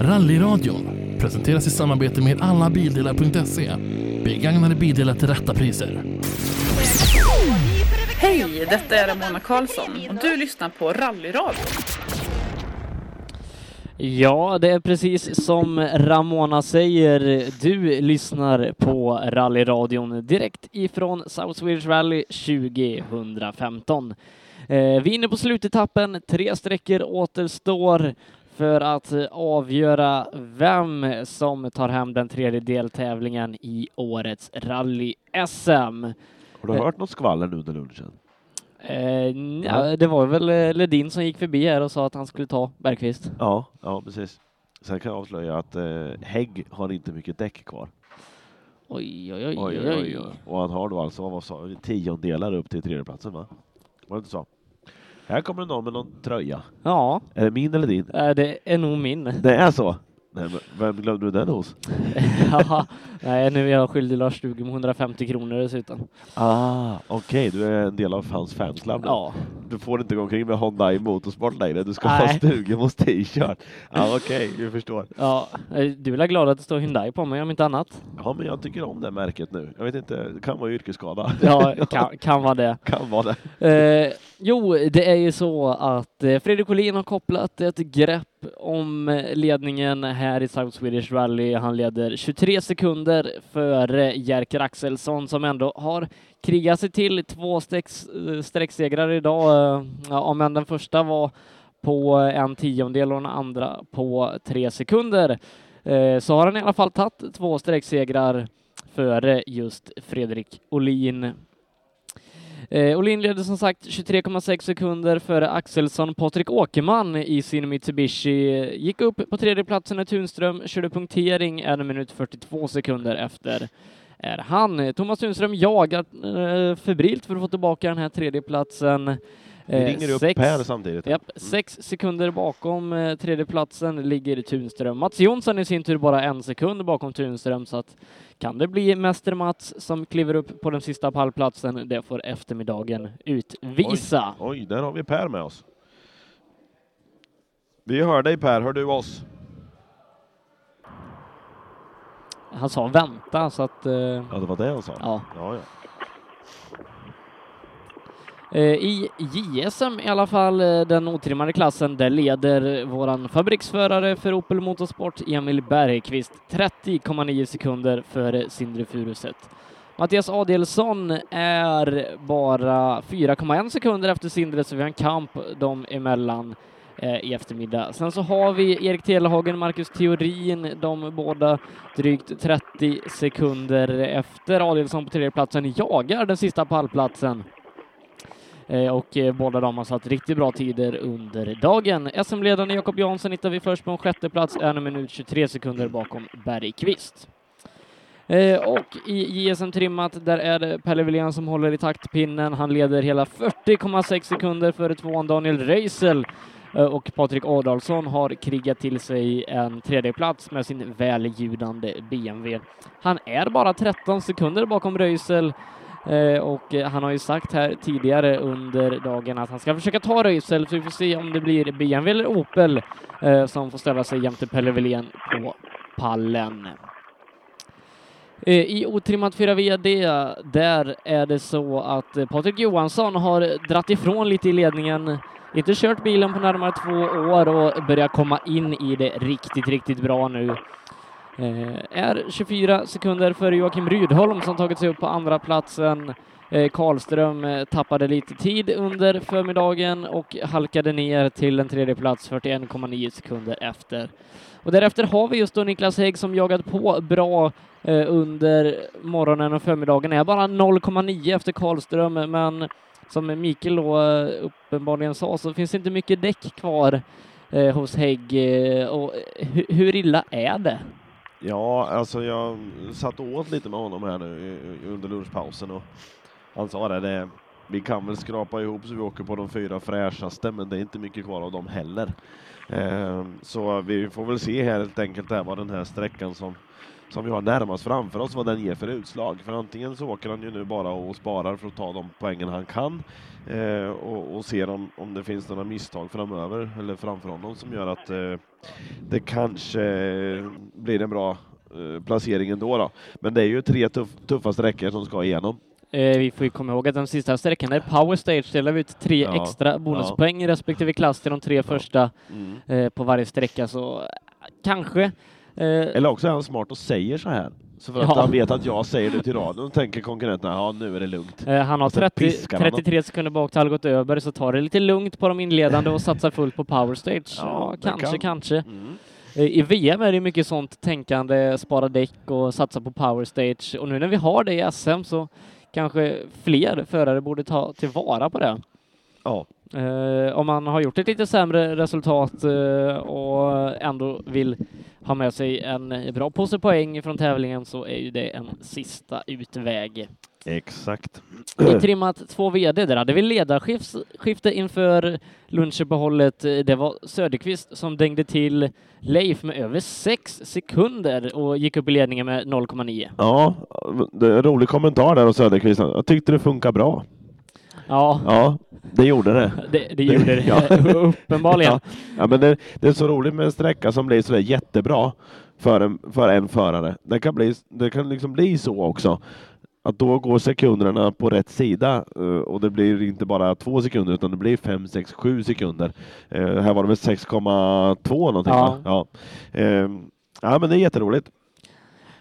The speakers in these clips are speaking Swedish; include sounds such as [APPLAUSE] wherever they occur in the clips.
Rallyradion presenteras i samarbete med allabildelar.se. Begagnade bildelar till rätta priser. Hej, detta är Ramona Karlsson och du lyssnar på Rallyradion. Ja, det är precis som Ramona säger. Du lyssnar på rallyradion direkt ifrån South Swedish Rally 2015. Eh, vi är inne på slutetappen. Tre sträckor återstår för att avgöra vem som tar hem den tredje deltävlingen i årets rally-SM. Har du hört något skvaller nu under lunchen? Eh, ja, det var väl eh, Ledin som gick förbi här och sa att han skulle ta Bergqvist. Ja, ja precis. Sen kan jag avslöja att eh, Hägg har inte mycket däck kvar. Oj, oj, oj, Oj, oj, oj. Och han har då alltså, vad sa tiondelar upp till tredjeplatsen va? Var det inte så? Här kommer någon med någon tröja. Ja, Är det min eller din? eh, det är nog min. Det är så? Nej, men vem glömde du den hos? [LAUGHS] Jaha, nej, nu är jag skyldig Lars Stugum 150 kronor dessutom. Ah, okej, du är en del av hans fanclub. Ja, Du får inte gå omkring med Honda i motorsport längre, du ska Nej. ha Stugemos t-shirt. Ja, okej, vi förstår. ja, eh, du är väl glad att det står Hyundai på mig om inte annat? Ja, men jag tycker om det märket nu. Jag vet inte, det kan vara yrkesskada. Ja, kan, kan vara det. [LAUGHS] kan vara det. Eh, jo, det är ju så att eh, Fredrik Olin har kopplat ett grepp om eh, ledningen här i South Swedish Rally. Han leder 23 sekunder före Jerker Axelsson som ändå har krigat sig till två eh, sträcksegrar idag. Eh, ja, om än den första var på en tiondel och den andra på tre sekunder eh, så har han i alla fall tagit två sträcksegrar före just Fredrik Olin. Eh, Olin leder som sagt 23,6 sekunder före Axelsson. Patrik Åkerman i sin Mitsubishi eh, gick upp på tredje platsen när Tunström körde punktering en minut 42 sekunder efter är han. Thomas Tunström jagar eh, febrilt för att få tillbaka den här tredje platsen. Vi ringer upp sex, här samtidigt. Japp, sex sekunder bakom eh, tredje platsen ligger Tunström. Mats Jonsson i sin tur bara en sekund bakom Tunström så att kan det bli Mäster Mats som kliver upp på den sista pallplatsen? Det får eftermiddagen utvisa. Oj, där har vi Per med oss. Vi hör dig Per, hör du oss? Han sa vänta så att eh, Ja, det var det han sa. ja. ja, ja. Eh, I JSM i alla fall, eh, den otrimmade klassen, där leder våran fabriksförare för Opel Motorsport, Emil Bergqvist, 30,9 sekunder före Sindre Furuset. Mattias Adelsson är bara 4,1 sekunder efter Sindre, så vi har en kamp dem emellan eh, i eftermiddag. Sen så har vi Erik Telehagen, Marcus Theorin, de båda drygt 30 sekunder efter Adelsson på tredjeplatsen jagar den sista pallplatsen. Eh, och eh, båda de har satt riktigt bra tider under dagen. SM-ledaren Jakob Jansson hittar vi först på en sjätte plats, en minut 23 sekunder bakom Bergqvist. Eh, och i JSM trimmat, där är det Pelle Wilén som håller i taktpinnen. Han leder hela 40,6 sekunder före tvåan Daniel Röisel och Patrik Adolfsson har krigat till sig en tredje plats med sin väljudande BMW. Han är bara 13 sekunder bakom Röisel Eh, och eh, han har ju sagt här tidigare under dagen att han ska försöka ta Röisel, så vi får se om det blir BMW eller Opel eh, som får ställa sig jämte Pelle Wilén på pallen. I otrimmat 4 VD, där är det så att Patrik Johansson har dratt ifrån lite i ledningen, inte kört bilen på närmare två år och börjar komma in i det riktigt, riktigt bra nu. Eh, är 24 sekunder före Joakim Rydholm som tagit sig upp på andra platsen. Eh, Karlström eh, tappade lite tid under förmiddagen och halkade ner till en tredje plats 41,9 sekunder efter. Och därefter har vi just då Niklas Hägg som jagat på bra under morgonen och förmiddagen. Är bara 0,9 efter Karlström, men som Mikael då uppenbarligen sa så finns det inte mycket däck kvar hos Hägg. Och hur illa är det? Ja, alltså jag satt och åt lite med honom här nu under lunchpausen och han sa det, det vi kan väl skrapa ihop så vi åker på de fyra fräschaste, men det är inte mycket kvar av dem heller. Eh, så vi får väl se helt enkelt här vad den här sträckan som som vi har närmast framför oss, vad den ger för utslag. För antingen så åker han ju nu bara och sparar för att ta de poängen han kan eh, och, och ser om, om det finns några misstag framöver eller framför honom som gör att eh, det kanske blir en bra eh, placering ändå. Då. Men det är ju tre tuff, tuffa sträckor som ska igenom. Eh, vi får ju komma ihåg att den sista sträckan är Power Stage, delar vi ut tre Ja, extra bonuspoäng i respektive klass till de tre första Mm. eh, på varje sträcka, så eh, kanske. Eh, Eller också är han smart och säger så här. Så för att Ja. han vet att jag säger det till radion tänker konkurrenterna, ja nu är det lugnt. eh, han har Och sen 30, piskar han dem. 33 sekunder bak till Algot Öberg, så tar det lite lugnt på de inledande och satsar fullt på Power Stage. Ja, Ja, kanske, kan. kanske. Mm. Eh, I VM är det mycket sånt tänkande, spara däck och satsa på Power Stage. Och nu när vi har det i SM så kanske fler förare borde ta tillvara på det. Ja, Eh, om man har gjort ett lite sämre resultat eh, och ändå vill ha med sig en bra påse poäng från tävlingen så är ju det en sista utväg. exakt. I trimmat 2 VD, där hade vi ledarskifte inför lunchuppehållet. Eh, Det var Söderqvist som dängde till Leif med över 6 sekunder och gick upp i ledningen med 0,9. Ja, det är en rolig kommentar där av Söderqvist. Jag tyckte det funkar bra. Ja, Ja, det gjorde det. det, det gjorde det [LAUGHS] Ja. [LAUGHS] uppenbarligen. Ja, ja men det, det är så roligt med en sträcka som blir sådär jättebra för en, för en förare. Det kan, bli, det kan liksom bli så också. Att då går sekunderna på rätt sida eh, och det blir inte bara två sekunder utan det blir fem, sex, sju sekunder. Eh, här var det väl 6,2 någonting Ja. Ja. Eh, ja men det är jätteroligt.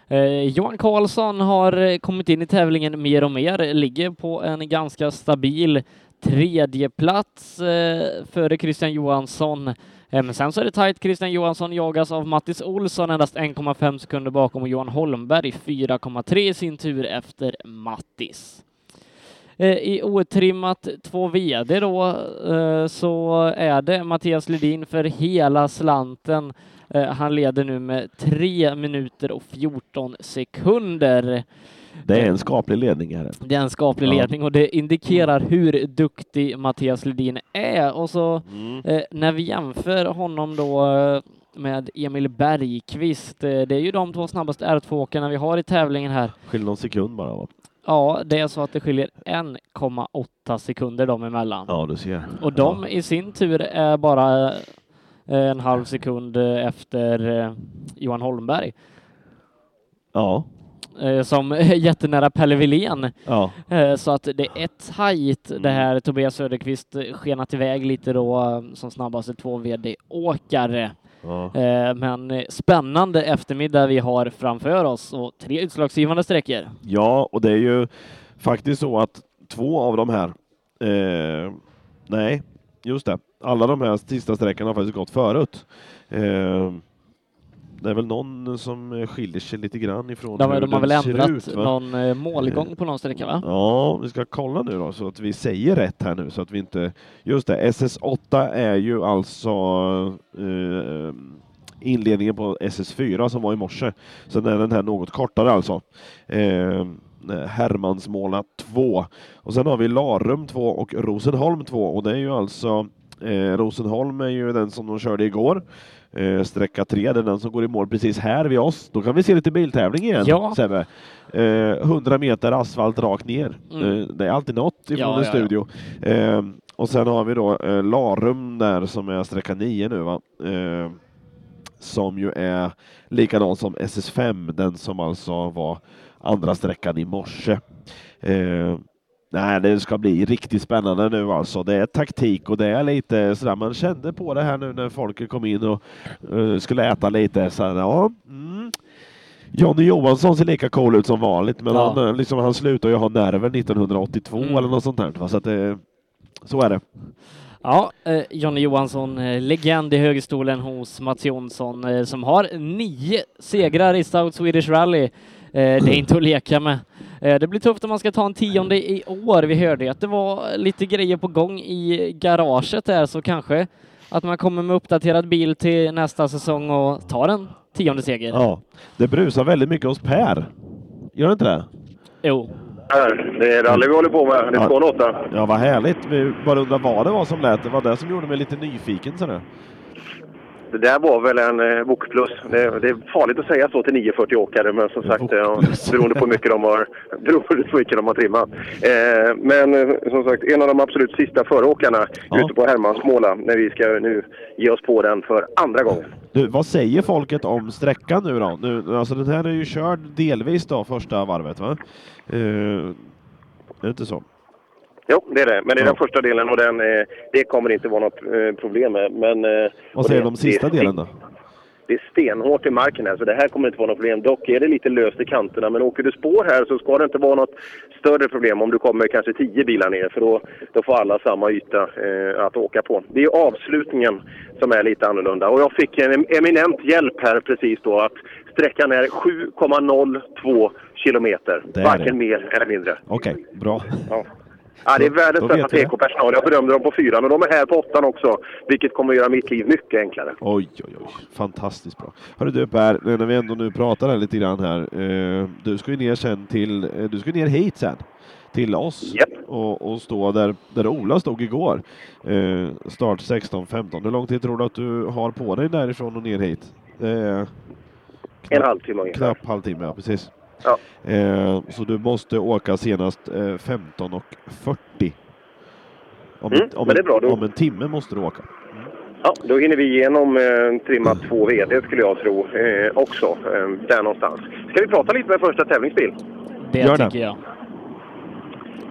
Eh, Johan Karlsson har eh, kommit in i tävlingen mer och mer, ligger på en ganska stabil tredje plats eh, före Christian Johansson. Eh, men sen så är det tajt. Christian Johansson jagas av Mattis Olsson endast 1,5 sekunder bakom och Johan Holmberg 4,3 i sin tur efter Mattis. Eh, I otrimmat 2 VD då eh, så är det Mattias Ledin för hela slanten. Eh, han leder nu med 3 minuter och 14 sekunder. Det är en skaplig ledning här. Det är en skaplig Ja. ledning och det indikerar hur duktig Mattias Ledin är. Och så Mm. eh, när vi jämför honom då eh, med Emil Bergqvist, eh, det är ju de två snabbaste R2-åkarna vi har i tävlingen här. Skiljer någon sekund bara va? Ja, det är så att det skiljer 1,8 sekunder dem emellan. Ja, du ser. Och de i sin tur är bara eh, en halv sekund efter Johan Holmberg, Ja. Eh, som är [LAUGHS] jättenära Pelle Wilén. Ja. Eh, Så att det är tajt Mm. det här. Tobias Söderqvist eh, skenat iväg lite då som snabbaste 2 VD-åkare. ja. Men spännande eftermiddag vi har framför oss och tre utslagsgivande sträckor. Ja, och det är ju faktiskt så att två av de här, eh, nej, just det, alla de här sista sträckorna har faktiskt gått förut. Eh, det är väl någon som skiljer sig lite grann ifrån De, hur de har väl ändrat ut, va? någon eh, målgång på någon sträcka va? Ja, vi ska kolla nu då så att vi säger rätt här nu så att vi inte... Just det, SS8 är ju alltså eh, inledningen på SS4 som var i morse. Sen är den här något kortare alltså. Eh, Hermansmåla 2. Och sen har vi Larum 2 och Rosenholm 2 och det är ju alltså eh, Rosenholm är ju den som de körde igår. Eh, sträcka 3, det är den som går i mål precis här vid oss. Då kan vi se lite biltävling igen Ja. Sebbe. Eh, 100 meter asfalt rakt ner. Mm. Eh, det är alltid något ifrån Ja, en ja, studio. Eh, och sen har vi då eh, Larum där som är sträcka 9 nu va. Eh, som ju är likadan som SS5, den som alltså var andra sträckan i morse. Nej, det ska bli riktigt spännande nu alltså. Det är taktik och det är lite sådär, man kände på det här nu när folket kom in och eh, skulle äta lite. Så här, ja, mm. Johnny Johansson ser lika cool ut som vanligt, men Ja. han, eh, liksom, han slutar ju ha nerven 1982 Mm. eller något sånt där. Så, att, det, så är det. Ja, eh, Johnny Johansson, eh, legend i högerstolen hos Mats Jonsson, eh, som har nio segrar i South Swedish Rally. Eh, det är inte att leka med. Eh, det blir tufft om man ska ta en tionde i år. Vi hörde ju att det var lite grejer på gång i garaget där, så kanske att man kommer med uppdaterad bil till nästa säsong och tar en tionde seger. Ja. Det brusar väldigt mycket hos Per. Gör det inte det? Jo. Det är rally vi håller på med. Det är Ja. 208. Ja, vad härligt. Vi bara undrar vad det var som lät. Det var det som gjorde mig lite nyfiken. Så det. Det där var väl en eh, Wok plus. Det, det är farligt att säga så till 940-åkare, men som sagt, ja, beroende på hur mycket de har, [LAUGHS] beroende på mycket de har trimmat. Eh, men eh, som sagt, en av de absolut sista föråkarna Ja. ute på Hermansmåla när vi ska nu ge oss på den för andra gången. Du, vad säger folket om sträckan nu då? Nu, alltså den här är ju körd delvis då, första varvet va? Eh, är det inte så? Jo, det är det. Men det är Ja. den första delen och den, eh, det kommer inte vara något eh, problem med. Men, eh, Vad säger du om sista det, delen då? Det är stenhårt i marken här, så det här kommer inte vara något problem. Dock är det lite löst i kanterna, men åker du spår här så ska det inte vara något större problem om du kommer kanske tio bilar ner, för då, då får alla samma yta eh, att åka på. Det är avslutningen som är lite annorlunda. Och jag fick en eminent hjälp här precis då att sträckan är 7,02 kilometer. Varken det. mer eller mindre. Okej, bra. Ja. Ja, det är världens bästa. PK-personal. Jag berömde dem på fyran och de är här på åttan också. Vilket kommer att göra mitt liv mycket enklare. Oj, oj, oj. Fantastiskt bra. Hörru du Per, när vi ändå nu pratar här lite grann här. Eh, du ska ju ner sen till, eh, du ska ner hit sen. Till oss Japp. och, och stå där, där Ola stod igår. Eh, start 16.15. Hur lång tid tror du att du har på dig därifrån och ner hit? Eh, En halvtimme ungefär. Knapp halvtimme, ja precis. Ja. Eh, så du måste åka senast eh, 15.40. Om, Mm, om, men det är en- bra, då- om en timme måste du åka. Ja, då hinner vi igenom eh, trimma 2 VD skulle jag tro eh, också. Eh, där någonstans. Ska vi prata lite med första tävlingsbil? Det Gör det. tycker jag.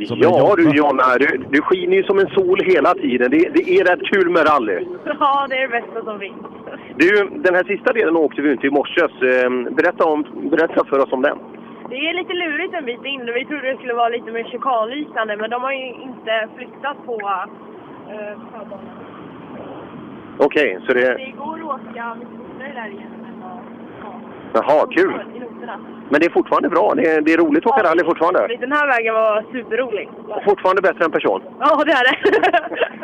Som ja du Jonna, du, du skiner ju som en sol hela tiden. Det, det är rätt kul med rally. Ja, det är det bästa som finns. Du, den här sista delen åkte vi inte i morse. Eh, berätta, om, berätta för oss om den. Det är lite lurigt en bit in. Vi trodde det skulle vara lite mer chikanliknande, men de har ju inte flyttat på uh, förbanan. Okej, så det... Det går att åka mycket fortare där igen vad... Jaha, kul. Men det är fortfarande bra. Det är, det är roligt att åka rally fortfarande. Den här vägen var superrolig. Och fortfarande bättre än person. Ja, det är det.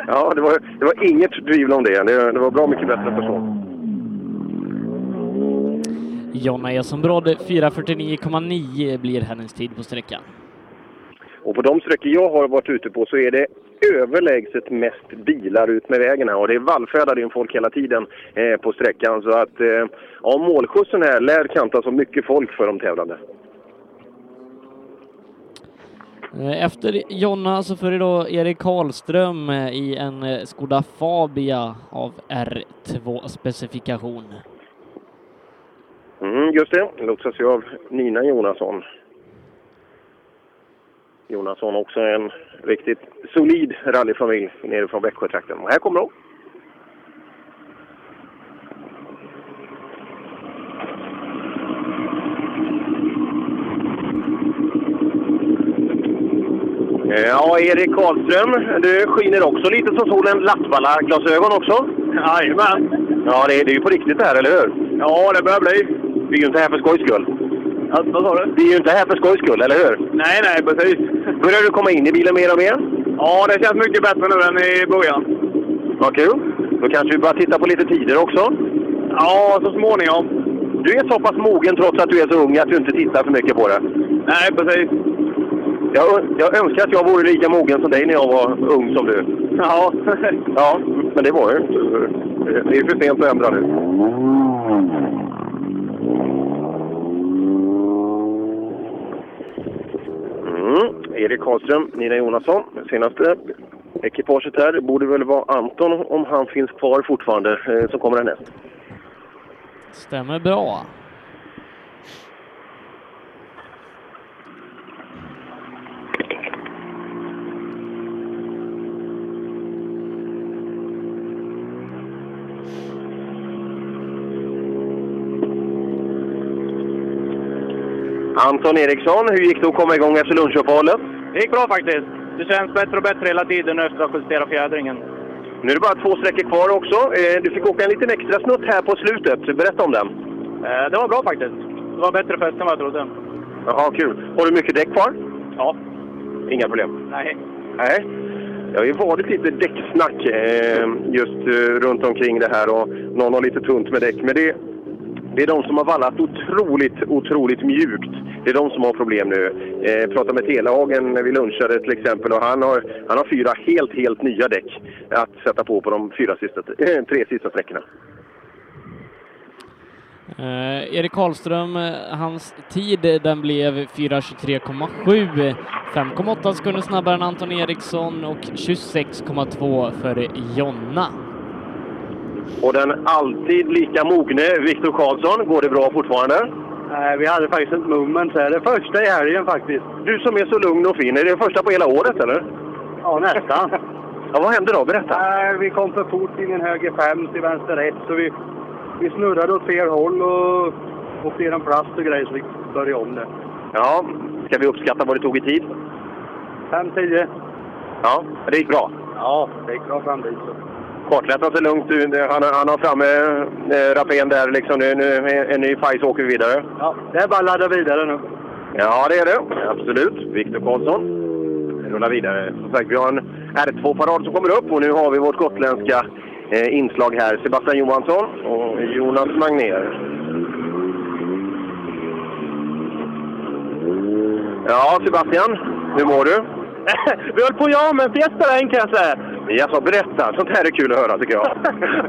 Ja, det var, det var inget tvivel om det. Det, det var bra mycket bättre än person. Jonna Esenbrod 4.49,9 blir hennes tid på sträckan. Och på de sträckor jag har varit ute på så är det överlägset mest bilar ut med vägen här. Och det är vallfärdade in folk hela tiden eh, på sträckan. Så att eh, ja, målskjutsen här lär kantas av mycket folk för de tävlande. Eh, Efter Jonna så följer då Erik Karlström eh, i en eh, Skoda Fabia av R2-specifikation. Mm, just det, lotsas ju av Nina Jonasson. Jonasson också en riktigt solid rallyfamilj nere från Växjötrakten. Och här kommer de. Eh, Ja, Erik Karlström, du skiner också lite som solen. Lattvalla-glasögon också? Jajamän. Ja, det är, det är ju på riktigt det här, eller hur? Ja, det börjar bli. Vi är ju inte här för skojs skull. vad sa du? Vi är ju inte här för skojs skull, eller hur? Nej, nej, precis. Börjar du komma in i bilen mer och mer? Ja, det känns mycket bättre nu än i början. Vad kul. Då kanske vi börjar titta på lite tider också? Ja, så småningom. Du är så pass mogen trots att du är så ung att du inte tittar för mycket på det. Nej, precis. Jag, jag önskar att jag vore lika mogen som dig när jag var ung som du. Ja, ja men det var jag ju inte. Det är för sent att ändra nu. Mm. Erik Karlström, Nina Jonasson, senaste ekipaget här. Det borde väl vara Anton, om han finns kvar fortfarande, eh, som kommer härnäst. Stämmer bra. Anton Eriksson, hur gick det att komma igång efter lunchuppehållet? Det gick bra faktiskt. Det känns bättre och bättre hela tiden efter att ha justerat fjädringen. Nu är det bara två sträckor kvar också. Eh, Du fick åka en liten extra snutt här på slutet. Berätta om den. Eh, Det var bra faktiskt. Det var bättre fäste än vad jag trodde. Jaha, kul. Har du mycket däck kvar? Ja. Inga problem. Nej. Nej. Det har ju varit lite däcksnack eh, just runt omkring det här och någon har lite tunt med däck. Men det, det är de som har vallat otroligt, otroligt mjukt. Det är de som har problem nu. Eh, jag pratade med Telehagen när vi lunchade till exempel och han har, han har fyra helt, helt nya däck att sätta på på de fyra sista, eh, tre sista sträckorna. Eh, Erik Karlström, eh, hans tid eh, den blev 4.23,7. 5,8 sekunder snabbare än Anton Eriksson och 26,2 för Jonna. Och den alltid lika mogne Viktor Karlsson, går det bra fortfarande? Nej, vi hade faktiskt ett moment här. Det första i helgen faktiskt. Du som är så lugn och fin, är det det första på hela året eller? Ja, nästan. [LAUGHS] Ja, vad hände då? Berätta. Nej, vi kom för fort in i en höger fem till vänster ett, så vi, vi snurrade åt fel håll och åkte en plast och grejer, så vi började om det. Ja, ska vi uppskatta vad det tog i tid? 5-10. Ja, det gick bra. Ja, det gick bra fram dit. Kartlättat sig lugnt. Han, han har framme eh, rapén där liksom. Nu, nu en ny faj så åker vi vidare. Ja, det är bara att ladda vidare nu. Ja, det är det. Absolut. Viktor Karlsson rullar vidare. Som sagt, vi har en R2-parad som kommer upp och nu har vi vårt gotländska eh, inslag här. Sebastian Johansson och Jonas Magnér. Ja, Sebastian. Hur mår du? Vi höll på att göra med en fjästare kan jag säga. Jaså, berätta. Sånt här är kul att höra tycker jag. [LAUGHS]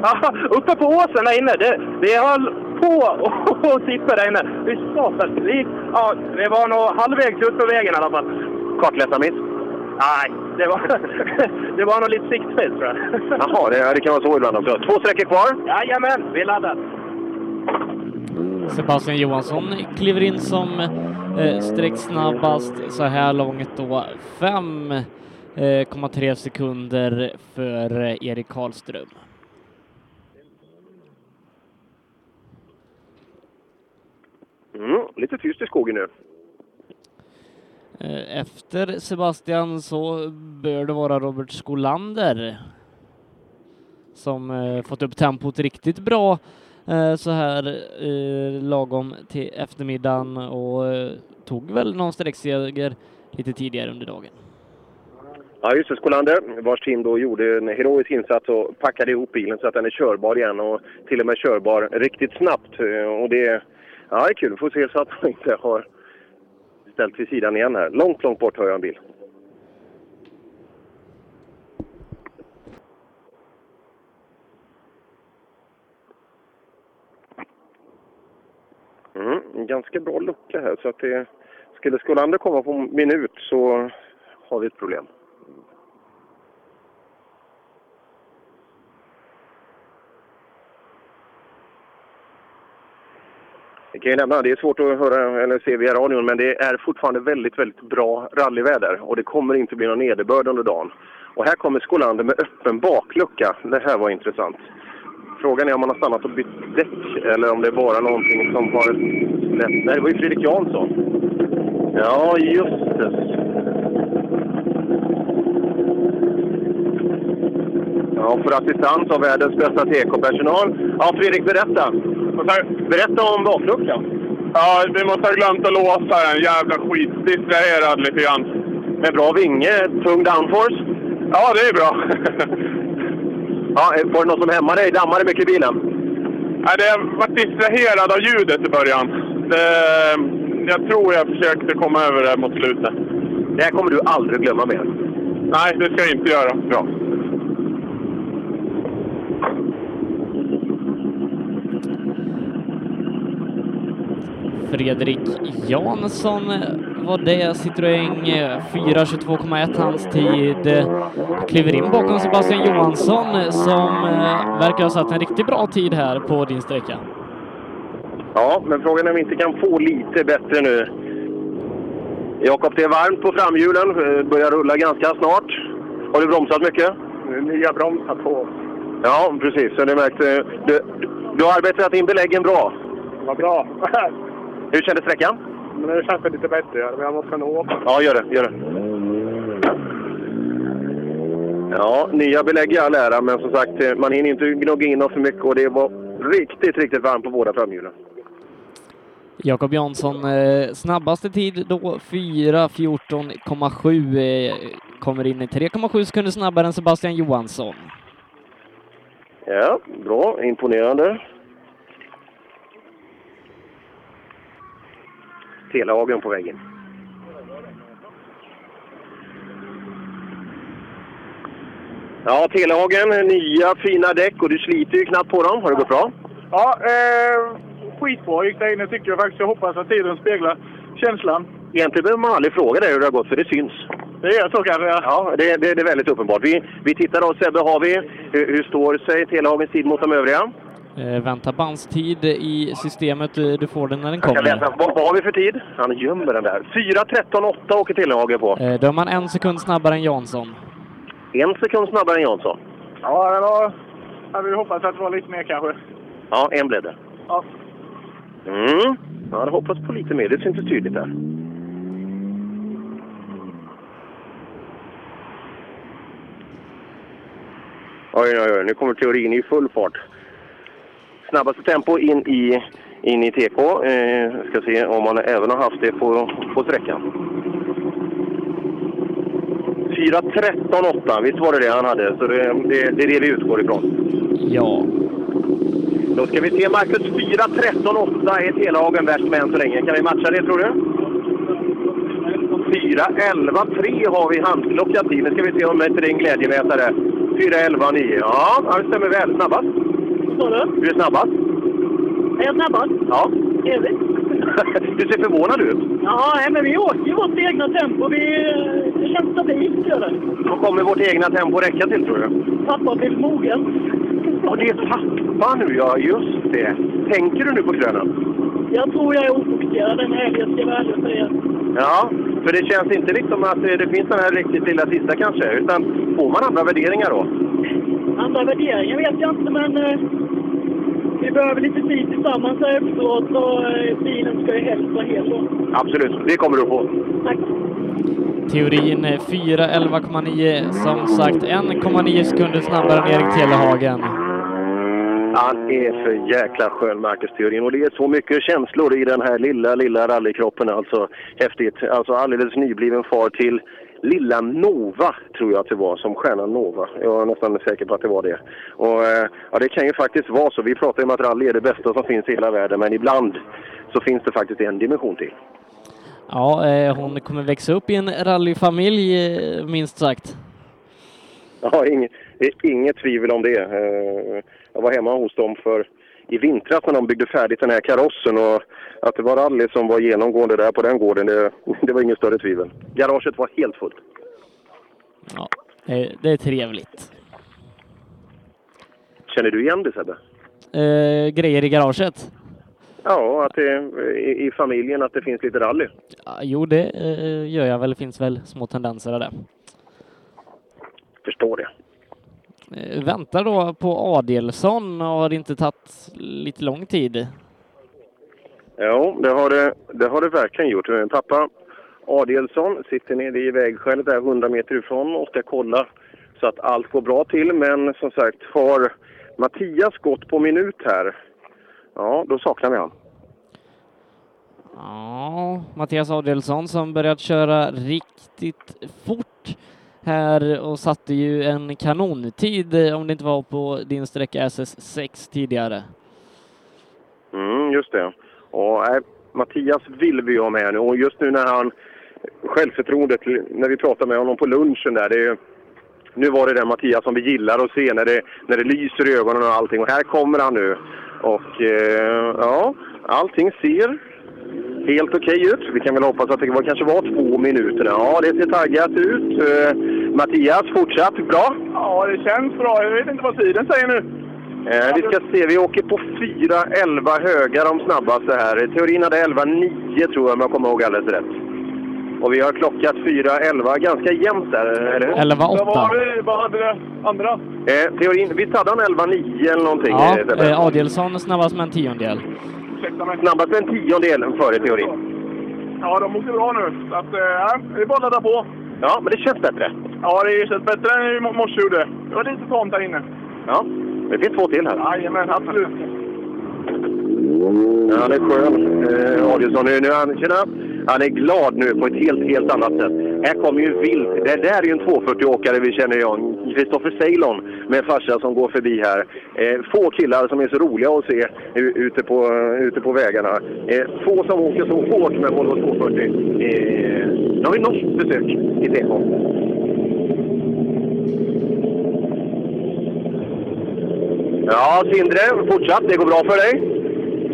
ja, uppe på åsen där inne. Det, det höll på [LAUGHS] att tippa där inne. Vi satan. Ja, det var nog halvvägs ut på vägen i alla fall. Kartläsarmiss? Nej, det var, [LAUGHS] det var nog lite siktfel tror jag. Jaha, det, det kan vara så ibland också. Två sträckor kvar. Jajamän, vi laddar. Sebastian Johansson kliver in som eh, sträcksnabbast så här långt då 5,3 sekunder för eh, Erik Karlström. Mm, lite tyst i skogen nu. Eh, Efter Sebastian så bör det vara Robert Skolander som eh, fått upp tempot riktigt bra eh, Eh, så här eh, lagom till eftermiddagen och eh, tog väl någon sträckseger lite tidigare under dagen. Ja, just det. Skolander, vars team då gjorde en heroisk insats och packade ihop bilen så att den är körbar igen och till och med körbar riktigt snabbt. Och det, ja, det är kul. Vi får se så att han inte har ställt vid sidan igen här. Långt, långt bort hör jag en bil. Mm, ganska bra lucka här så att det, skulle Skolander komma på minut så har vi ett problem. Det kan jag nämna, det är svårt att höra eller se via radion, men det är fortfarande väldigt, väldigt bra rallyväder och det kommer inte bli någon nederbörd under dagen. Och här kommer Skolander med öppen baklucka. Det här var intressant. Frågan är om man har stannat och bytt däck eller om det är bara någonting som har släppt. Nej, det var ju Fredrik Jansson. Ja, just det. Ja, för assistans av världens bästa TK-personal. Ja, Fredrik, berätta. Berätta om bakluckan. Ja, vi måste ha glömt att låsa den. Jävla skit. Distraherad lite grann. Med bra vinge, tung downforce. Ja, det är bra. [LAUGHS] ja, var det något som hämmade dig? Dammade det mycket i bilen? Nej, det har varit distraherad av ljudet i början. Det, jag tror jag försökte komma över det mot slutet. Det här kommer du aldrig glömma mer. Nej, det ska jag inte göra. Bra. Fredrik Jansson var det. Citroën 4.22,1 hans tid. Kliver in bakom Sebastian Johansson som eh, verkar ha satt en riktigt bra tid här på din sträcka. Ja, men frågan är om vi inte kan få lite bättre nu. Jakob, det är varmt på framhjulen. Eh, Börjar rulla ganska snart. Har du bromsat mycket? Nya bromsar på. Ja, precis. Så det märkte, du, du har arbetat in beläggen bra. Vad bra. Hur kändes sträckan? Men det känns väl lite bättre. ja. Men jag måste nog åka. Ja, gör det. Gör det. Ja, nya belägg i all ära, men som sagt, eh, man hinner inte gnugga in dem för mycket och det var riktigt, riktigt varmt på båda framhjulen. Jakob Jansson eh, snabbaste tid då 4.14,7 eh, kommer in i 3,7 sekunder snabbare än Sebastian Johansson. Ja, bra. Imponerande. Telehagen på väggen. Ja, Telehagen, nya fina däck och du sliter ju knappt på dem. Har det gått bra? Ja, eh, skitbra gick där inne tycker jag faktiskt. Jag hoppas att tiden speglar känslan. Egentligen behöver man aldrig fråga dig hur det har gått, för det syns. Det är så kanske. Ja. Ja, det, det, det är väldigt uppenbart. Vi, vi tittar då. Sebbe, har vi, hur, hur står sig Telehagens tid mot de övriga? Eh, vänta bandstid i systemet. Eh, Du får den när den kommer. läsa. Vad, vad har vi för tid? Han gömmer den där. 4.13,8 åker Telehagen på. Eh, Då är man en sekund snabbare än Jansson. En sekund snabbare än Jansson. Ja, det var... Jag hade hoppats att det var lite mer kanske. Ja, en blev det. Ja. Mm. Jag hade hoppats på lite mer. Det syntes tydligt där. Oj, oj, oj. Nu kommer teorin i full fart. Snabbaste tempo in i, in i TK. Eh, ska se om man även har haft det på, på sträckan. 4.13,8. Visst var det det han hade? Så det, det, det är det vi utgår ifrån. Ja. Då ska vi se Marcus 4.13,8 är Telehagen värst med än så länge. Kan vi matcha det tror du? 4.11,3 har vi handklockat i. Nu ska vi se om det är en glädjemätare. 4.11,9. Ja, ja, det stämmer väl. Snabbast. Står du? Du är snabbast. Är jag snabbast? Ja. Trevligt. [LAUGHS] Du ser förvånad ut. Ja, men vi åker ju vårt egna tempo. Vi, det känns stabilt, gör det. Vad kommer vårt egna tempo räcka till tror du? Pappa blir mogen. Ja, det är pappa nu ja. Just det. Tänker du nu på krönen? Jag tror jag är ofokuserad den här helgen, ska jag vara ärlig och säga. Ja, för det känns inte liksom att det det finns den här riktigt lilla sista kanske. Utan får man andra värderingar då? Andra värderingar vet jag inte, men eh, vi behöver lite tid tillsammans här efteråt och eh, bilen ska ju helst vara hel då. Absolut, det kommer du få. Tack. Teorin eh, 4.11,9. Som sagt 1,9 sekunder snabbare än Erik Telehagen. Han är för jäkla skön, Marcus Theorin. Och det är så mycket känslor i den här lilla, lilla rallykroppen. Alltså häftigt. Alltså alldeles nybliven far till lilla Nova, tror jag att det var, som stjärnan Nova. Jag är nästan säker på att det var det. Och eh, ja, det kan ju faktiskt vara så. Vi pratar ju om att rally är det bästa som finns i hela världen, men ibland så finns det faktiskt en dimension till. Ja, eh, hon kommer växa upp i en rallyfamilj, eh, minst sagt. Ja, inget, inget tvivel om det. Jag var hemma hos dem för i vintras när de byggde färdigt den här karossen och att det var rally som var genomgående där på den gården, det, det var inget större tvivel. Garaget var helt fullt. Ja, det är trevligt. Känner du igen det Sebbe? Eh, grejer i garaget? Ja, att det, i, i familjen att det finns lite rally. Ja, jo, det eh, gör jag väl. Det finns väl små tendenser av det. Förstår det. Eh, väntar då på Adelsson och har det inte tagit lite lång tid? Jo, det har det, det har det verkligen gjort. Pappa Adelsson sitter nere i vägskälet där 100 meter ifrån och ska kolla så att allt går bra till. Men som sagt, har Mattias gått på minut här, ja, då saknar vi han. Ja, Mattias Adelsson som börjat köra riktigt fort här och satte ju en kanontid eh, om det inte var på din sträcka SS6 tidigare. Mm, just det. Och äh, Mattias vill vi ha med nu och just nu när han självförtroendet, när vi pratar med honom på lunchen där, det är, ju- nu var det den Mattias som vi gillar att se när det, när det lyser i ögonen och allting. Och här kommer han nu. Och eh, ja, allting ser helt okej ut. Vi kan väl hoppas att det var, kanske var två minuter. Ja, det ser taggat ut. Eh, Mattias, fortsatt bra. Ja, det känns bra. Jag vet inte vad tiden säger nu. Eh, vi ska se, vi åker på 4.11 höga de snabbaste här. Teorin hade 11.9 tror jag om jag kommer ihåg alldeles rätt. Och vi har klockat 4.11 ganska jämnt där, eller hur? 11.8. Vad var det? Vad hade det andra? Eh, teorin, visst hade han 11.9 eller någonting? Ja, eh, eh, Adelsson snabbast med en tiondel. Ursäkta mig. Snabbast en tiondel före teorin. Ja, de åker bra nu. Så att, eh, ja, det är bara att ladda på. Ja, men det känns bättre. Ja, det känns bättre än i morse gjorde. Det var lite tamt där inne. Ja, det finns två till här. Jajamän, absolut. Ja, han är skön, eh, Adielsson. Nu, nu han, tjena. han är glad nu på ett helt, helt annat sätt. Här kommer ju vilt. Det där är ju en 240-åkare vi känner igen. Kristoffer Ceylon med farsa som går förbi här. Eh, få killar som är så roliga att se ute på, ute på vägarna. Eh, få som åker så hårt med Volvo 240. Eh, nu har vi norskt besök i TK. Ja, Sindre, fortsatt. Det går bra för dig?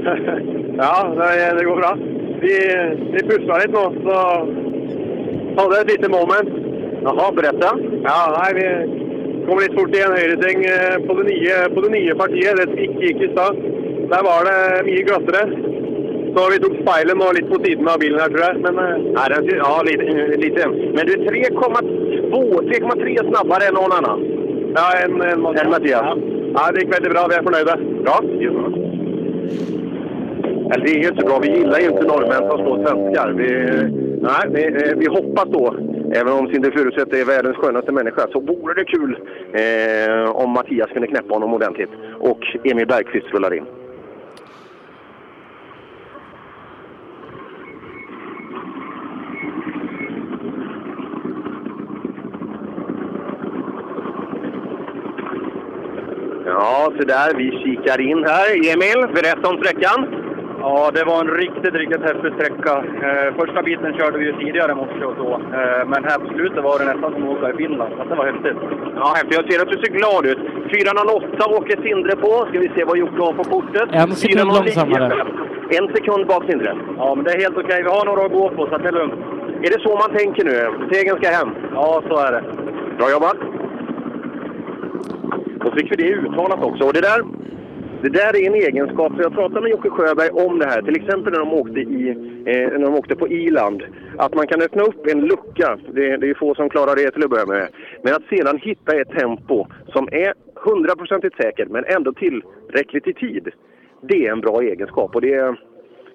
[LAUGHS] ja, det, det går bra. Vi, vi pussar lite nu, så hade ett litet moment. Jaha, berätta. Ja, nej, vi kom lite fort i en högersväng eh, på det nya, på det nya partiet, det inte gick i stad. Där var det mycket glattare. Så vi tog spejlen och lite på sidan av bilen här tror jag. Men, eh, ja, den, ja, lite, lite. Men du är 3,2, 3,3 snabbare än någon annan. Ja, en, en, en Mattias. Ja. ja, det gick väldigt bra. Vi är förnöjda. Bra. Eller det är ju inte bra. Vi gillar ju inte norrmän som slår svenskar. Vi, nej, vi, eh, vi hoppas då, även om Sindre Furuseth är världens skönaste människa, så vore det kul eh, om Mattias kunde knäppa honom ordentligt och Emil Bergqvist rullar in. Ja, så där. Vi kikar in här. Emil, berätta om sträckan. Ja, det var en riktigt, riktigt häftig sträcka. Eh, första biten körde vi ju tidigare morse och så. Eh, men här på slutet var det nästan som att åka i Finland. Så det var häftigt. Ja, häftigt. Jag ser att du ser glad ut. 4.08 åker Sindre på. Ska vi se vad Jocke har på kortet. En sekund 4.09. långsammare. En sekund bak Sindre. Ja, men det är helt okej. Vi har några att gå på, så det är lugnt. Är det så man tänker nu? Segern ska hem? Ja, så är det. Bra jobbat! Då fick vi det uttalat också. Och det där, det där är en egenskap, för jag pratade med Jocke Sjöberg om det här, till exempel när de åkte, i, eh, när de åkte på Irland. Att man kan öppna upp en lucka, det, det är få som klarar det till att börja med. Men att sedan hitta ett tempo som är hundraprocentigt säkert, men ändå tillräckligt i tid. Det är en bra egenskap och det är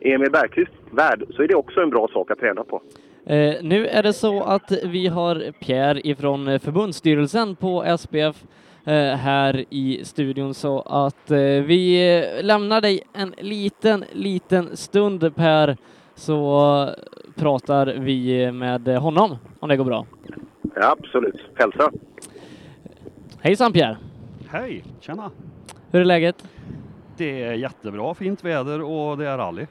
Emil Bergqvist värd, så är det också en bra sak att träna på. Eh, nu är det så att vi har Pierre ifrån förbundsstyrelsen på SPF här i studion så att eh, vi eh, lämnar dig en liten, liten stund Per så pratar vi med honom om det går bra. Ja, absolut. Hälsa! Hejsan Pierre! Hej, tjena! Hur är läget? Det är jättebra, fint väder och det är rally.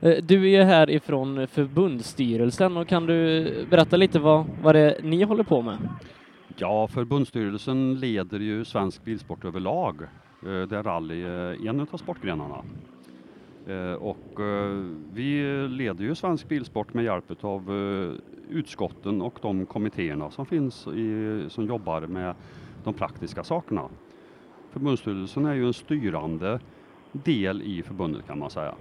Eh, Du är ju här ifrån förbundsstyrelsen och kan du berätta lite vad, vad det är ni håller på med? Ja, förbundsstyrelsen leder ju svensk bilsport överlag, eh, där rally är en av sportgrenarna. Eh, Och eh, vi leder ju svensk bilsport med hjälp av utskotten och de kommittéerna som finns i, som jobbar med de praktiska sakerna. Förbundsstyrelsen är ju en styrande del i förbundet kan man säga.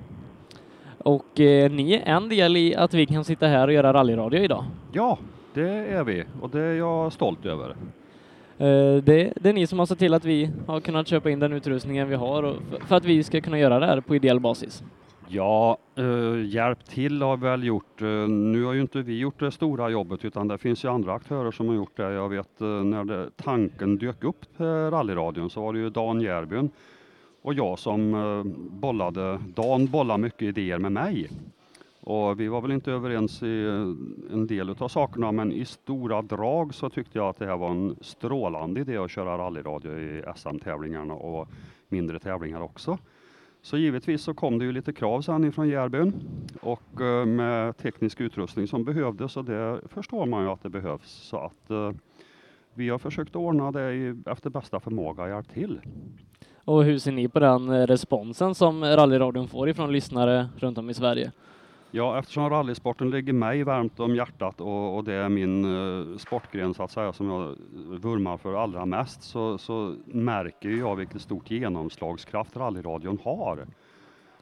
Och eh, ni är en del i att vi kan sitta här och göra rallyradio idag. Ja, det är vi och det är jag stolt över. Eh, det, det är ni som har sett till att vi har kunnat köpa in den utrustningen vi har för att vi ska kunna göra det här på ideell basis. Ja, eh, hjälp till har vi väl gjort. Eh, nu har ju inte vi gjort det stora jobbet utan det finns ju andra aktörer som har gjort det. Jag vet eh, när det, tanken dök upp på rallyradion så var det ju Dan Järbyn och jag som eh, bollade. Dan bollade mycket idéer med mig. Och vi var väl inte överens i eh, en del av sakerna men i stora drag så tyckte jag att det här var en strålande idé att köra rallyradio i SM-tävlingarna och mindre tävlingar också. Så givetvis så kom det ju lite krav sen ifrån Järbyn och eh, med teknisk utrustning som behövdes och det förstår man ju att det behövs. Så att eh, vi har försökt ordna det efter bästa förmåga och hjälpt till. Och hur ser ni på den responsen som rallyradion får ifrån lyssnare runt om i Sverige? Ja, eftersom rallysporten ligger mig varmt om hjärtat och, och det är min eh, sportgren så att säga som jag vurmar för allra mest så, så märker jag vilket stort genomslagskraft rallyradion har.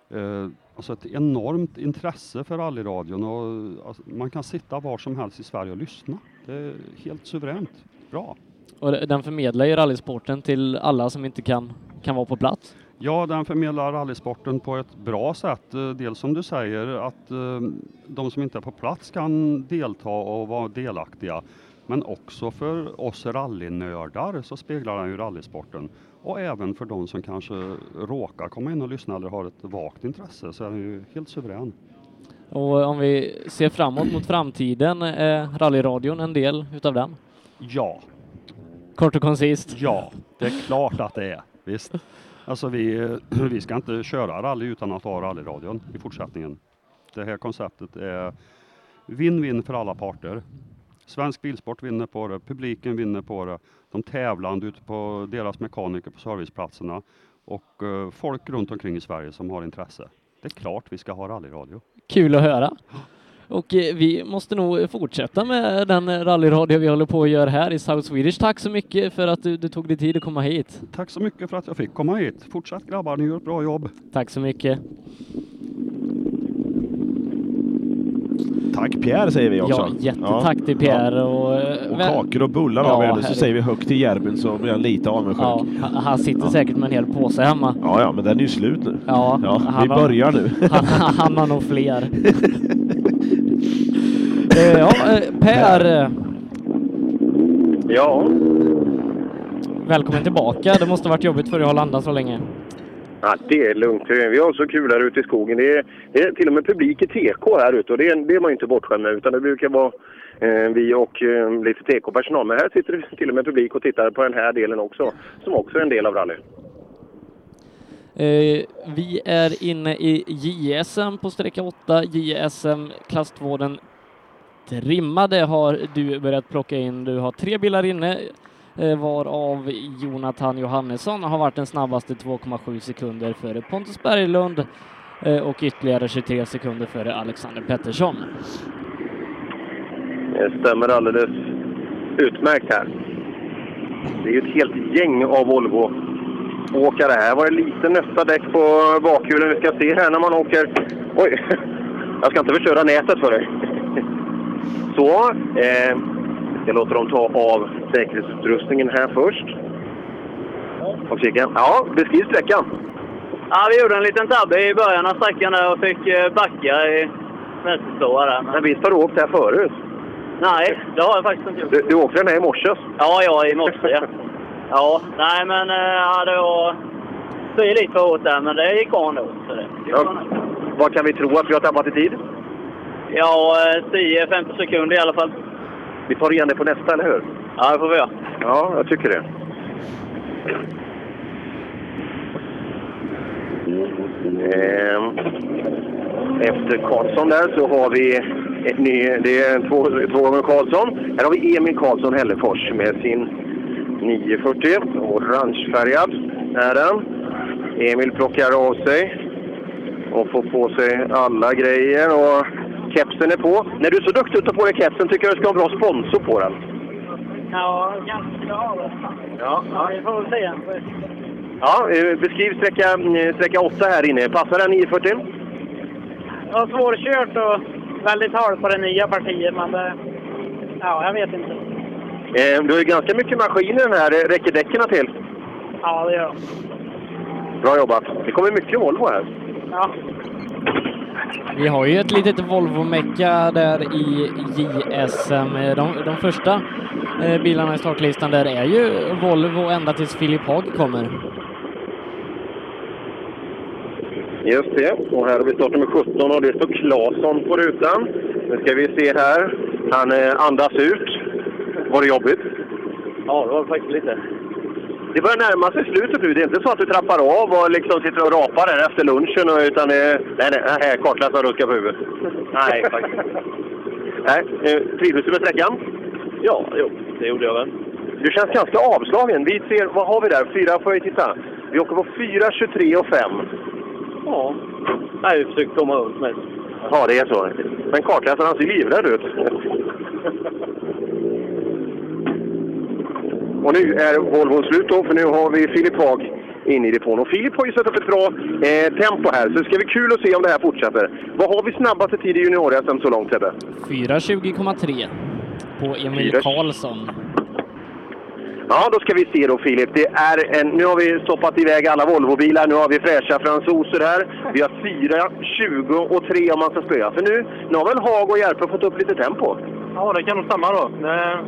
Eh, alltså ett enormt intresse för rallyradion och alltså, man kan sitta var som helst i Sverige och lyssna. Det är helt suveränt bra. Och den förmedlar ju rallysporten till alla som inte kan, kan vara på plats. Ja, den förmedlar rallysporten på ett bra sätt. Eh, Dels som du säger att eh, de som inte är på plats kan delta och vara delaktiga. Men också för oss rallynördar så speglar den ju rallysporten. Och även för de som kanske råkar komma in och lyssna eller har ett vagt intresse så är den ju helt suverän. Och om vi ser framåt mot framtiden, är rallyradion en del utav den? Ja. Kort och koncist. Ja, det är klart att det är. Visst. Alltså vi, [CLEARS THROAT] vi ska inte köra rally utan att ha rallyradion i fortsättningen. Det här konceptet är win-win för alla parter. Svensk bilsport vinner på det, publiken vinner på det, de tävlande ute på deras mekaniker på serviceplatserna och eh, folk runt omkring i Sverige som har intresse. Det är klart vi ska ha rallyradio. Kul att höra. [GASPS] [SNIFFS] Och eh, vi måste nog fortsätta med den rallyradio vi håller på att göra här i South Swedish. Tack så mycket för att du, du tog dig tid att komma hit. Tack så mycket för att jag fick komma hit. Fortsätt grabbar, ni gör ett bra jobb. Tack så mycket. Tack Pierre säger vi också. Ja, jättetack till Pierre. Och, Och kakor och bullar har vi så säger vi högt till Järben så blir han lite avundsjuk. Ja, han- han sitter säkert med en hel påse hemma. Ja, ja, men den är ju slut nu. Ja, Ja, vi har- börjar nu. [LAUGHS] Han, han har nog fler. [LAUGHS] Eh, ja, eh, Per, eh, Ja. välkommen tillbaka. Det måste ha varit jobbigt för dig att landa så länge. Ja, det är lugnt. Vi har så kul här ute i skogen. Det är, det är till och med publik i TK här ute och det är, det är man ju inte bortskämd med utan det brukar vara eh, vi och eh, lite TK-personal. Men här sitter det till och med publik och tittar på den här delen också, som också är en del av rally. Eh, vi är inne i JSM på sträcka 8, JSM klass 2. Den trimmade har du börjat plocka in. Du har tre bilar inne, eh, varav Jonathan Johannesson har varit den snabbaste 2,7 sekunder före Pontus Berglund eh, och ytterligare 23 sekunder före Alexander Pettersson. Det stämmer alldeles utmärkt här. Det är ju ett helt gäng av Volvo-åkare här. var det lite nötta däck på bakhjulen. Vi ska se här när man åker... Oj! [LAUGHS] Jag ska inte förstöra nätet för dig. Så, eh, jag låter dem ta av säkerhetsutrustningen här först. Och kika. Ja, beskriv sträckan. Ja, vi gjorde en liten tabbe i början av sträckan där och fick eh, backa i vänsterståa där. Men visst har du åkt här förut? Nej, det har jag faktiskt inte gjort. Du, du åkte den här i morse? Ja, ja, i morse. Ja. [LAUGHS] ja, nej men eh, ja, det var så lite för hårt där, men det gick an då. Så det, det Ja. Vad kan vi tro att vi har tappat i tid? Ja, eh, 10-15 sekunder i alla fall. Vi tar igen det på nästa, eller hur? Ja, det får vi göra. Ja, jag tycker det. Ehm, Efter Karlsson där så har vi ett ny, det är två, två gånger Karlsson. Här har vi Emil Karlsson Hällefors med sin 940. Orangefärgad är den. Emil plockar av sig och får på sig alla grejer och kepsen är på. När du är så duktig att ta på dig kepsen tycker jag du ska ha en bra sponsor på den. Ja, ganska ha det. Ja, Ja, vi får väl se. Ja, eh, beskriv sträcka, eh, sträcka 8 här inne. Passar den 940? Det var svårkört och väldigt halt på det nya partiet, men det... Ja, jag vet inte. Eh, du har ju ganska mycket maskin i den här. Eh, Räcker däcken till? Ja, det gör de. Bra jobbat. Det kommer mycket Volvo här. Ja. Vi har ju ett litet Volvo-mecka där i JSM. De, de första eh, bilarna i startlistan där är ju Volvo ända tills Filip Haag kommer. Just det. Och här har vi startnummer 17 och det står Claesson på rutan. Nu ska vi se här. Han eh, andas ut. Var det jobbigt? Ja, det var faktiskt lite. Det börjar närma sig slutet nu. Det är inte så att du trappar av och liksom sitter och rapar där efter lunchen. och- Utan det, nej, nej, här kartläsaren ruskar på huvudet. Nej, faktiskt Nej, eh, trivdes du med sträckan? Ja, jo, det gjorde jag väl. Du känns ganska avslagen. Vi ser, vad har vi där? Fyra, får jag titta? Vi åker på 4, 23 och 5. Ja. Nej, vi försöker komma runt med. Ja, det är så. Men kartläsaren han ser livrädd ut. [LAUGHS] Och nu är Volvon slut då, för nu har vi Filip Haag inne i depån. Och Filip har ju satt upp ett bra eh, tempo här, så det ska bli kul att se om det här fortsätter. Vad har vi snabbaste tid i junior-SM så långt, Sebbe? 4.20,3 på Emil Fyra- Karlsson. Ja, då ska vi se då Filip. Det är en, nu har vi stoppat iväg alla Volvobilar. Nu har vi fräscha fransoser här. Vi har 4, 20 och 3 om man ska spöa. För nu, nu har väl Haag och Järpe fått upp lite tempo? Ja, det kan nog stämma då. Det,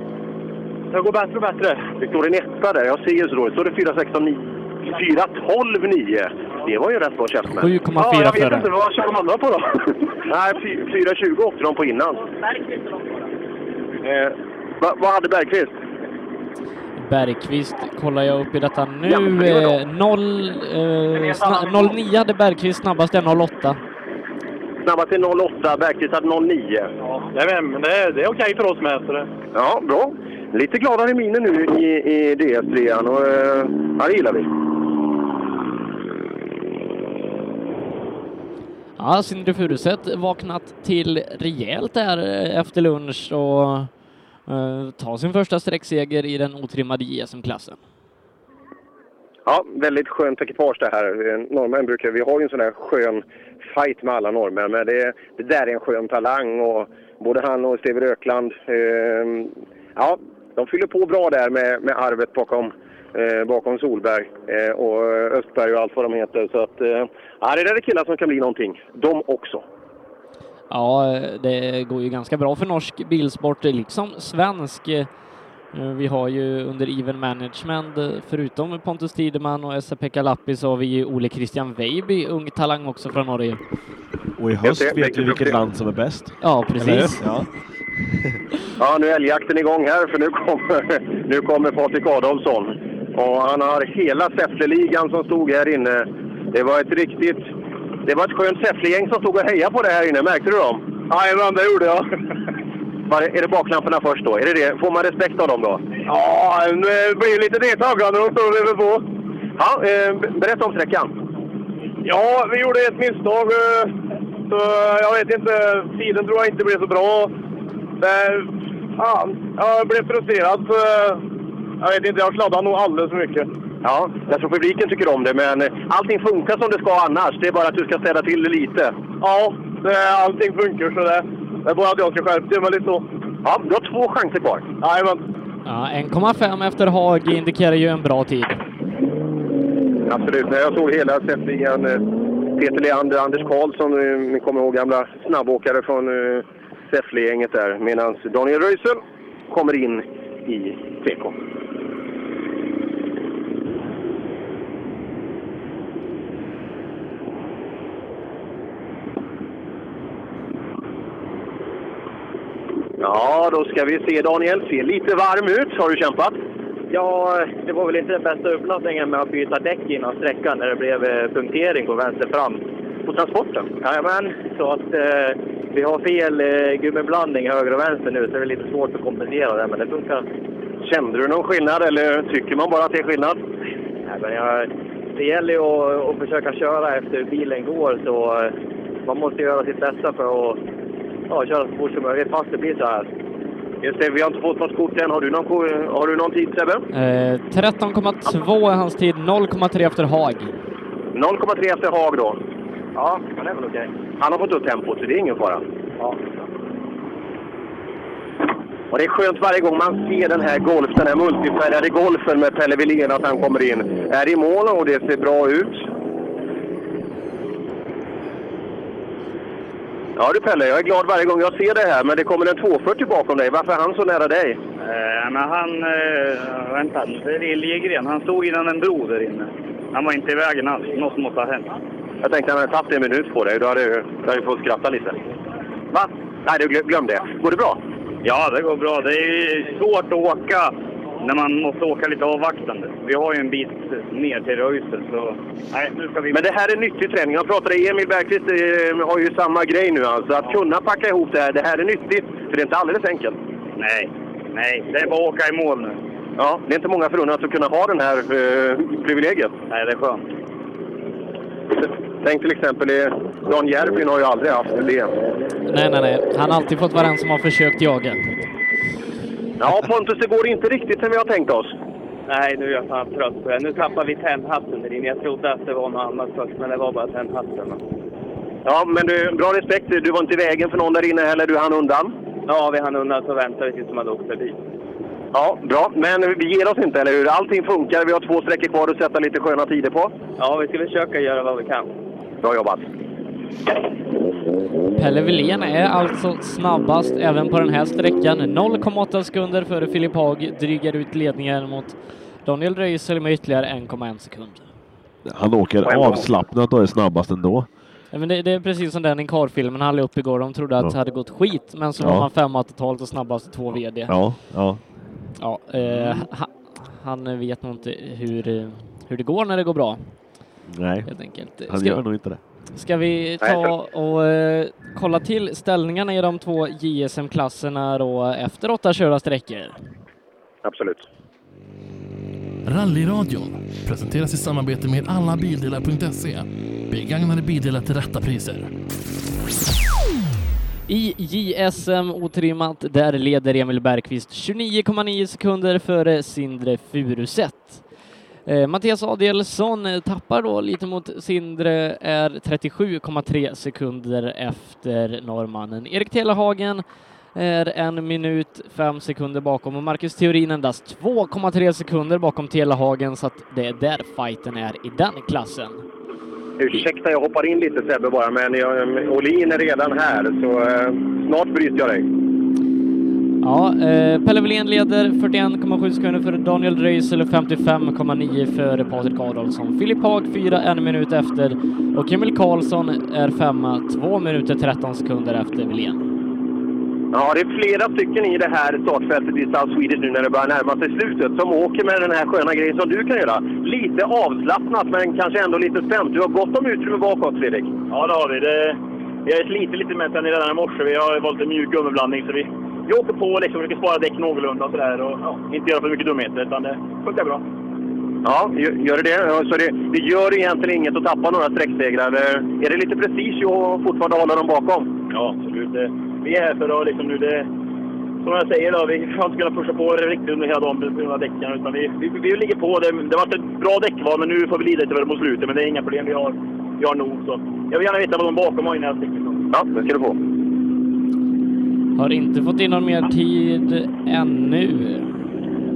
det går bättre och bättre. Det står en etta där. Jag ser ju så dåligt. Står det 4, 16, 9? 4, 12, 9. Det var ju rätt bra käft med. 7,4 ja, jag vet inte. Vad kör de andra på då? [LAUGHS] Nej, 4, 20 åkte de på innan. Eh, vad, vad hade Bergqvist? Bergqvist kollar jag upp i detta nu. Ja, det gör de. Eh, noll, eh, sna, 09 hade Bergqvist snabbast, är 08. Snabbast till 08. Bergqvist hade 09. Ja, det, men det, det är okej för oss med. Så det. Ja, bra. Lite gladare i minen nu i, i DS3 och eh, ja, det gillar vi. Ja, Sindre Furuset vaknat till rejält där eh, efter lunch och uh, ta sin första sträckseger i den otrimmade JSM-klassen. Ja, väldigt skönt ekipage det här. Norrmän brukar, vi har ju en sån här skön fight med alla norrmän, men det, det där är en skön talang och både han och Steve Rökland, eh, ja, de fyller på bra där med, med arvet bakom, eh, bakom Solberg eh, och Östberg och allt vad de heter. Så att, eh, ja, det där är killar som kan bli någonting, de också. Ja, det går ju ganska bra för norsk bilsport, liksom svensk. Eh, Vi har ju under even management, förutom Pontus Tideman och Esa-Pekka Lappi, så har vi ju Ole Christian Weiby, ung talang också från Norge. Och i höst vet vi vilket land som är bäst. Ja, precis. Ja. [LAUGHS] Ja, nu är älgjakten igång här för nu kommer, nu kommer Patrik Adolfsson. Och han har hela Säffle-ligan som stod här inne. Det var ett riktigt... Det var ett skönt Säffle-gäng som stod och hejade på det här inne. Märkte du dem? Jajamän, det gjorde jag. [LAUGHS] Är det baklamporna först då? Är det det? Får man respekt av dem då? Ja, det blir lite deltagande när de står över på. Ja, eh, be- berätta om sträckan. Ja, vi gjorde ett misstag. eh, Så jag vet inte, tiden tror jag inte blev så bra. Det, fan, jag blev frustrerad. Så jag vet inte, jag sladdade nog alldeles för mycket. Ja, jag tror publiken tycker om det, men eh, allting funkar som det ska annars. Det är bara att du ska städa till det lite. Ja, det, allting funkar så det, det är bara att jag ska skärpa till mig lite så. Ja, du har två chanser kvar. Jajamän. Ja, 1,5 efter Haag indikerar ju en bra tid. Absolut. När jag såg hela sättningen, eh, Peter Leander, Anders Karlsson, eh, ni kommer ihåg gamla snabbåkare från eh, Säffle-gänget där, medan Daniel Röisel kommer in i TK. Ja, då ska vi se Daniel. Ser lite varm ut. Har du kämpat? Ja, det var väl inte den bästa uppladdningen med att byta däck innan sträckan när det blev eh, punktering på vänster fram. På transporten? Jajamän, så att eh, vi har fel eh, gummiblandning höger och vänster nu så det är lite svårt att kompensera det, men det funkar. Kände du någon skillnad eller tycker man bara att det är skillnad? Nej, men jag, det gäller ju att, att försöka köra efter hur bilen går så eh, man måste göra sitt bästa för att ja, köra så fort som möjligt fast det blir så här. Just det, vi har inte fått något kort än. Har du någon, har du någon tid Sebbe? Eh, 13,2 är hans tid, 0,3 efter Haag. 0,3 efter Haag då. Ja, men det är väl okej. Han har fått upp tempot, så det är ingen fara. Ja. Och det är skönt varje gång man ser den här golf, den här multifärgade golfen med Pelle Wilén att han kommer in. Är i mål och det ser bra ut. Ja du Pelle, jag är glad varje gång jag ser det här, men det kommer en 240 bakom dig. Varför är han så nära dig? Eh, men han... Eh, vänta, det är Liljegren. Han stod innan en bro där inne. Han var inte i vägen alls. Något måste ha hänt. Jag tänkte att han hade tagit en minut på dig. Då hade hade du fått skratta lite. Va? Nej, du glöm det. Går det bra? Ja, det går bra. Det är svårt att åka när man måste åka lite avvaktande. Vi har ju en bit ner till Röisel, så... Nej, nu ska vi... Men det här är nyttig träning. Jag pratade, Emil Bergqvist eh, har ju samma grej nu alltså. Att kunna packa ihop det här, det här är nyttigt. För det är inte alldeles enkelt. Nej, nej. Det är bara att åka i mål nu. Ja, det är inte många förunnat att kunna ha den här eh, privilegiet. Nej, det är skönt. Tänk till exempel, Dan Järvin har ju aldrig haft det. Nej, nej, nej. Han har alltid fått vara den som har försökt jaga. Ja, Pontus, det går inte riktigt som vi har tänkt oss. Nej, nu är jag fan trött på det. Nu tappade vi tändhatten där inne. Jag trodde att det var något annat först, men det var bara tändhatten. Ja, men du, bra respekt. Du var inte i vägen för någon där inne heller. Du hann undan. Ja, vi hann undan så väntade vi tills man hade åkt förbi. Ja, bra. Men vi ger oss inte, eller hur? Allting funkar. Vi har två sträckor kvar att sätta lite sköna tider på. Ja, vi ska försöka göra vad vi kan. Bra jobbat. Pelle Wilén är alltså snabbast även på den här sträckan. 0,8 sekunder före Filip Haag drygar ut ledningen mot Daniel Röisel med ytterligare 1,1 sekund. Han åker avslappnat och är snabbast ändå. Ja, men det, det är precis som den Inkar-filmen han la upp igår. De trodde att Ja. det hade gått skit, men så Ja. var han femma totalt och snabbast två VD. Ja, ja. Ja, eh, ha, han vet nog inte hur, hur det går när det går bra. Nej, Helt enkelt. han Ska- gör nog inte det. Ska vi ta och eh, kolla till ställningarna i de två JSM-klasserna då efter åtta körda sträckor? Absolut. Rallyradion presenteras i samarbete med allabildelar.se. Begagnade bildelar till rätta priser. I JSM otrimmat, där leder Emil Bergqvist 29,9 sekunder före Sindre Furuset. Eh, Mattias Adielsson eh, tappar då lite mot Sindre, är 37,3 sekunder efter norrmannen. Erik Telehagen är en minut fem sekunder bakom och Marcus Theorin endast 2,3 sekunder bakom Telehagen så att det är där fighten är i den klassen. Ursäkta, jag hoppar in lite Sebbe bara, men jag, Olin är redan här, så eh, snart bryter jag dig. Ja, eh, Pelle Wilén leder 41,7 sekunder före Daniel Röisel och 55,9 före Patrik Adolfsson. Filip Haag fyra, en minut efter och Emil Karlsson är femma, två minuter 13 sekunder efter Wilén. Ja, det är flera stycken i det här startfältet i South Swedish nu när det börjar närma sig slutet som åker med den här sköna grejen som du kan göra. Lite avslappnat men kanske ändå lite spänt. Du har gott om utrymme bakåt Fredrik. Ja, det har vi. Det, vi har slitit lite med den redan i morse. Vi har valt en mjuk gummiblandning så vi, vi åker på och liksom försöker spara däck någorlunda och sådär och ja, inte göra för mycket dumheter utan det funkar bra. Ja, gör det det? Så det, det gör egentligen inget att tappa några sträcksegrar? Är det lite prestige att fortfarande hålla dem bakom? Ja, absolut. Vi är här för att liksom nu det, som jag säger då, vi har inte kunnat pusha på riktigt under hela dagen med några däcken utan vi, vi, vi ligger på. Det, det varit ett bra däckval men nu får vi lida lite väl mot slutet men det är inga problem. Vi har, vi har nog. Så. Jag vill gärna veta vad de bakom har innan jag sticker. Ja, det ska du få. Har inte fått in någon mer tid ännu.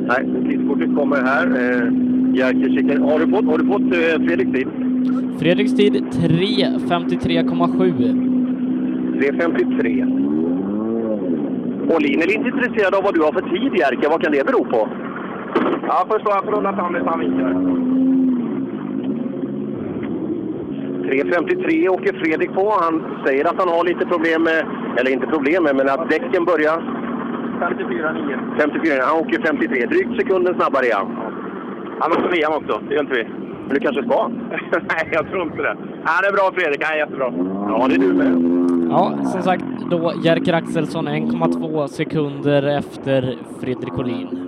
Nej, tidskortet kommer här. Eh, Jerker kikar. Har du fått, har du fått eh, Fredriks tid? Fredriks tid 3.53,7. 3.53. Olin är lite intresserad av vad du har för tid Jerker. Vad kan det bero på? Ja, först får jag rulla fram lite han vinkar. 3.53 åker Fredrik på. Han säger att han har lite problem med, eller inte problem med, men att däcken börjar 54,9. 54. Han åker 53. Drygt sekunden snabbare är han. Han åker VM också, det gör inte vi. Men du kanske ska? [LAUGHS] Nej, jag tror inte det. Han är bra Fredrik, han är jättebra. Ja, det är du med. Ja, som sagt då Jerker Axelsson 1,2 sekunder efter Fredrik Olin.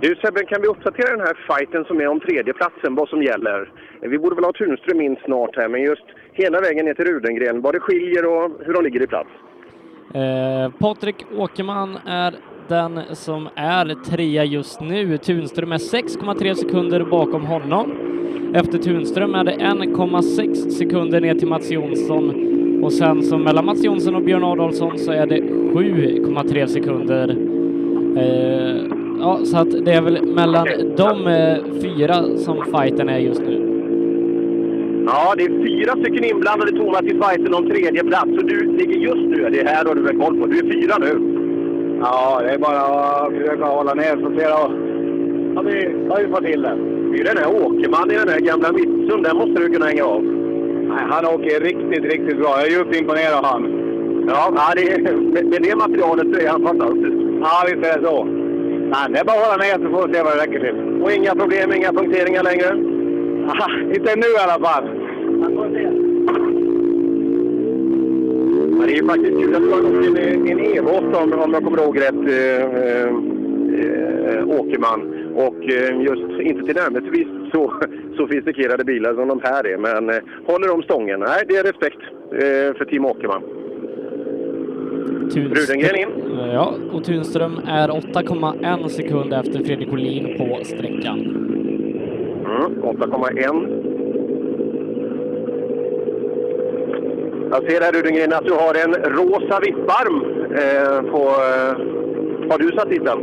Du Sebben, kan vi uppdatera den här fighten som är om tredjeplatsen, vad som gäller? Vi borde väl ha Tunström in snart här, men just hela vägen ner till Rudengren, vad det skiljer och hur de ligger i plats. Eh, Patrik Åkerman är den som är trea just nu. Tunström är 6,3 sekunder bakom honom. Efter Tunström är det 1,6 sekunder ner till Mats Jonsson och sen så mellan Mats Jonsson och Björn Adolfsson så är det 7,3 sekunder. Eh, ja, så att det är väl mellan de eh, fyra som fighten är just nu. Ja, det är fyra stycken inblandade Thomas i fighten om tredje plats. Så du ligger just nu, det här har du väl koll på, du är fyra nu. Ja, det är bara att försöka hålla ner så ser jag. Ja, vi har ju fått till det. Det är den här Åkerman i den här gamla Vitsund, den måste du kunna hänga av. Nej, han åker riktigt, riktigt bra. Jag är djupt imponerad av han. Ja, ja det är, med, med det materialet så är han fantastisk. Ja, visst är det så. Nej, det är bara att hålla med så får vi se vad det räcker till. Och inga problem, inga punkteringar längre? Aha, inte nu i alla fall. Men det är ju faktiskt kul att du har gått en, en E8 om, om jag kommer ihåg rätt, eh, eh, eh Åkerman. Och eh, just inte tillnärmelsevis så sofistikerade bilar som de här är. Men eh, håller de stången? Nej, det är respekt eh, för Team Åkerman. Rudengren in. Ja, och Tunström är 8,1 sekund efter Fredrik Olin på sträckan. Mm, 8,1. Jag ser här Rudengren att du har en rosa vipparm eh, på... Eh, har du satt dit den?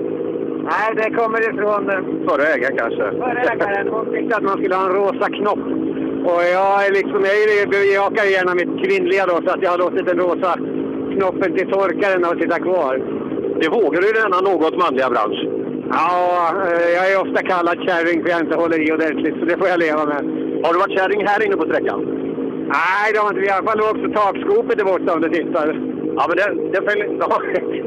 Nej, det kommer ifrån... eh, Förra ägaren kanske? Förra ägaren. [LAUGHS] Hon tyckte att man skulle ha en rosa knopp. Och jag är liksom, jag är- bejakar gärna mitt kvinnliga då, så att jag har låtit den rosa knoppen till torkaren och sitta kvar. Det vågar du i denna något manliga bransch. Ja, eh, jag är ofta kallad kärring för jag inte håller i ordentligt, så det får jag leva med. Har du varit kärring här inne på sträckan? Nej, det har inte vi. I alla fall också takskopet där borta om du tittar. Ja, men det, det, [LAUGHS]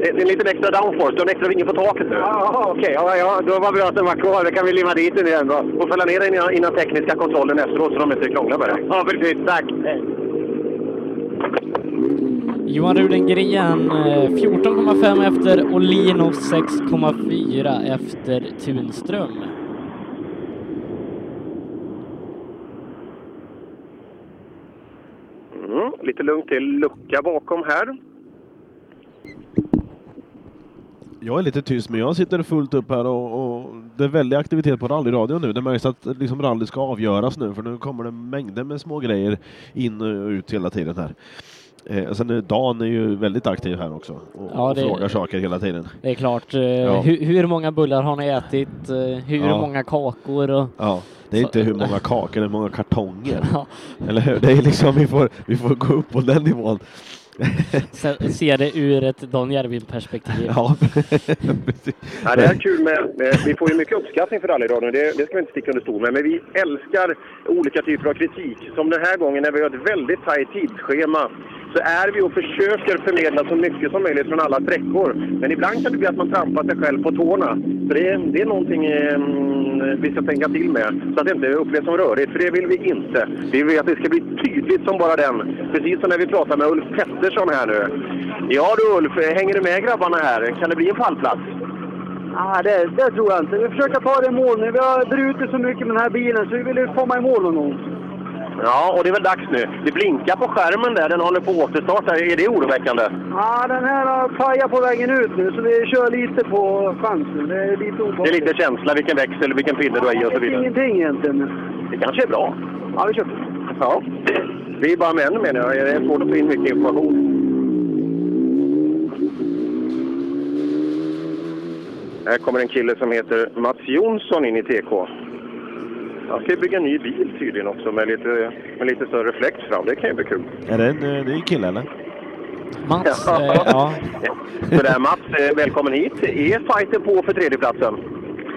det är en liten extra downforce. Du har en extra vinge på taket nu. Ja, okej. Ja, ja, då var det bra att den var kvar. Då kan vi limma dit den igen då. Och fälla ner den innan, innan tekniska kontrollen efteråt så de inte krånglar med det. Ja, precis. Tack. Johan Rudengren eh, 14,5 efter Olin och 6,4 efter Tunström. Ja, lite lugnt till lucka bakom här. Jag är lite tyst, men jag sitter fullt upp här och, och det är väldig aktivitet på rallyradion nu. Det märks att liksom rally ska avgöras nu, för nu kommer det mängder med små grejer in och ut hela tiden här. Eh, sen är Dan är ju väldigt aktiv här också och, Ja, och det- frågar saker hela tiden. Det är klart. Eh, Ja. hur, hur många bullar har ni ätit? Eh, hur Ja. många kakor? Och... Ja, det är Så- inte hur många kakor, det är hur många kartonger. [LAUGHS] Eller hur? Det är liksom, vi får, vi får gå upp på den nivån. Se, se det ur ett Dan Järvin-perspektiv. Ja, [LAUGHS] Ja, det är kul med, med, vi får ju mycket uppskattning för rallyradion, det, det ska vi inte sticka under stol med. Men vi älskar olika typer av kritik. Som den här gången när vi har ett väldigt tajt tidsschema så är vi och försöker förmedla så mycket som möjligt från alla sträckor. Men ibland kan det bli att man trampar sig själv på tårna. Så det, är- det är någonting eh, vi ska tänka till med. Så att det inte upplevs som rörigt, för det vill vi inte. Vi vill att det ska bli tydligt som bara den. Precis som när vi pratar med Ulf Pettersson här nu. Ja du Ulf, hänger du med grabbarna här? Kan det bli en pallplats? Ah, det, det tror jag inte. Vi försöker ta det i mål nu. Vi har brutit så mycket med den här bilen så vi vill komma i mål någon gång. Ja, och det är väl dags nu. Det blinkar på skärmen där, den håller på att återstarta. Är det oroväckande? Ja, den här har pajat på vägen ut nu så vi kör lite på chansen. Det är lite Det är obehagligt. lite känsla, vilken växel, vilken pinne du har i och så vidare. ingenting egentligen. Det kanske är bra. Ja, vi kör. Ja. Vi är bara män menar jag. Det är svårt att få in mycket information. Här kommer en kille som heter Mats Jonsson in i TK. Han ska bygga en ny bil tydligen också med lite, med lite större fläkt fram. Det kan ju bli kul. Är det en, eh, det är en kille eller? Mats, eh, ja. Så där Mats, eh, välkommen hit. Är fighten på för tredjeplatsen?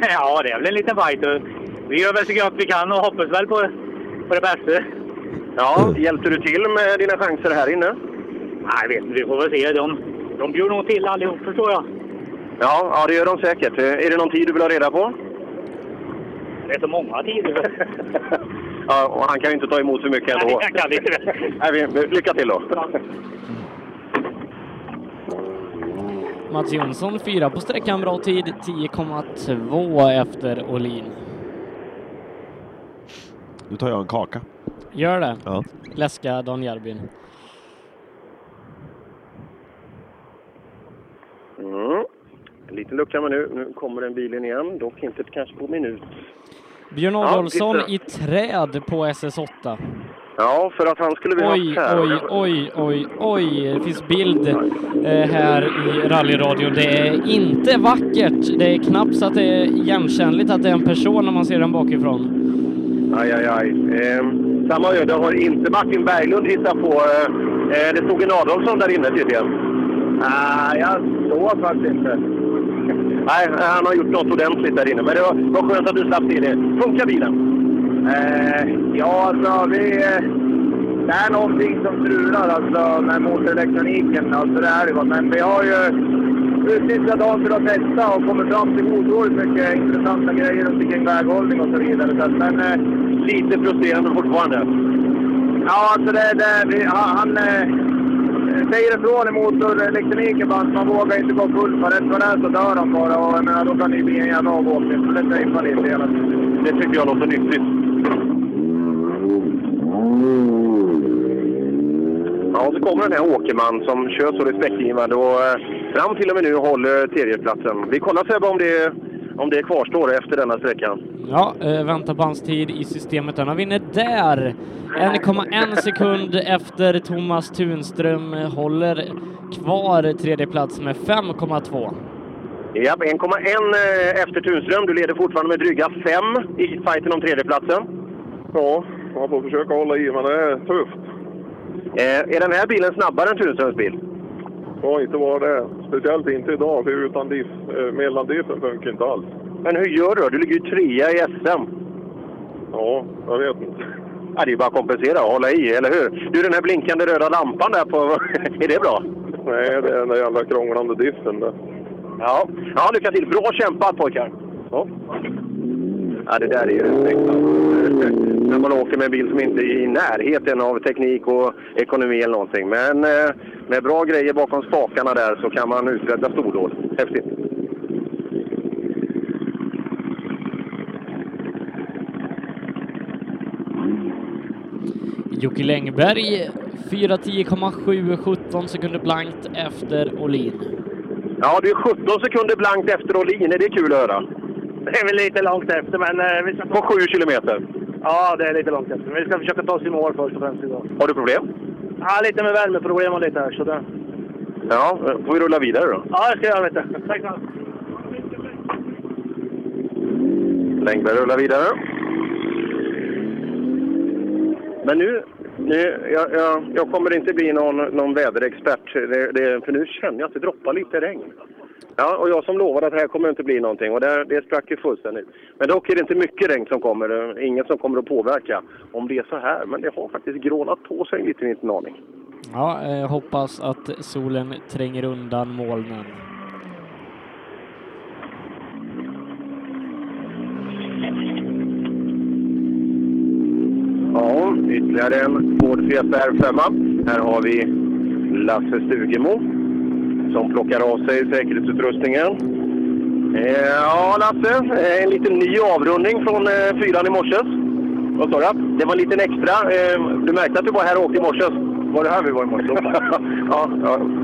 Ja, det är väl en liten fight. Vi gör väl så gott vi kan och hoppas väl på, på det bästa. Ja, hjälpte du till med dina chanser här inne? Nej, jag vet inte. Vi får väl se. De, de bjuder nog till allihop, förstår jag. Ja, ja, det gör de säkert. Är det någon tid du vill ha reda på? Det är så många tider. [LAUGHS] Ja, och han kan ju inte ta emot för mycket ändå. Nej, jag kan inte. [LAUGHS] Nej, vi- lycka till då. Mats Jonsson fyra på sträckan, bra tid. 10,2 efter Olin. Nu tar jag en kaka. Gör det. Ja. Läska Dan Järvin. Mm. En liten lucka men nu. Nu kommer den bilen igen. Dock inte kanske på minut. Björn Ja, Adolfsson titta. i träd på SS8. Ja, för att han skulle vi Oj, här. oj, oj, oj, oj. Det finns bild eh, här i rallyradion. Det är inte vackert. Det är knappt så att det är igenkännligt att det är en person när man ser den bakifrån. Aj, aj, aj. Eh, samma öde har inte Martin Berglund hittat på. Eh, eh, det stod en Adolfsson där inne tydligen. Nej, jag såg faktiskt inte. Nej, han har gjort något ordentligt där inne. Men det var, var skönt att du slapp se det. Funkar bilen? Eh, ja, alltså vi... Det är någonting som strular alltså med motorelektroniken. Alltså det är det. Men vi har ju utnyttjat dagen till att testa och kommit fram till otroligt mycket intressanta grejer runt omkring väghållning och så vidare. Så men, eh, Lite frustrerande fortfarande. Ja, alltså det, det, vi, han, eh, säger ifrån i motorelektroniken bara att man vågar inte gå full för rätt vad det är så dör de bara. Och jag menar, då kan det ju bli en jävla avåkning. Så det säger man lite hela tiden. Det tycker jag låter nyttigt. Ja, så kommer den här Åkerman som kör så respektingivande och eh, fram till och med nu håller tredjeplatsen. Vi kollar Sebbe om det, om det kvarstår efter denna sträckan. Ja, eh, vänta på hans tid i systemet. Han vinner där. 1,1 sekund efter Thomas Tunström håller kvar tredje plats med 5,2. Ja, 1,1 eh, efter Tunström. Du leder fortfarande med dryga 5 i fighten om tredjeplatsen. Ja, man får försöka hålla i, men det är tufft. Eh, är den här bilen snabbare än Tunströms bil? Ja, inte var det. Speciellt inte idag, för utan diff, eh, mellandiffen funkar inte alls. Men hur gör du då? Du ligger ju trea i SM. Ja, jag vet inte. Ja, det är ju bara att kompensera och hålla i, eller hur? Du, den här blinkande röda lampan där på... [LAUGHS] är det bra? Nej, det är den där jävla krånglande diffen där. Ja, ja lycka till. Bra kämpat pojkar! Ja. Ja, det där är ju. När man åker med en bil som inte är i närheten av teknik och ekonomi eller någonting. Men eh, med bra grejer bakom spakarna där så kan man uträtta stordåd. Häftigt. Jocke Längberg 4.10,7, 17 sekunder blankt efter Olin. Ja, det är 17 sekunder blankt efter Olin. Är det kul att höra? Det är väl lite långt efter, men eh, vi ska... På 7 kilometer. Ja, det är lite långt efter. Men vi ska försöka ta oss i mål först och främst idag. Har du problem? Ja, lite med värmeproblem och lite här, så det... Ja, får vi rulla vidare då. Ja, det ska jag göra, vet du. Tack så. Längberg rullar vidare. Men nu, nu jag, jag, jag kommer inte bli någon, någon väderexpert, det, det, för nu känner jag att det droppar lite regn. Ja, och jag som lovade att det här kommer inte bli någonting och det, det sprack ju fullständigt. Men dock är det inte mycket regn som kommer, inget som kommer att påverka om det är så här. Men det har faktiskt grånat på sig en liten, liten aning. Ja, jag hoppas att solen tränger undan molnen. Ja, ytterligare en Ford Fiesta R5. Här har vi Lasse Stugemo som plockar av sig säkerhetsutrustningen. Eh, ja, Lasse, eh, en liten ny avrundning från eh, fyran i morse. Vad sa du? Det var en liten extra. Du märkte att du var här och åkte i morse. Var det här vi var i morse? [LAUGHS] ja,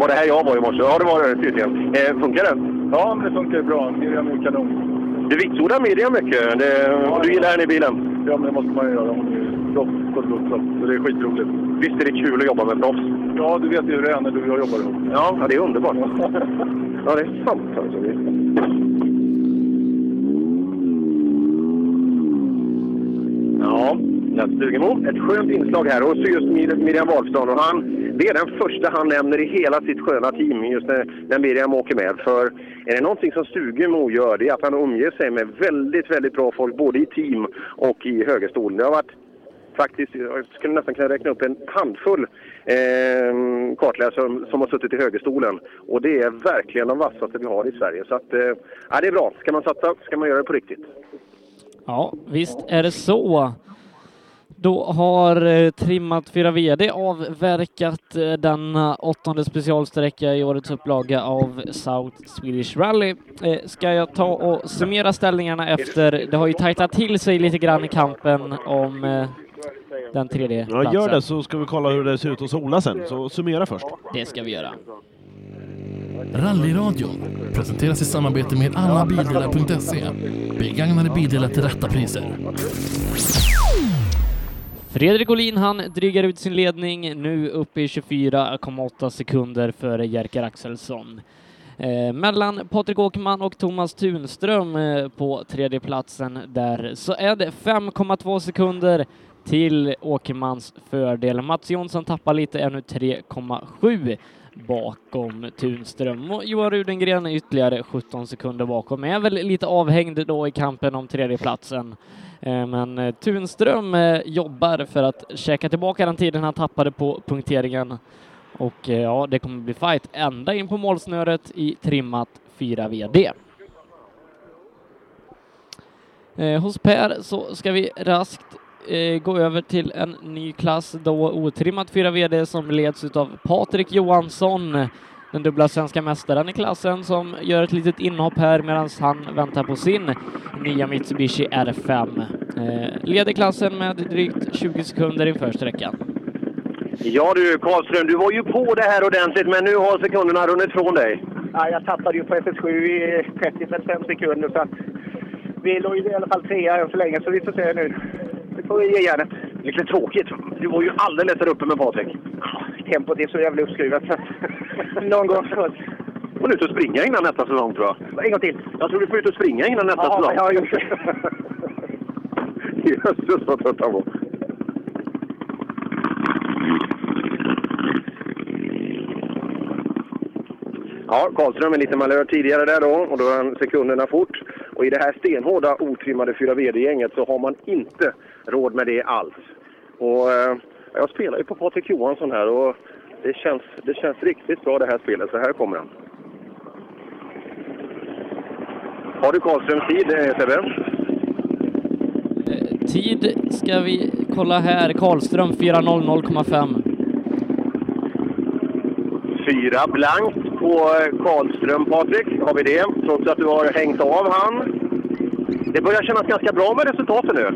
var det här jag var i morse? Ja, det var det tydligen. Funkar det? Ja, men det funkar bra. Miriam är kanon. Du vitsordar Miriam mycket. Det, och du gillar henne i bilen? Ja, men det måste man ju göra. Proffs på Lutzat, så det är skitroligt. Visst är det kul att jobba med proffs? Ja, du vet ju hur det är när du och jag jobbar ihop. Ja, ja det är underbart. [LAUGHS] ja, det är sant alltså. Ja, Lasse Ett skönt inslag här. Och så just Miriam Wahlstrand Och han, det är den första han nämner i hela sitt sköna team just när, när Miriam åker med. För är det någonting som Stugemo gör, det är att han omger sig med väldigt, väldigt bra folk både i team och i högerstolen. Det har varit faktiskt, jag skulle nästan kunna räkna upp en handfull eh, kartläsare som, som har suttit i högerstolen. Och det är verkligen de vassaste vi har i Sverige. Så att, eh, ja, det är bra. Ska man satsa ska man göra det på riktigt. Ja, visst är det så. Då har eh, Trimmat 4 VD avverkat eh, denna åttonde specialsträcka i årets upplaga av South Swedish Rally. Eh, ska jag ta och summera ställningarna efter, det har ju tajtat till sig lite grann i kampen om eh, den tredje Ja, gör platsen. det så ska vi kolla hur det ser ut hos Ola sen. Så summera först. Det ska vi göra. Rallyradion presenteras i samarbete med allabildelar.se. Begagnade bildelar till rätta priser. Fredrik Olin han drygar ut sin ledning, nu uppe i 24,8 sekunder före Jerker Axelsson. Eh, mellan Patrik Åkerman och Thomas Tunström eh, på tredje platsen där så är det 5,2 sekunder till Åkermans fördel. Mats Jonsson tappar lite, är nu 3,7 bakom Tunström och Johan Rudengren är ytterligare 17 sekunder bakom. Är väl lite avhängd då i kampen om tredjeplatsen. Eh, men eh, Tunström eh, jobbar för att käka tillbaka den tiden han tappade på punkteringen. Och ja, det kommer bli fight ända in på målsnöret i trimmat 4 VD. Hos Per så ska vi raskt eh, gå över till en ny klass, då otrimmat 4 VD som leds utav Patrik Johansson, den dubbla svenska mästaren i klassen som gör ett litet inhopp här medan han väntar på sin nya Mitsubishi R5. Eh, leder klassen med drygt 20 sekunder inför sträckan. Ja du Karlström, du var ju på det här ordentligt men nu har sekunderna runnit från dig. Ja, jag tappade ju på SS7 i 30-35 sekunder så att vi låg ju i alla fall trea än så länge så vi får se nu. Vi får ge järnet. Lite tråkigt. Du var ju alldeles där uppe med Patrik. Tempot är så jävla uppskruvat [LAUGHS] någon gång får du ut och springa innan nästa säsong tror jag. En gång till. Jag tror du får ut och springa innan nästa Ja, säsong. jag har gjort [LAUGHS] Jösses vad trött han var. Ja, Karlström en liten malör tidigare där då och då är han sekunderna fort. Och i det här stenhårda otrimmade 4 VD-gänget så har man inte råd med det alls. Och eh, jag spelar ju på Patrik Johansson här och det känns, det känns riktigt bra det här spelet, så här kommer han. Har du Karlströms tid, eh, Sebbe? Eh, tid ska vi kolla här. Karlström 4.00,5. Fyra blankt på eh, Karlström, Patrik. Har vi det, trots att du har hängt av han. Det börjar kännas ganska bra med resultaten nu.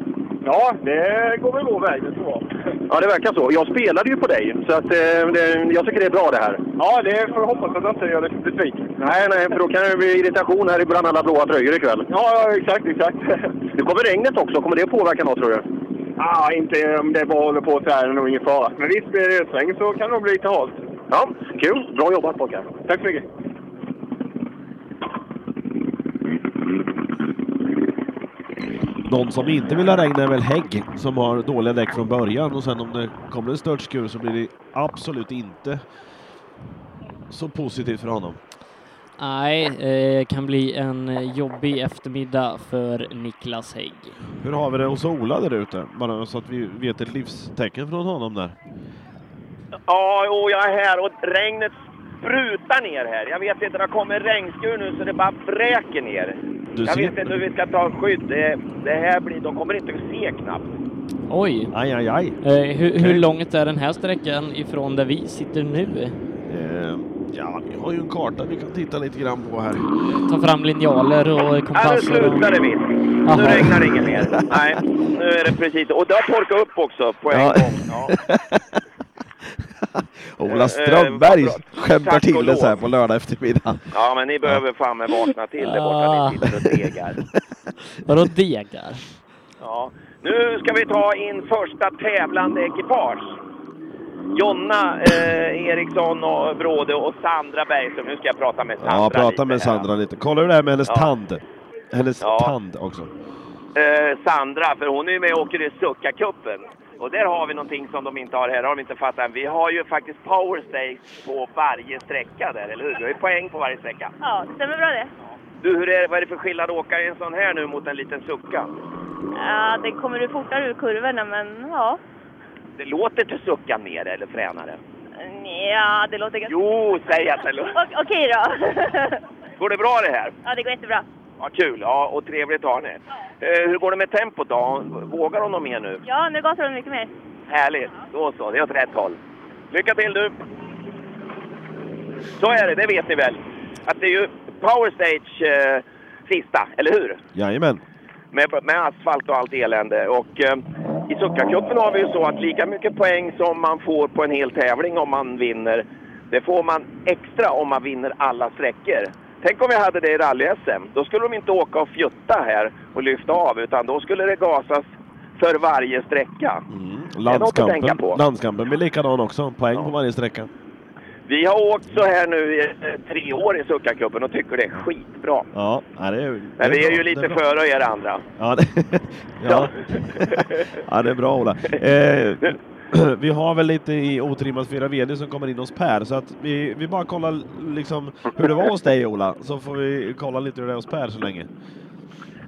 Ja, det går väl vår väg, det tror jag. Ja, det verkar så. Jag spelade ju på dig, så att, eh, det, jag tycker det är bra det här. Ja, det får jag hoppas att jag inte gör dig besviken. Nej, nej, för då kan det bli irritation här bland alla blåa tröjor ikväll. Ja, ja, exakt, exakt. Nu kommer regnet också. Kommer det påverka något, tror du? ah, inte om det bara håller på så här är det nog ingen fara. Men visst, blir det ösregn så kan det nog bli lite halt. Ja, kul. Bra jobbat pojkar. Tack så mycket. Någon som inte vill ha regn är väl Hägg som har dåliga däck från början och sen om det kommer en störtskur så blir det absolut inte så positivt för honom. Nej, eh, kan bli en jobbig eftermiddag för Niklas Hägg. Hur har vi det hos Ola där ute? Bara så att vi vet ett livstecken från honom där. Ja, och jag är här och regnet sprutar ner här. Jag vet inte, det har kommit regnskur nu så det bara vräker ner. Du jag ser- vet inte hur vi ska ta skydd. Det, det här blir, de kommer inte att se knappt. Oj! Aj, aj, aj. Eh, hur, hur långt är den här sträckan ifrån där vi sitter nu? Eh, ja, vi har ju en karta vi kan titta lite grann på här. Ta fram linjaler och Ja, nu kompasser. slutade vi. Nu regnar det inget mer. Nej, nu är det precis. Och det har torkat upp också på en Ja. gång. Ja. [LAUGHS] [LAUGHS] Ola Eh, Strömberg vad bra. skämtar till det så här på lördag eftermiddag. ja, men ni behöver fan med vakna till där borta. Ni sitter och degar. [LAUGHS] Vadå degar? Ja. Nu ska vi ta in första tävlande ekipage. Jonna eh, Eriksson och Bråde och Sandra Bergström. Nu ska jag prata med Sandra Ja, prata lite med här. Sandra lite. Kolla hur det är med hennes Ja. tand. Hennes Ja. tand också. Eh, Sandra, för hon är ju med och åker i Succa-cupen. Och där har vi någonting som de inte har här, har de inte fattat än. Vi har ju faktiskt power stakes på varje sträcka där, eller hur? Vi har ju poäng på varje sträcka. Ja, det stämmer bra det. Du, hur är, vad är det för skillnad att åka i en sån här nu mot en liten Succa? Ja, det kommer du fortare ur kurvorna, men ja. Det låter inte Succa mer eller fränare? Ja, det låter ganska... Jo, säg att det låter. [LAUGHS] Okej då. Går det bra det här? ja, det går jättebra. Ja, kul. Ja, och trevligt har ni. Eh, hur går det med tempot då? Vågar hon mer nu? Ja, nu gasar de mycket mer. Härligt. Då så, det är åt rätt håll. Lycka till du! Så är det, det vet ni väl? Att det är ju Power Stage eh, sista, eller hur? Jajamän. Med, med asfalt och allt elände. Och eh, i Succa-cupen har vi ju så att lika mycket poäng som man får på en hel tävling om man vinner, det får man extra om man vinner alla sträckor. Tänk om vi hade det i rally-SM. Då skulle de inte åka och fjutta här och lyfta av, utan då skulle det gasas för varje sträcka. Är något att tänka Landskampen, på. landskampen blir likadan också. Poäng på varje sträcka. Vi har åkt så här nu i eh, tre år i Succa-cupen och tycker det är skitbra. Ja, ja, det är, det Men vi är bra. ju lite bra. före er andra. Ja, det, [LAUGHS] ja. ja, det är bra Ola. Eh, [LAUGHS] [CLEARS THROAT] vi har väl lite i otrimmat fyra VD som kommer in hos Per, så att vi, vi bara kollar liksom hur det var hos dig Ola, så får vi kolla lite hur det är hos Per så länge.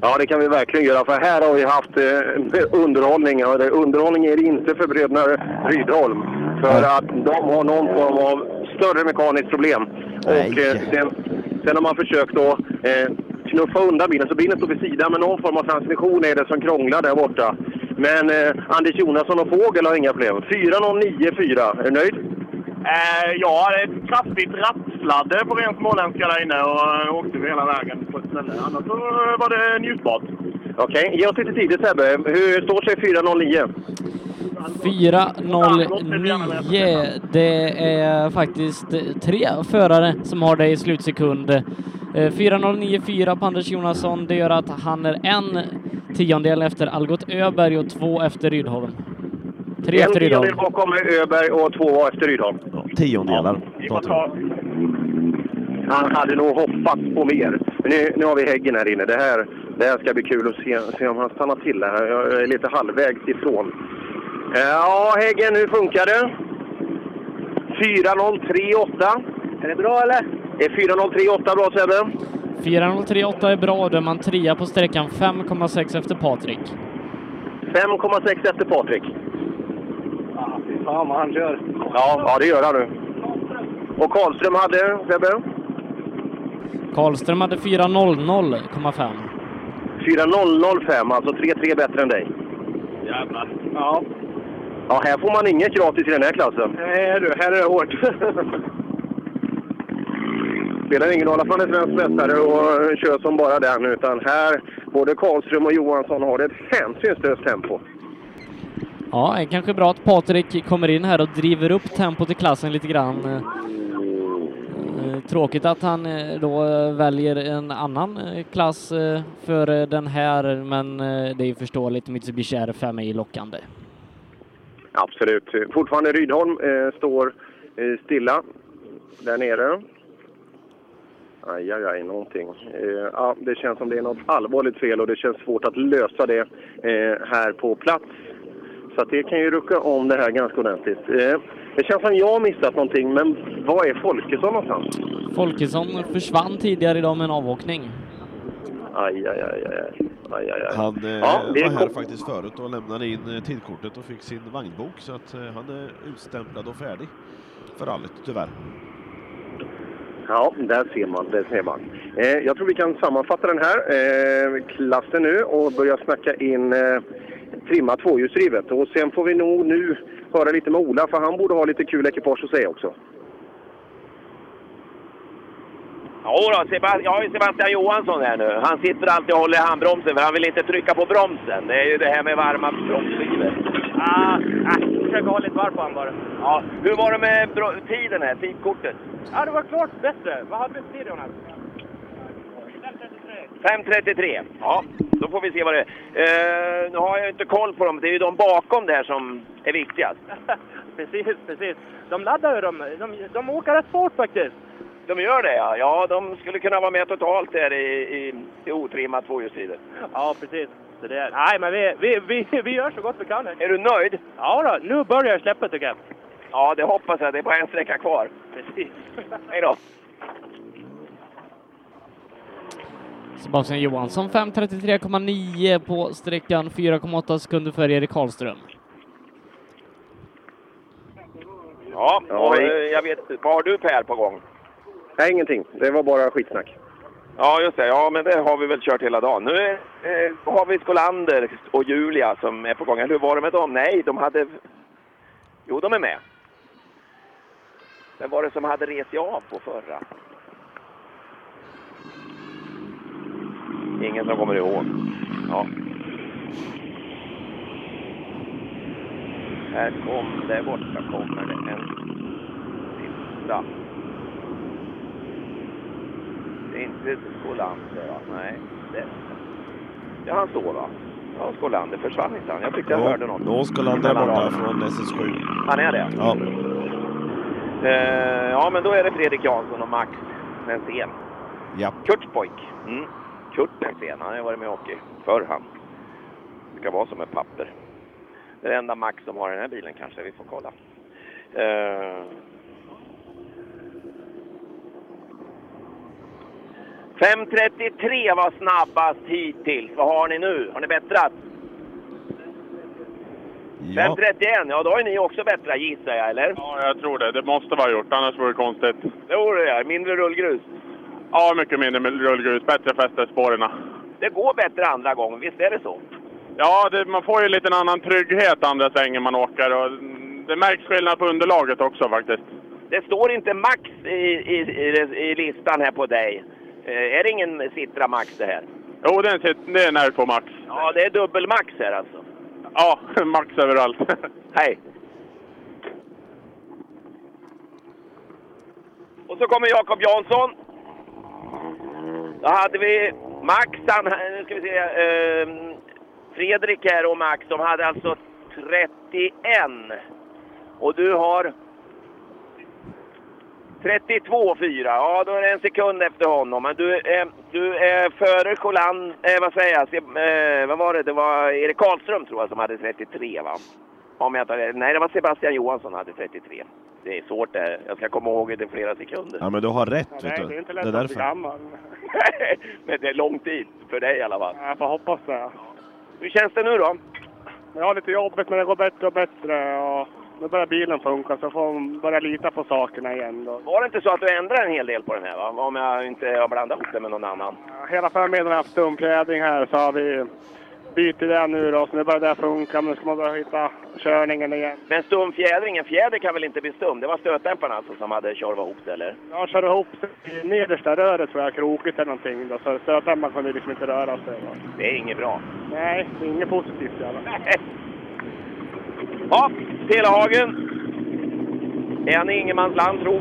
Ja, det kan vi verkligen göra. För här har vi haft eh, underhållning. Underhållning är det inte för bröderna Rydholm. För att de har någon form av större mekaniskt problem. Och eh, sen, sen har man försökt att eh, knuffa undan bilen. Så bilen står vid sidan med någon form av transmission är det som krånglar där borta. Men eh, Anders Jonasson och Fågel har inga problem. 4.09,4. Är du nöjd? Eh, ja, det är ett kraftigt rattfladder på ren småländska där inne och eh, åkte hela vägen på ett ställe. Annars så var det njutbart. Okej, ge oss lite tider Sebbe. Hur står sig 4.09? 4.09. Det är faktiskt tre förare som har det i slutsekund. Eh, 4.09,4 på Anders Jonasson. Det gör att han är en tiondel efter Algot Öberg och två efter Rydholm. Tre en efter Rydholm. tiondel bakom Öberg och två efter Rydholm. Tiondelar. Får ta... Han hade nog hoppats på mer. Men nu, nu har vi Häggen här inne. Det här, det här ska bli kul att se, se om han stannar till här. Jag är lite halvvägs ifrån. Ja, Häggen, hur funkar det? 4.038. Är det bra eller? Är 4.038 bra Sebbe? 4.038 är bra. Då är man trea på sträckan. 5,6 efter Patrik. 5,6 efter Patrik. Fy fan vad han kör. Ja, ja det gör han nu. Och Karlström hade, Sebbe? Karlström hade 4.00,5. 4.005, alltså 3-3 bättre än dig. Jävlar. Ja. Ja, här får man inget gratis i den här klassen. Nej du, här är det hårt. [LAUGHS] spelar ingen roll att man är svensk mästare och kör som bara den, utan här, både Karlström och Johansson har ett hänsynslöst tempo. Ja, det är kanske bra att Patrik kommer in här och driver upp tempot i klassen lite grann. Eh, Tråkigt att han eh, då väljer en annan eh, klass för den här, men det är ju förståeligt. Mitsubishi R5 är lockande. Absolut. Fortfarande Rydholm eh, står eh, stilla där nere. Aj, aj, aj, någonting. Eh, ja, det känns som det är något allvarligt fel och det känns svårt att lösa det eh, här på plats. Så att det kan ju rucka om det här ganska ordentligt. Eh, det känns som jag har missat någonting, men var är Folkesson någonstans? Folkesson försvann tidigare idag med en avåkning. Aj, aj, aj, aj. aj, aj, aj. Han eh, Ja, var här faktiskt förut och lämnade in eh, tidkortet och fick sin vagnbok så att eh, han är utstämplad och färdig för rallyt tyvärr. Ja, där ser man. Där ser man. Eh, jag tror vi kan sammanfatta den här eh, klassen nu och börja snacka in eh, trimma tvåhjulsdrivet. Och sen får vi nog nu höra lite med Ola, för han borde ha lite kul ekipage att säga också. Då, Seba- jag har ju Sebastian Johansson här nu. Han sitter alltid och håller i handbromsen för han vill inte trycka på bromsen. Det är ju det här med varma bromsskivor. Ah, ah, försöker hålla lite varv på honom bara. Ja, hur var det med tiden här, tidkortet? Ja, det var klart bättre. Vad hade vi för tid Jonas? 5.33. Ja, då får vi se vad det är. Eh, nu har jag inte koll på dem. Det är ju de bakom där som är viktigast. [LAUGHS] precis, precis. De laddar ju de. De, de åker rätt fort faktiskt. De gör det ja. Ja, de skulle kunna vara med totalt här i, i, i otrimmat tvåhjulsdrivet. Ja, precis. Så det är, nej, men vi, vi, vi, vi gör så gott vi kan. Är du nöjd? Ja då, nu börjar jag släppa tycker jag. Ja, det hoppas jag. Det är bara en sträcka kvar. Precis. [LAUGHS] Hej då. Sebastian Johansson 5.33,9 på sträckan, 4,8 sekunder för Erik Karlström. Ja, och, eh, jag vet. Vad har du Per på gång? Nej, ingenting. Det var bara skitsnack. Ja, just det. Ja, men det har vi väl kört hela dagen. Nu är, eh, har vi Skolander och Julia som är på gång. Hur var det med dem? Nej, de hade... Jo, de är med. Vem var det som hade rest av på förra? Ingen som kommer ihåg. Ja. Här kom, det. borta kommer det en sista. Är inte Skolander va? Nej. Det, det han står va? Ja, Skolander försvann inte han? Jag tyckte jag hörde något. Då ska Lander Mellan borta från SS7. Han är det? Ja. Eh, ja, men då är det Fredrik Jansson och Max Nensén. Ja. Kurts pojk. Mm. Kurt Nensén, han har varit med och åkt förr han. Det ska vara som ett papper. Det är det enda Max som har den här bilen kanske, vi får kolla. Eh. 5.33 var snabbast hittills. Vad har ni nu? Har ni bättrat? 5.31, ja då har ju ni också bättrat gissar jag, eller? Ja, jag tror det. Det måste vara gjort, annars vore det konstigt. Det vore det, mindre rullgrus. Ja, mycket mindre med rullgrus. Bättre fäste i spåren. Det går bättre andra gången, visst är det så? Ja, det, man får ju lite en annan trygghet andra svängen man åker. Och det märks skillnad på underlaget också faktiskt. Det står inte Max i, i, i, i listan här på dig. Eh, är det ingen Citra Max det här? Jo, det är, en, det är en R2 Max. Ja, det är dubbel-Max här alltså. Ja, [LAUGHS] Max överallt. [LAUGHS] Hej! Och så kommer Jakob Jansson. Då hade vi Max, han, nu ska vi se, eh, Fredrik här och Max, de hade alltså 31. Och du har 32,4. Ja, då är det en sekund efter honom. Men du, är du är före Cholan, eh, vad säger jag, Se- eh, vad var det? Det var Erik Karlström tror jag som hade 33 va? Om jag tar, nej, det var Sebastian Johansson som hade 33. Det är svårt det här. Jag ska komma ihåg det i flera sekunder. Ja, men du har rätt. vet Nej, du. det är inte det lätt är att bli gammal. [LAUGHS] Men det är lång tid för dig i alla fall. Jag får hoppas det. Hur känns det nu då? Jag har lite jobbigt men det går bättre och bättre. Och nu börjar bilen funka så får börja lita på sakerna igen. Då. Var det inte så att du ändrade en hel del på den här va? Om jag inte har blandat ihop det med någon annan? Hela förmiddagen har jag haft stumfjädring här så har vi bytt det nu då, så nu börjar det funka. Men nu ska man börja hitta körningen igen. Men stum fjädring, en fjäder kan väl inte bli stum? Det var stötdämparen alltså som hade tjorvat ihop det, eller? Jag kör ihop i nedersta röret tror jag, krokigt eller någonting. Då, så stötdämparen kunde liksom inte röra sig. Va? Det är inget bra. Nej, det är inget positivt i alla fall. [LAUGHS] Ja, Telehagen. Är han i ingenmansland, tro?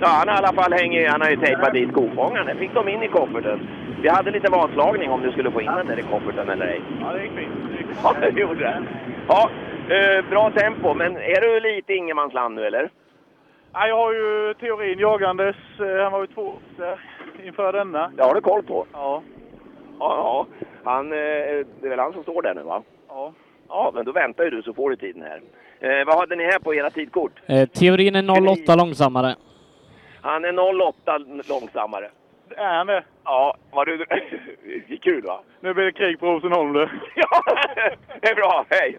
Ja, han i alla fall hänger, han har ju tejpat dit kofångaren. Det fick de in i kofferten. Vi hade lite vadslagning om du skulle få in den där i kofferten eller ej. Ja, det gick fint. Ja, det gjorde det. Ja, eh, bra tempo. Men är du lite ingenmansland nu eller? Ja, jag har ju teorin jagandes. Eh, Han var ju två där inför denna. Det har du koll på? Ja. Ja, ja. Han, eh, det är väl han som står där nu va? Ja. Ja, men då väntar ju du så får du tiden här. Eh, vad hade ni här på era tidkort? Eh, teorin är 08 långsammare. Han är 08 långsammare. Är han det? Ja, vad du... [LAUGHS] Kul va? Nu blir det krig på Rosenholm du. [LAUGHS] Ja, det är bra. Hej!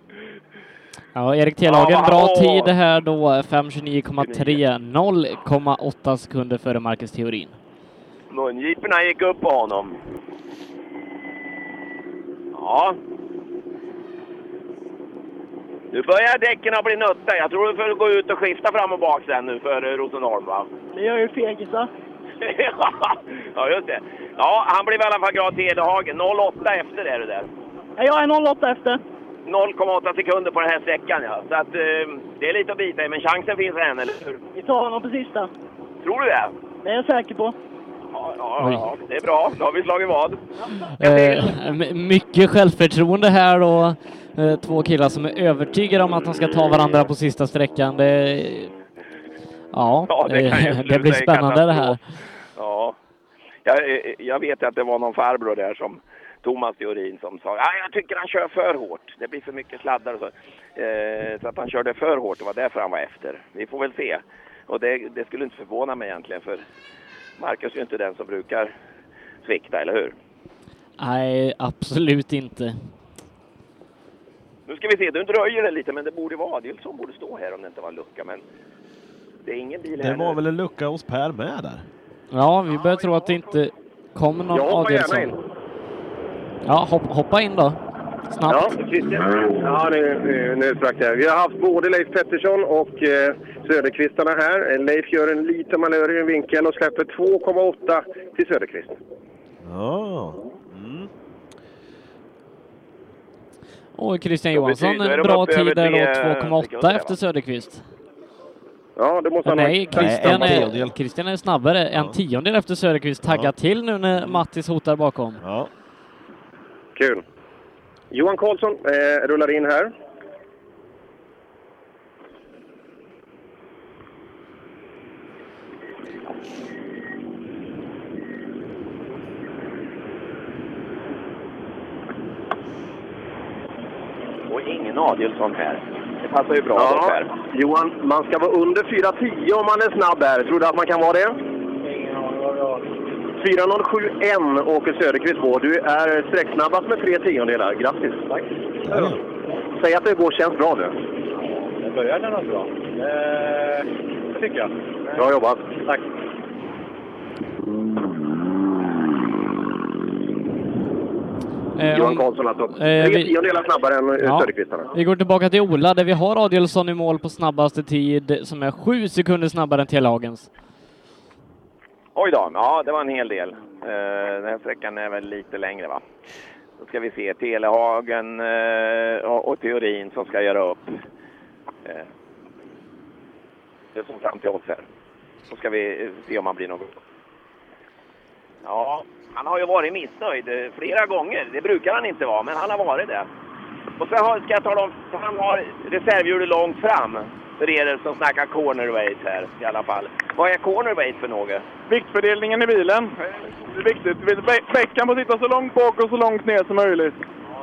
Ja, Erik Telhagen, Ja, bra åh. tid här då. 5.29,3. 0,8 sekunder före Marcus Theorin. Mungiporna gick upp på honom. Ja. Nu börjar däcken bli nötta. Jag tror du får gå ut och skifta fram och bak sen nu för eh, Rosenholm va? Det gör ju fegisar. [LAUGHS] ja, just det. Ja, han blev i alla fall glad till Edehagen. 08 efter är det där. Ja, Jag är 08 efter. 0,8 sekunder på den här sträckan ja. Så att eh, det är lite att bita i, men chansen finns än, eller hur? Vi tar honom på sista. Tror du det? Det är jag säker på. Ja, ja, ja. Det är bra. Då har vi slagit vad. Eh, mycket självförtroende här då. Eh, två killar som är övertygade om att de ska ta varandra på sista sträckan. Det, ja, Ja, det eh, det blir spännande det här. Ja. Jag, eh, jag vet att det var någon farbror där som Thomas Theorin som sa ja, jag tycker han kör för hårt. Det blir för mycket sladdar och så. Eh, så att han körde för hårt, det var därför han var efter. Vi får väl se. Och det, det skulle inte förvåna mig egentligen för Marcus är ju inte den som brukar svikta, eller hur? Nej, absolut inte. Nu ska vi se, du dröjer det lite men det borde vara Adielsson borde stå här om det inte var en lucka men det är ingen bil Det här var nu. väl en lucka hos Per med där? Ja, vi börjar tro att det inte kommer någon Adielsson. Ja, hopp, hoppa in då. Snabbt. Ja, Christian. Ja, nu, nu, nu strax här. Vi har haft både Leif Pettersson och eh, Söderqvistarna här. Leif gör en liten manöver i en vinkel och släpper 2,8 till Söderqvist. Ja. Mm. Och Christian Johansson, en bra tid där då, 2,8 sekunder, efter Söderqvist. Ja, det måste han ha Nej, Christian en är. Christian är snabbare. En tiondel efter Söderqvist. Taggar till nu när Mattis hotar bakom. Ja. Kul. Johan Karlsson eh, rullar in här. Och ingen Adielsson här. Det passar ju bra Ja. Per. Johan, man ska vara under 4.10 om man är snabb här. Tror du att man kan vara det? 4.07,1 åker Söderqvist på. Du är sträcksnabbast med tre tiondelar. Grattis! Tack! Säg att det går känns bra nu. Det börjar kännas bra. Eh, det tycker jag. Bra jobbat! Tack. Eh, Johan Karlsson alltså. eh, tre vi- tiondelar snabbare än Ja. ja. Söderqvistarna. Vi går tillbaka till Ola där vi har Adielsson i mål på snabbaste tid som är sju sekunder snabbare än Telehagens. Oj då, ja det var en hel del. Eh, den här sträckan är väl lite längre va? Då ska vi se Telehagen eh, och, Teorin som ska göra upp. Eh, det som fram till oss här. Så ska vi eh, se om han blir något. Ja, han har ju varit missnöjd eh, flera gånger. Det brukar han inte vara, men han har varit det. Och sen har, ska jag tala om, han har reservhjulet långt fram. För er som snackar cornerweight här i alla fall. Vad är cornerweight för något? Viktfördelningen i bilen. Det är viktigt. Bä- Bäcken får sitta så långt bak och så långt ner som möjligt.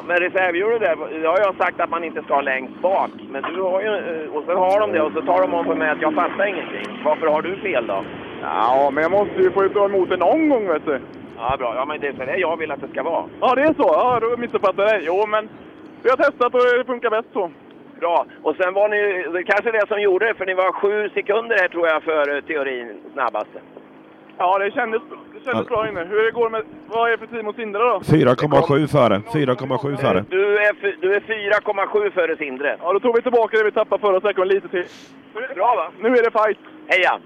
Men reservhjulet där, det har jag sagt att man inte ska ha längst bak. Men du har ju, eh, och sen har de det och så tar de om på mig att jag fattar ingenting. Varför har du fel då? Ja, men jag måste ju få dra emot det någon gång vet du. Ja, bra. Ja, men det är så det jag vill att det ska vara. Ja, det är så. Ja, då missuppfattade jag dig. Jo, men vi har testat och det funkar bäst så. Bra. Och sen var ni, det kanske det som gjorde det, för ni var sju sekunder här tror jag för eh, teorin snabbaste. Ja, det kändes, det kändes bra inne. Hur går det med, vad är det för tid mot Sindre då? 4,7 före. 4,7 före. Du är, du är 4,7 före Sindre. Ja, då tog vi tillbaka det vi tappade förra sträckan lite till. Bra va? Nu är det fight. Heja!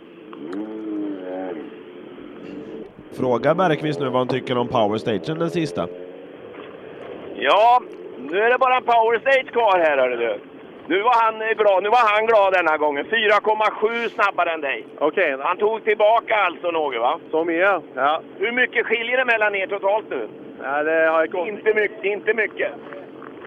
Fråga Bergqvist nu vad han tycker om Power Station den sista. Ja, nu är det bara en power stage kvar här hörru du. Nu var han glad, nu var han glad denna gången. 4,7 snabbare än dig. Okej. Han tog tillbaka alltså något va? Så mycket? Ja. Hur mycket skiljer det mellan er totalt nu? ja det har jag koll Inte mycket, inte mycket.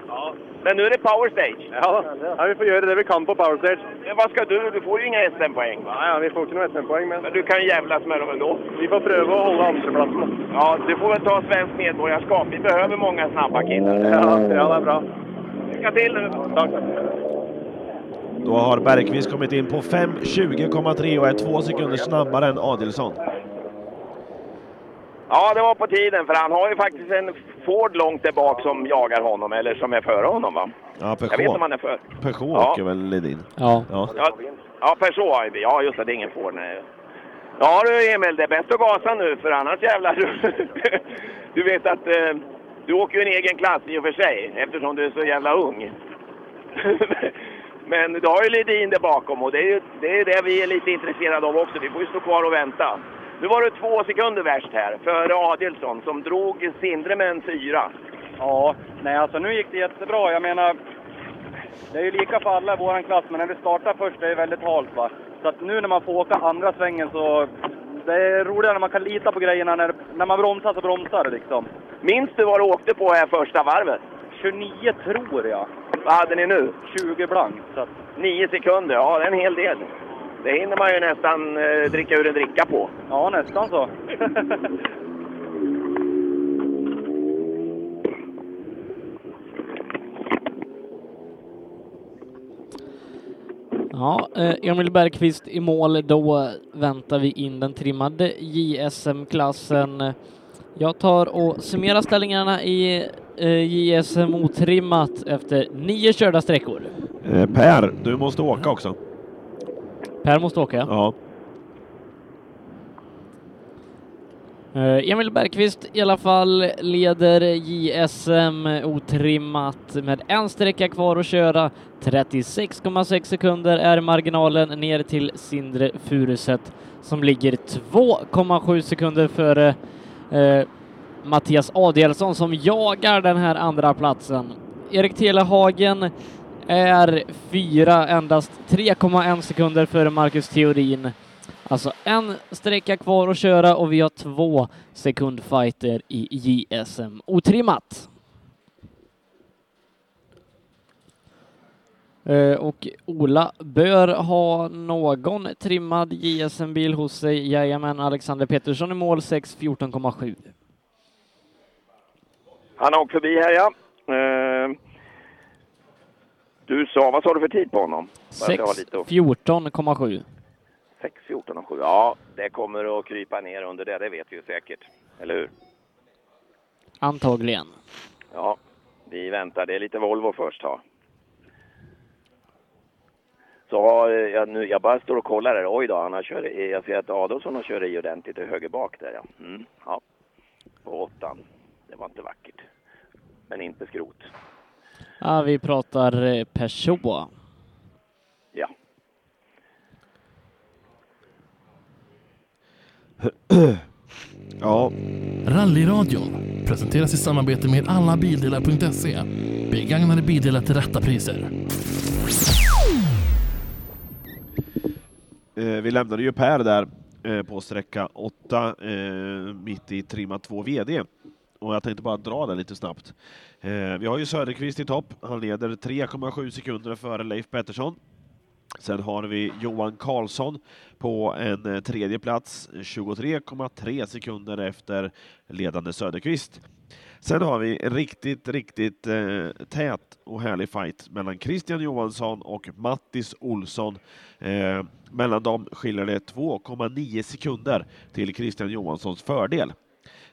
Ja. Men nu är det power stage. Ja. ja, vi får göra det vi kan på Power Stage. Men vad ska du? Du får ju inga SM-poäng va? Ja, vi får inte några SM-poäng, men Men du kan jävlas med dem ändå. vi får pröva att hålla andraplatsen. Ja, du får väl ta svenskt medborgarskap. Vi behöver många snabba killar. Ja, ja, det är bra. Lycka till nu! Tack. Då har Bergqvist kommit in på 5.20,3 och är två sekunder snabbare än Adelsson. Ja, det var på tiden för han har ju faktiskt en Ford långt där bak som jagar honom, eller som är före honom va? Ja, Jag vet inte om Peugeot. han är för. Peugeot Ja. åker väl Ledin? Ja. Ja. Ja, ja Peugeot. Ja, just det, det är ingen Ford. Nej. Ja du Emil, det är bäst att gasa nu för annars jävlar. du [LAUGHS] vet att eh, du åker ju en egen klass i och för sig eftersom du är så jävla ung. [LAUGHS] Men du har ju Ledin där bakom och det är ju det, är det vi är lite intresserade av också. Vi får ju stå kvar och vänta. Nu var det två sekunder värst här före Adelsson som drog Sindre med en fyra. Ja, nej alltså nu gick det jättebra. Jag menar, det är ju lika för alla i våran klass, men när vi startar först det är väldigt halt va. Så att nu när man får åka andra svängen så, det är roligare när man kan lita på grejerna. När, när man bromsar så bromsar det liksom. Minns du vad du åkte på här första varvet? 29 tror jag. Vad hade ni nu? 20 blankt. Så att, Nio sekunder, ja det är en hel del. Det hinner man ju nästan eh, dricka ur en dricka på. ja, nästan så. [LAUGHS] Ja, eh, Emil Bergqvist i mål. Då väntar vi in den trimmade JSM-klassen. Jag tar och summerar ställningarna i eh, JSM otrimmat efter nio körda sträckor. Eh, Per, du måste åka också. Per måste åka. Ja. Eh, Emil Bergqvist i alla fall leder JSM otrimmat med en sträcka kvar att köra. 36,6 sekunder är marginalen ner till Sindre Furuset som ligger 2,7 sekunder före eh, Mattias Adelsson som jagar den här andra platsen. Erik Telehagen är fyra, endast 3,1 sekunder före Marcus Theorin. Alltså en sträcka kvar att köra och vi har två sekundfighter i JSM otrimmat. Och Ola bör ha någon trimmad JSM-bil hos sig. Jajamän, Alexander Pettersson i mål 6.14,7. Han har åkt förbi här ja. Eh, du sa, vad sa du för tid på honom? Bara att jag har lite att- 6.14,7. 6, 14 och 7. Ja, det kommer att krypa ner under det, det vet vi ju säkert. Eller hur? Antagligen. Ja, vi väntar. Det är lite Volvo först ha. Så har jag nu, jag bara står och kollar här. Oj då, han har kört, i- jag ser att Adolfsson har kört i ordentligt höger bak där ja. Mm, ja. På åttan. Det var inte vackert. Men inte skrot. Ja, vi pratar eh, Peugeot. Ja. Ja. Rallyradion presenteras i samarbete med allabildelar.se. Begagnade bildelar till rätta priser. Eh, vi lämnade ju Per där eh, på sträcka 8 eh, mitt i trimma 2 VD. Och jag tänkte bara dra det lite snabbt. Eh, vi har ju Söderqvist i topp. Han leder 3,7 sekunder före Leif Pettersson. Sen har vi Johan Karlsson på en eh, tredje plats, 23,3 sekunder efter ledande Söderqvist. Sen har vi en riktigt, riktigt eh, tät och härlig fight mellan Christian Johansson och Mattis Olsson. Eh, mellan dem skiljer det 2,9 sekunder till Christian Johanssons fördel.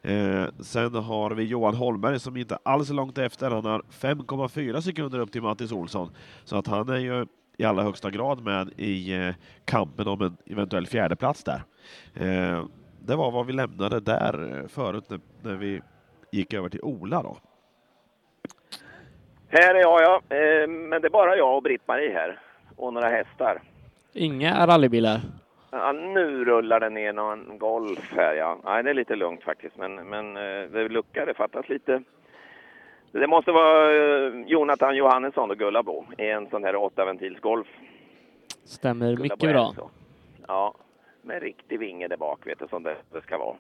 Eh, sen har vi Johan Holmberg som inte alls är långt efter. Han har 5,4 sekunder upp till Mattis Olsson. Så att han är ju i allra högsta grad med i eh, kampen om en eventuell fjärdeplats där. Eh, det var vad vi lämnade där eh, förut när vi gick över till Ola då. Här är jag ja, eh, men det är bara jag och Britt-Marie här. Och några hästar. Inga rallybilar. Ja, nu rullar det ner någon golf här ja. Nej, det är lite lugnt faktiskt, men, men eh, det luckar, det fattas lite. Det måste vara eh, Jonathan Johannesson och Gullabo i en sån här åttaventils golf. Stämmer Gullabo mycket bra. Ja, med riktig vinge där bak, vet du, som det, det ska vara.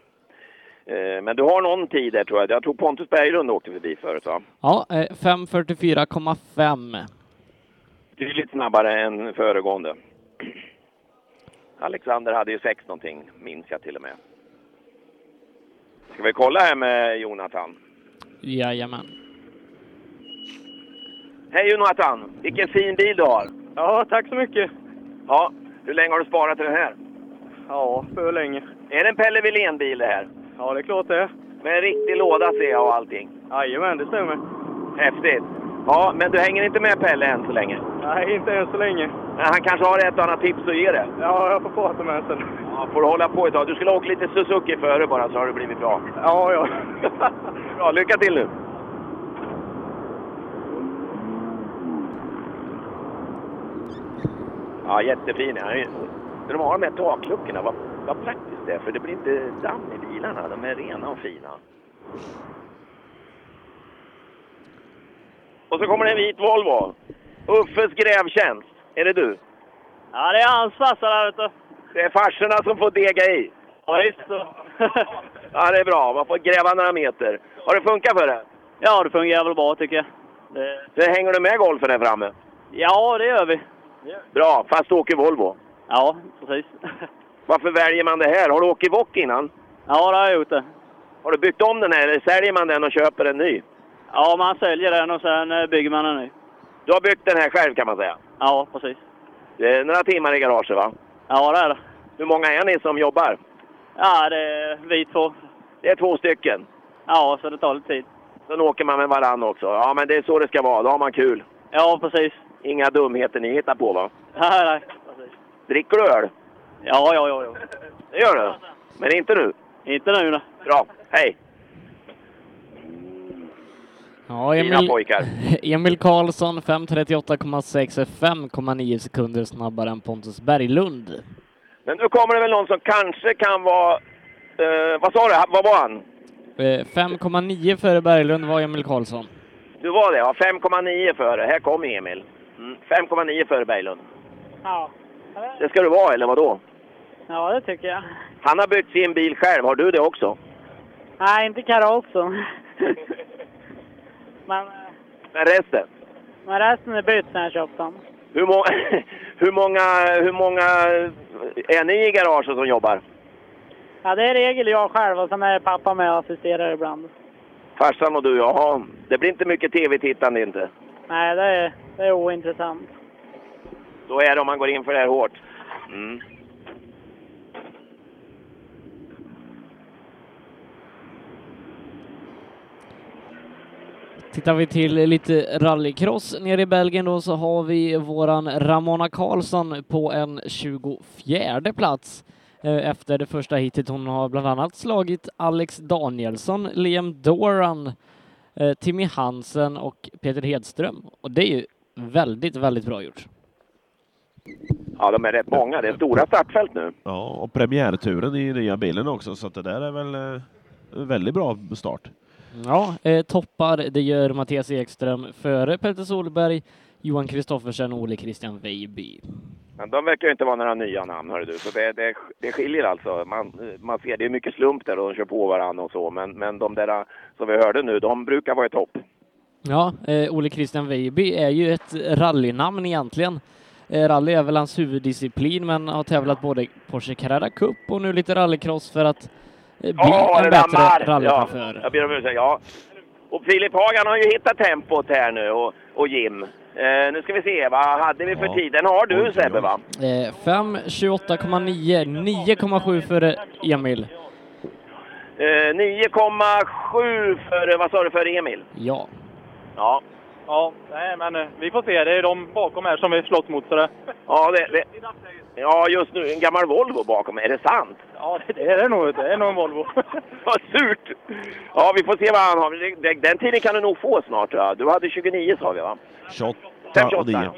Eh, Men du har någon tid där tror jag. Jag tror Pontus Berglund åkte förbi förut va? Ja, eh, 5.44,5. Du är lite snabbare än föregående. Alexander hade ju sex någonting, minns jag till och med. Ska vi kolla här med Jonathan? Jajamän. Hej Jonathan! Vilken fin bil du har! Ja, tack så mycket. Ja, hur länge har du sparat till den här? Ja, för länge. Är det en Pelle Wilén-bil det här? Ja, det är klart det. Med en riktig låda ser jag och allting. Jajamän, det stämmer. Häftigt! Ja, men du hänger inte med Pelle än så länge? Nej, inte än så länge. Men han kanske har ett och annat tips att ge dig? Ja, jag får prata med honom sen. Ja, får du hålla på ett tag. Du skulle åka lite Suzuki före bara så har det blivit bra. Ja, ja. [LAUGHS] bra, lycka till nu! Ja, jättefin. De har de här takluckorna. Vad, vad praktiskt det är, för det blir inte damm i bilarna. De är rena och fina. Och så kommer det en vit Volvo. Uffes grävtjänst. Är det du? Ja, det är hans farsa där ute. Det är farsorna som får dega i. Ja, visst. [LAUGHS] Ja, det är bra. Man får gräva några meter. Har det funkat för dig? Ja, det fungerar väl bra tycker jag. Det... Så hänger du med golfen här framme? Ja, det gör vi. Bra, fast du åker Volvo. Ja, precis. [LAUGHS] Varför väljer man det här? Har du åkt Wok innan? Ja, det har jag gjort det. Har du byggt om den här eller säljer man den och köper en ny? Ja, man säljer den och sen eh, bygger man en ny. Du har byggt den här själv kan man säga? Ja, precis. Det är några timmar i garaget va? Ja, det är det. Hur många är ni som jobbar? Ja, det är vi två. Det är två stycken. Ja, så det tar lite tid. Sen åker man med varann också. Ja, men det är så det ska vara. Då har man kul. Ja, precis. Inga dumheter ni hittar på va? Nej, nej. Precis. Dricker du öl? Ja, ja, ja. ja. Det gör du? Men inte nu? Inte nu, nej. Bra. Hej! Ja, Emil. [LAUGHS] Emil Karlsson 5.38,6 är 5,9 sekunder snabbare än Pontus Berglund. Men nu kommer det väl någon som kanske kan vara... Eh, vad sa du? Vad var han? Eh, 5,9 före Berglund var Emil Karlsson. Du var det, ja. 5,9 före. Här kommer Emil. Mm. 5,9 före Berglund. Ja. Det ska du vara, eller vad då? ja, det tycker jag. Han har byggt sin bil själv. Har du det också? Nej, inte karossen. [LAUGHS] men, Men resten? men resten är bytt sen jag köpte den. Hur, må [LAUGHS] hur, många, hur många är ni i garaget som jobbar? Ja, det är i regel jag själv och sen är pappa med och assisterar ibland. Farsan och du, jaha. Det blir inte mycket tv-tittande inte. Nej, det är, det är ointressant. Så är det om man går in för det här hårt. Mm. Tittar vi till lite rallycross nere i Belgien då så har vi våran Ramona Karlsson på en 24 plats eh, efter det första hitet. Hon har bland annat slagit Alex Danielsson, Liam Doran, eh, Timmy Hansen och Peter Hedström. Och det är ju väldigt, väldigt bra gjort. Ja, de är rätt många. Det är stora startfält nu. Ja, och premiärturen i nya bilen också, så att det där är väl eh, en väldigt bra start. Ja, eh, toppar det gör Mattias Ekström före Peter Solberg, Johan Kristoffersen och Ole Christian Weiby. Men de verkar ju inte vara några nya namn, hör du. Så det, det, det skiljer alltså. Man, man ser, det är mycket slump där och de kör på varandra och så. Men, men de där som vi hörde nu, de brukar vara i topp. Ja, eh, Ole Christian Weiby är ju ett rallynamn egentligen. Eh, rally är väl hans huvuddisciplin, men har tävlat både Porsche Carrera Cup och nu lite rallycross för att eh, bli Ja, en bättre Marr! Ja, rallychaufför. jag ber om ursäkt. Ja. Och Filip Hagan har ju hittat tempot här nu och, och Jim. Eh, nu ska vi se, vad hade vi för Ja. tid? Den har du Sebbe va? Eh, 5.28,9, 9,7 före Emil. Eh, 9,7 för, vad sa du, för Emil? Ja. Ja. Ja, nej, men eh, vi får se. Det är de bakom här som vi slåss mot. Så det... Ja, det, det, ja, just nu en gammal Volvo bakom. Är det sant? Ja, det är det nog. Det är nog en Volvo. [LAUGHS] Vad surt! Ja, vi får se vad han har. Det- det- Den tiden kan du nog få snart. tror jag. Du hade 29 sa vi va? 28 och 9.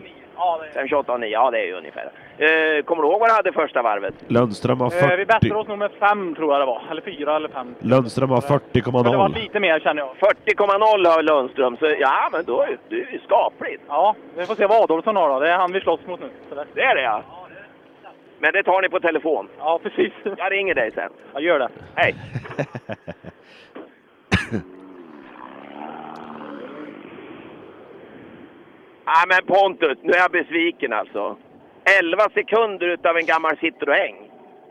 5, 28 och 9, ja det är ju ungefär. Eh, kommer du ihåg vad du hade första varvet? Lundström har Eh, vi bättrade 40. oss nog med fem tror jag det var. Eller fyra eller fem. Lundström har Men det var 40,0. lite mer känner jag. 40,0 har Lundström, så ja men då är det är ju skapligt. Ja, vi får se vad Adolfsson har då. Det är han vi slåss mot nu. Så det... Det är det ja. Men det tar ni på telefon? Ja, precis. [LAUGHS] Jag ringer dig sen. Jag gör det. Hej! [LAUGHS] Nej men Pontus, nu är jag besviken alltså. 11 sekunder utav en gammal Citroën.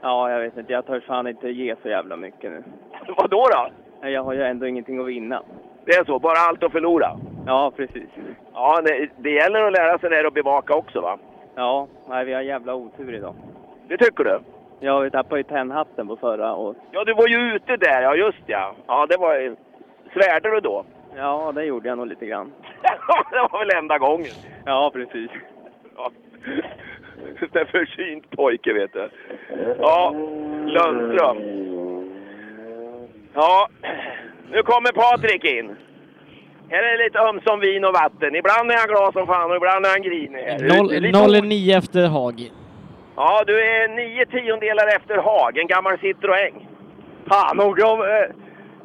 Ja, jag vet inte. Jag törs fan inte ge så jävla mycket nu. Vad då då? Jag har ju ändå ingenting att vinna. Det är så, bara allt att förlora? Ja, precis. Ja, det, det gäller att lära sig det att bevaka också va? Ja, nej, vi har jävla otur idag. Det tycker du? Ja, vi tappade ju tennhatten på förra och... Ja, du var ju ute där, ja just ja. Ja, det var ju... Svärde du då? Ja, det gjorde jag nog lite grann. [LAUGHS] det var väl enda gången. Ja, precis. Ja. [LAUGHS] Det är försynt pojke, vet du. Ja, Lundström. Ja, nu kommer Patrik in. Här är det lite ömsom vin och vatten. Ibland är han glad som fan och ibland är han grinig. här. Det är lite 0-9 efter Haag. Ja, du är nio tiondelar efter Haag, en gammal Citroën. Fan, nog om... Eh,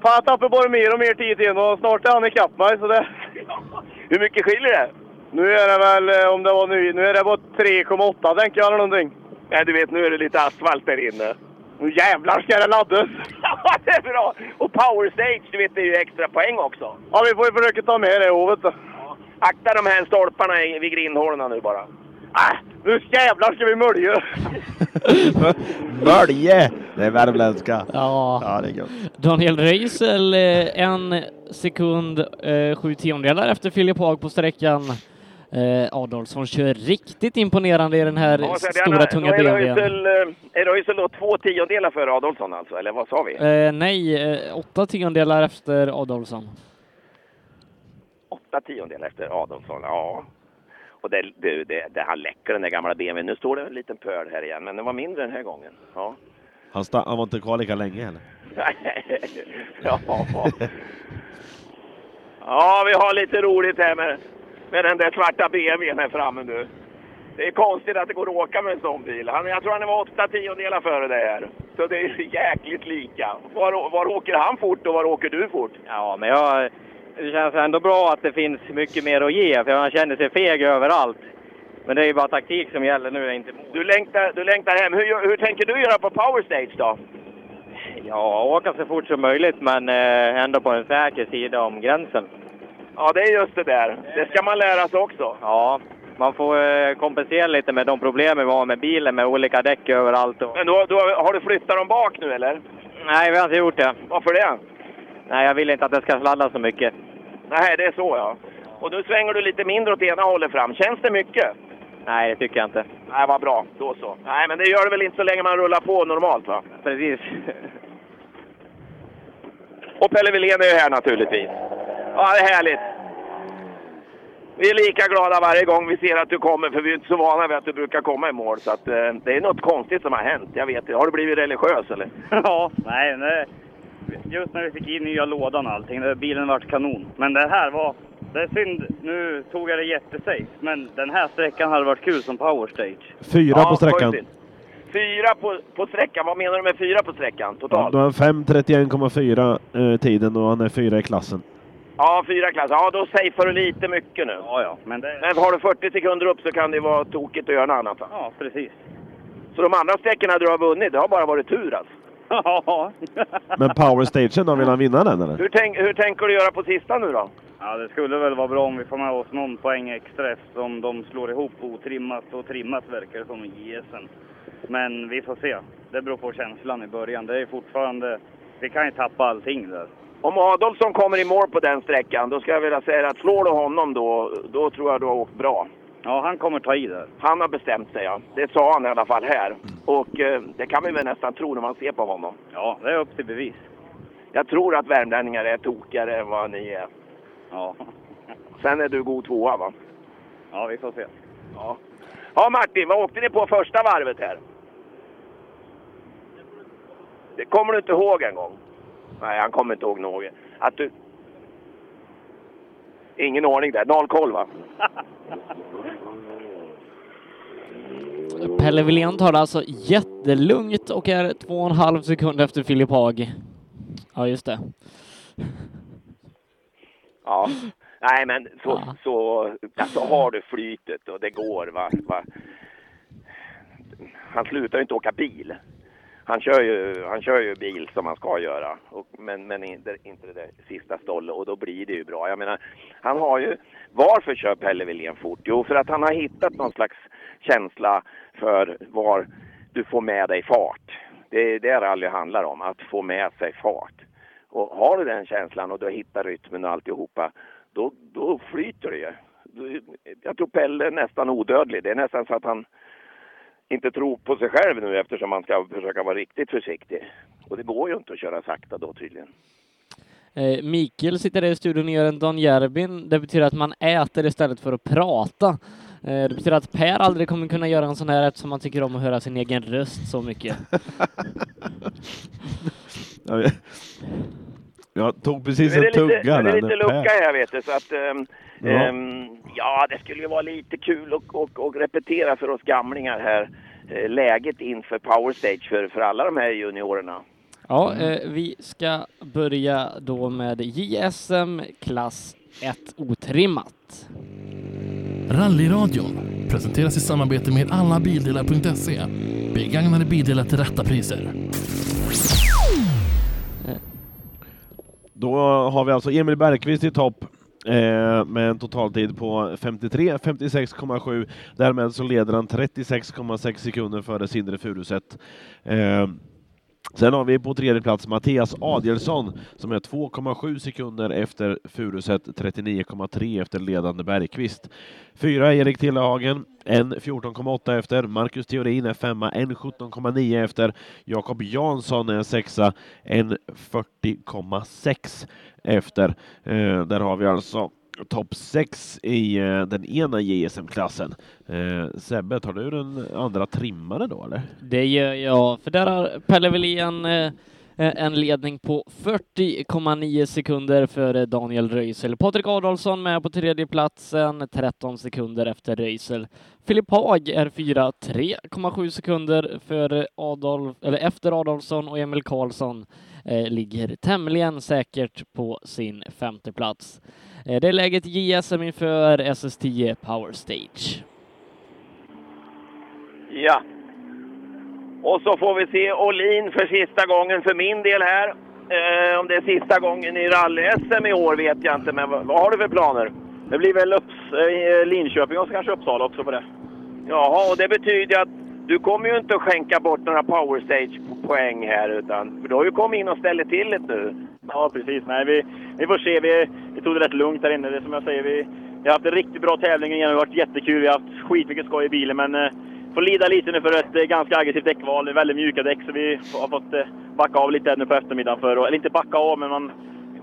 fan, jag tappar bara mer och mer tid in och snart är han ikapp mig, så det... [LAUGHS] Hur mycket skiljer det? Nu är det väl, eh, om det var ny, nu är det bara 3,8 tänker jag eller någonting. Nej, du vet, nu är det lite asfalt där inne. Nu jävlar ska det laddas! [LAUGHS] Ja, det är bra! Och Power Stage, du vet, det är ju extra poäng också. Ja, vi får ju försöka ta med det i hovet då. Akta de här stolparna i- vid grindhålorna nu bara. Äh, nu jävlar ska vi mölja! [LAUGHS] Mölje! Det är värmländska. Ja. Ja, det är gött. Daniel Röisel eh, en sekund eh, sju tiondelar efter Filip Haag på sträckan. Eh, Adolfsson kör riktigt imponerande i den här Ja, så det är stora han- tunga BMWn. Är Röisel då två tiondelar före Adolfsson alltså, eller vad sa vi? Eh, nej, eh, åtta tiondelar efter Adolfsson. Åtta tiondelar efter Adolfsson, ja. Och det, det, det, det han läcker den där gamla BMWn. Nu står det en liten pöl här igen, men den var mindre den här gången. Ja. Han, sta- han var inte kvar lika länge eller? [LAUGHS] ja. ja, vi har lite roligt här med, med den där svarta BMWn här framme nu. Det är konstigt att det går att åka med en sån bil. Han, jag tror han var åtta tiondelar före det här. Så det är jäkligt lika. Var, var åker han fort och var åker du fort? Ja, men jag... Det känns ändå bra att det finns mycket mer att ge, för man känner sig feg överallt. Men det är ju bara taktik som gäller nu, inte mål. Du längtar, du längtar hem. Hur, hur tänker du göra på Power Stage då? Ja, åka så fort som möjligt, men eh, ändå på en säker sida om gränsen. Ja, det är just det där. Det ska man lära sig också. Ja, man får eh, kompensera lite med de problemen vi har med bilen, med olika däck överallt. Och... Men då, då, har du flyttat dem bak nu eller? Nej, vi har inte gjort det. Varför det? Nej, jag vill inte att det ska sladda så mycket. Nej, det är så ja. Och nu svänger du lite mindre åt ena hållet fram. Känns det mycket? Nej, det tycker jag inte. Nej, vad bra. Då så. Nej, men det gör det väl inte så länge man rullar på normalt va? Precis. Och Pelle Wilén är ju här naturligtvis. Ja, det är härligt. Vi är lika glada varje gång vi ser att du kommer, för vi är inte så vana vid att du brukar komma i mål. Så att, eh, det är något konstigt som har hänt. Jag vet inte. Har du blivit religiös eller? [LAUGHS] Ja, nej, nej. Just när vi fick in nya lådan och allting, det- bilen vart kanon. Men det här var... Det är synd, nu tog jag det jättesafe, men den här sträckan hade varit kul som power stage. Fyra Ja, på sträckan. faktiskt. Fyra på, på sträckan. Vad menar du med fyra på sträckan Ja, totalt? då är han 5.31,4 eh, tiden och han är fyra i klassen. Ja, fyra klasser. Ja, då safear du lite mycket nu. Ja, ja. Men, det... Men har du 40 sekunder upp så kan det vara tokigt att göra något annat. Va? Ja, precis. Så de andra sträckorna du har vunnit, det har bara varit tur alltså? [LAUGHS] Ja. Men powerstagen då, vill han vinna den eller? Hur, tänk, hur tänker du göra på sista nu då? Ja, det skulle väl vara bra om vi får med oss någon poäng extra eftersom de slår ihop otrimmat och trimmat verkar det som i JSM. Men vi får se. Det beror på känslan i början. Det är fortfarande... Vi kan ju tappa allting där. Om Adolfsson kommer i mål på den sträckan, då ska jag vilja säga att slår du honom då, då tror jag du har åkt bra. Ja, han kommer ta i där. Han har bestämt sig, ja. Det sa han i alla fall här. Och eh, det kan vi väl nästan tro när man ser på honom. Ja, det är upp till bevis. Jag tror att värmlänningar är tokigare än vad ni är. Ja. Sen är du god tvåa va? Ja, vi får se. Ja. Ja Martin, vad åkte ni på första varvet här? Det kommer du inte ihåg en gång? Nej, han kommer inte ihåg något. Att du... Ingen aning där. Noll koll va? [LAUGHS] Pelle Wilén tar det alltså jättelugnt och är två och en halv sekund efter Filip Haag. Ja, just det. Ja. Nej, men så, så alltså, har du flytet och det går. Va, va. Han slutar ju inte åka bil. Han kör ju, han kör ju bil som han ska göra, och, men, men inte, inte det där sista stollet och då blir det ju bra. Jag menar, han har ju... Varför kör Pelle Wilén fort? Jo, för att han har hittat någon slags känsla för var du får med dig fart. Det är det rally handlar om, att få med sig fart. Och har du den känslan och du hittar rytmen och alltihopa, då, då flyter det ju. Jag tror Pelle är nästan odödlig. Det är nästan så att han inte tror på sig själv nu eftersom han ska försöka vara riktigt försiktig. Och det går ju inte att köra sakta då tydligen. Eh, Mikael sitter där i studion och gör en Don Järbin. Det betyder att man äter istället för att prata. Eh, det betyder att Per aldrig kommer kunna göra en sån här eftersom han tycker om att höra sin egen röst så mycket. [LAUGHS] Ja, jag- tog precis Nu är en det lite, tugga nu är det lite lucka här vet du, så att ehm, Ja. ehm, ja, det skulle ju vara lite kul att och, och repetera för oss gamlingar här eh, läget inför Power Stage för, för alla de här juniorerna. Ja, eh, vi ska börja då med JSM klass 1 otrimmat. Rallyradion presenteras i samarbete med allabildelar.se. Begagnade bildelar till rätta priser. Då har vi alltså Emil Bergqvist i topp eh, med en totaltid på 53, 56,7. Därmed så leder han 36,6 sekunder före Sindre Furuset. Eh, Sen har vi på tredje plats Mattias Adielsson som är 2,7 sekunder efter Furuset, 39,3 efter ledande Bergqvist. Fyra Erik Tillehagen, en 14,8 efter. Marcus Theorin är femma, en 17,9 efter. Jakob Jansson är sexa, en 40,6 efter. Eh, där har vi alltså topp 6 i eh, den ena JSM-klassen. Eh, Sebbe, tar du den andra trimmare då eller? Det gör jag, för där har Pelle Wilén eh, eh en ledning på 40,9 sekunder före Daniel Röisel. Patrik Adolfsson med på tredje platsen, 13 sekunder efter Röisel. Filip Haag är fyra, 3,7 sekunder före Adolf, eller efter Adolfsson och Emil Karlsson Eh, ligger tämligen säkert på sin femte plats. Eh, det är läget i JSM inför SS10 Power Stage. Ja. Och så får vi se Olin för sista gången för min del här. Eh, om det är sista gången i rally-SM i år vet jag inte, men vad, vad har du för planer? Det blir väl Upps, eh, eh Linköping och kanske Uppsala också på det. Jaha, och det betyder att du kommer ju inte att skänka bort några powerstage-poäng här, utan för du har ju kommit in och ställt till det nu. Ja, precis. Nej, vi, vi får se. Vi, vi tog det rätt lugnt där inne. Det är som jag säger, vi, vi har haft en riktigt bra tävling igen. Det har varit jättekul. Vi har haft skitmycket skoj i bilen, men eh, får lida lite nu för ett eh, ganska aggressivt däckval. Det är väldigt mjuka däck, så vi har fått eh, backa av lite nu på eftermiddagen. För, att- eller inte backa av, men man,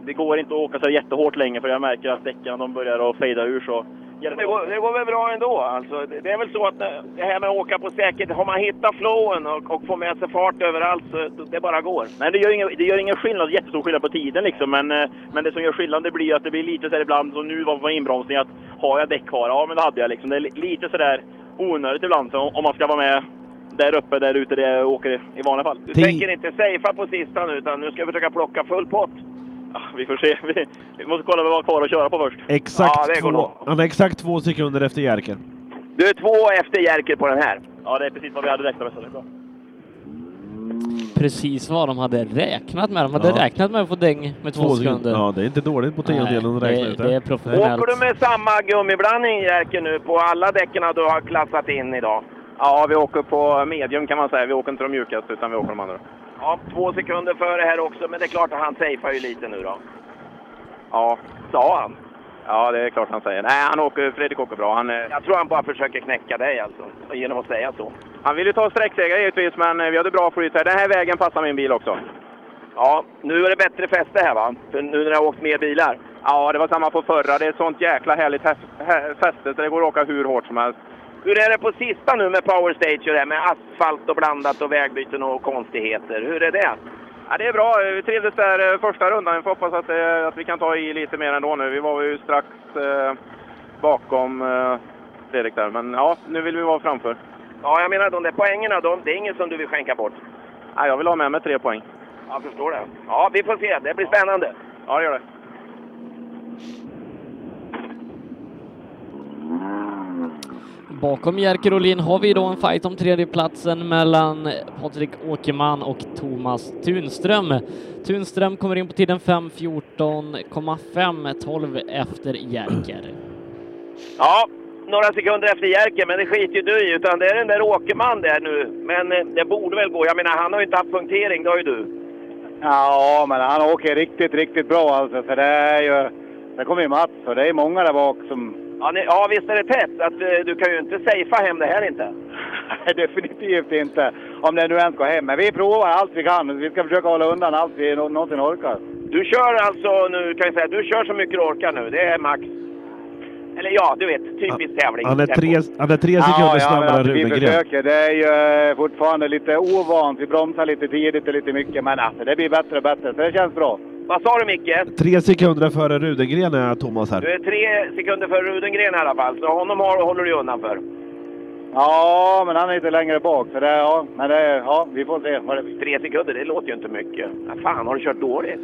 det går inte att åka så jättehårt längre för jag märker att däcken de börjar att fejda ur. Så det går, det går väl bra ändå. Alltså, det det är väl så att eh, det här med att åka på säkert, har man hittat flowen och, och får med sig fart överallt så det bara går. Nej, det gör ingen, det gör ingen skillnad, jättestor skillnad på tiden liksom. Men, eh, men det som gör skillnad det blir att det blir lite så här ibland, som nu var på inbromsning, att har jag däck kvar? Ja, men det hade jag liksom. Det är li- lite sådär onödigt ibland så om, man ska vara med där uppe, där ute, där jag åker i vanliga fall. Du tänker inte safea på sista nu, utan nu ska jag försöka plocka full pott. Ja, vi får se. Vi, vi måste kolla vad vi har kvar att köra på först. Exakt, Ja, det går två, han är exakt två sekunder efter Jerker. Du är två efter Jerker på den här. Ja, det är precis vad vi hade räknat med. Så det är bra. Precis vad de hade räknat med. De hade Ja. räknat med att få däng med två, sekunder. Ja, det är inte dåligt på tiondelen att Nej, räkna det- ut det är professionellt. Åker du med samma gummiblandning Jerker nu på alla däcken du har klassat in idag? Ja, vi åker på medium kan man säga. Vi åker inte de mjukaste, utan vi åker de andra. Ja, två sekunder före här också, men det är klart att han safear ju lite nu då. Ja. Sa han? Ja, det är klart han säger. Nej, han åker, Fredrik åker bra. Han, eh, Jag tror han bara försöker knäcka dig alltså, genom att säga så. han vill ju ta sträckseger givetvis, men eh, vi hade bra flyt här. Den här vägen passar min bil också. Ja, nu är det bättre fäste här va? För nu när det har åkt mer bilar. Ja, det var samma på förra. Det är ett sånt jäkla härligt fäste så det går att åka hur hårt som helst. Hur är det på sista nu med Power Stage och det med asfalt och blandat och vägbyten och konstigheter? Hur är det? Ja, det är bra. Vi trivdes där eh, första rundan. Vi får hoppas att, det, att vi kan ta i lite mer ändå nu. Vi var ju strax eh, bakom eh, Fredrik där, men ja, nu vill vi vara framför. Ja, jag menar de där poängerna, de, det är inget som du vill skänka bort? Ja, jag vill ha med mig tre poäng. Jag förstår det. Ja, vi får se. Det blir spännande. Ja, det gör det. Bakom Jerker Olin har vi då en fight om tredjeplatsen mellan Patrik Åkerman och Thomas Tunström. Tunström kommer in på tiden 5.14,5, 12 efter Jerker. Ja, några sekunder efter Jerker, men det skiter ju du i. Utan det är den där Åkerman där nu. Men eh, det borde väl gå. Jag menar, han har ju inte haft punktering, det har ju du. Ja, men han åker riktigt, riktigt bra alltså. För det är ju... Det kommer ju Mats och det är många där bak som... Ja, ni, ja visst är det tätt. Att, eh, du kan ju inte safea hem det här inte. Nej, definitivt inte. Om det nu ens går hem. Men vi provar allt vi kan. Vi ska försöka hålla undan allt vi nå- någonsin orkar. Du kör alltså nu, kan jag säga, du kör så mycket du orkar nu. Det är max. Eller ja, du vet, typisk tävling. Han är tre, han är tre sekunder ja, snabbare än alltså, Vi försöker. Det är ju eh, fortfarande lite ovant. Vi bromsar lite tidigt och lite mycket. Men alltså, det blir bättre och bättre. Så det känns bra. Vad sa du Micke? Tre sekunder före Rudengren är Thomas Du här. är tre sekunder för Rudengren i alla fall, så honom har, håller du undan för. Ja, men han är lite längre bak. Så det, ja, men det, ja, vi får se vad det blir. Tre sekunder, det låter ju inte mycket. Ja, fan, har du kört dåligt?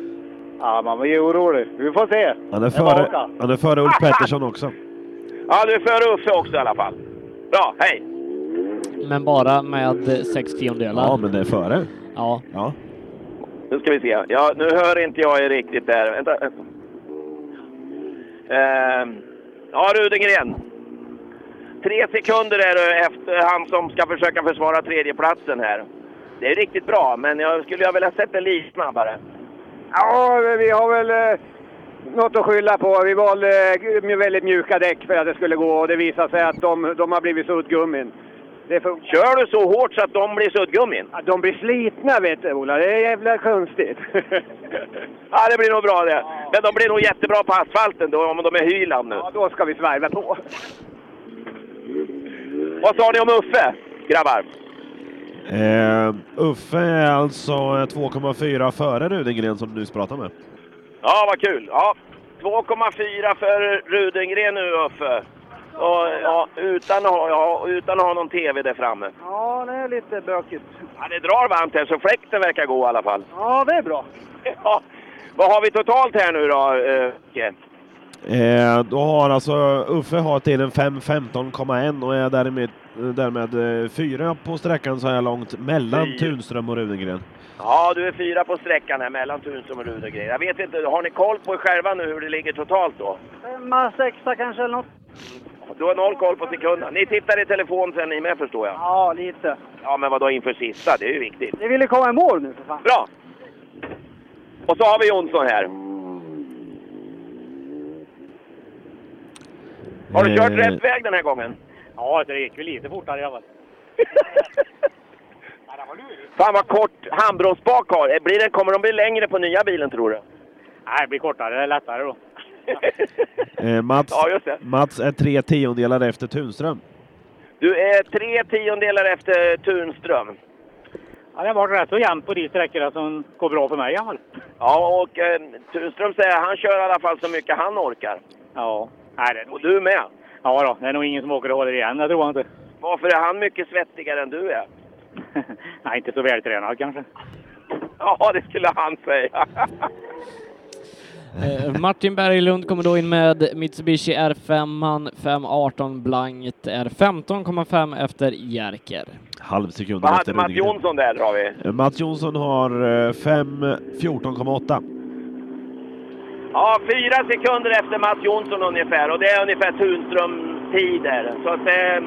Ja, man blir orolig. Vi får se. Han är Det är bara före, han är före Ulf Pettersson också. Ja, du är före Uffe också i alla fall. Bra, hej! Men bara med sex tiondelar. Ja, men det är före. Ja. ja. Nu ska vi se. Ja, nu hör inte jag er riktigt där. Vänta. Ehm, ja, Rudengren. Tre sekunder är det efter han som ska försöka försvara tredjeplatsen här. Det är riktigt bra, men jag skulle jag vilja sett det lite snabbare. Ja, vi har väl eh, något att skylla på. Vi valde eh, väldigt mjuka däck för att det skulle gå och det visade sig att de, de har blivit suddgummin. Det funkar. Kör du så hårt så att de blir suddgummin? Ja, de blir slitna vet du Ola, det är jävla konstigt. [LAUGHS] Ja, det blir nog bra det. Men de blir nog jättebra på asfalten då, om de är Hyland nu. Ja, då ska vi svarva på. Vad sa ni om Uffe, grabbar? Eh, Uffe är alltså 2,4 före Rudengren som du nyss pratade med. Ja, vad kul. Ja, 2,4 för Rudengren nu, Uffe. Och, ja, utan, att ha, ja, utan att ha någon TV där framme. Ja, det är lite bökigt. Ja, det drar varmt här, så fläkten verkar gå i alla fall. Ja, det är bra. [LAUGHS] Ja. Vad har vi totalt här nu då, eh, Micke? Eh, då har alltså Uffe har tiden 5.15,1 och är därmed, därmed eh, fyra på sträckan så här långt mellan Fyra. Tunström och Rudengren. Ja, du är fyra på sträckan här mellan Tunström och Rudengren. Jag vet inte, har ni koll på er själva nu hur det ligger totalt då? Femma, sexa kanske eller något. Du har noll koll på sekunden. Ni tittar i telefon sen ni med förstår jag? Ja, lite. Ja, men vadå inför sista? Det är ju viktigt. Vi ville komma i mål nu för fan. Bra! Och så har vi Jonsson här. Har du kört Eh, rätt väg den här gången? Ja, det gick väl lite fortare i alla fall. Fan vad kort handbromsspak har. Blir det, kommer de bli längre på nya bilen tror du? Nej, det blir kortare. Det är lättare då. Eh, Mats, Ja, just det. Mats är tre tiondelar efter Tunström. Du är tre tiondelar efter Tunström. Ja, det har varit rätt så jämnt på de sträckorna som går bra för mig i alla fall. Ja, och eh, Tunström säger att han kör i alla fall så mycket han orkar. Ja. Nej, det är nog... Och du med. Ja då, det är nog ingen som åker och håller igen, det tror jag inte. Varför är han mycket svettigare än du är? [LAUGHS] Nej, inte så vältränad kanske. Ja, det skulle han säga. [LAUGHS] Eh, Martin Berglund kommer då in med Mitsubishi R5, 518 blankt, är 15,5 efter Jerker. Halv sekund Vad efter hade Mats. Jonsson där drar vi? Eh, Mats Jonsson har eh, 5.14,8. Ja, fyra sekunder efter Mats Jonsson ungefär. Och det är ungefär Tunström-tider. Så att, eh,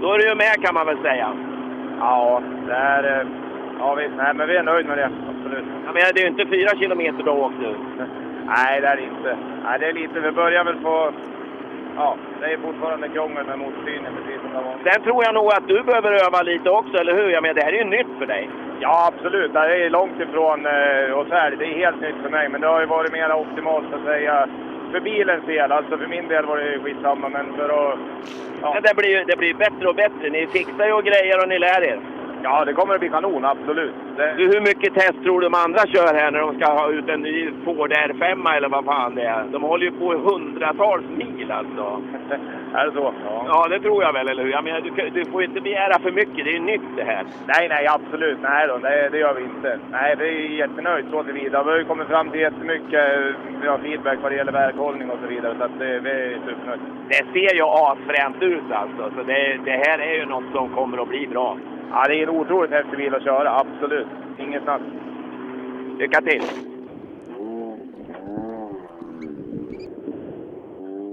då är du ju med kan man väl säga. Ja, det är... eh, Ja, visst. Nej, men vi är nöjda med det. Absolut. Jag menar, det är ju inte fyra kilometer du har åkt nu. Nej, det är inte. Nej, det är lite... Vi börjar väl få... Ja, det är fortfarande krångel med motorstyrningen precis som det var. Sen tror jag nog att du behöver öva lite också, eller hur? Jag menar, det här är ju nytt för dig. Ja, absolut. Det är långt ifrån eh, oss här. Det är helt nytt för mig. Men det har ju varit mer optimalt så att säga för bilens del. Alltså för min del var det skitsamma, men för att... Ja. Det blir det blir bättre och bättre. Ni fixar ju och grejer och ni lär er. Ja, det kommer att bli kanon, absolut. Det... Du, hur mycket test tror du de andra kör här när de ska ha ut en ny Ford R5 eller vad fan det är? De håller ju på i hundratals mil alltså. [LAUGHS] är det så? Ja. Ja, det tror jag väl, eller hur? Jag menar, du, du får inte begära för mycket. Det är ju nytt det här. Nej, nej, absolut. Nej då, det, det gör vi inte. Nej, vi är jättenöjd så tillvida. Vi har ju kommit fram till jättemycket bra feedback vad det gäller väghållning och så vidare. Så att det, vi är supernöjda. Det ser ju asfränt ut alltså. Så det, det här är ju något som kommer att bli bra. Ja, det är en otroligt häftig bil att köra, absolut. Inget snack. Lycka till!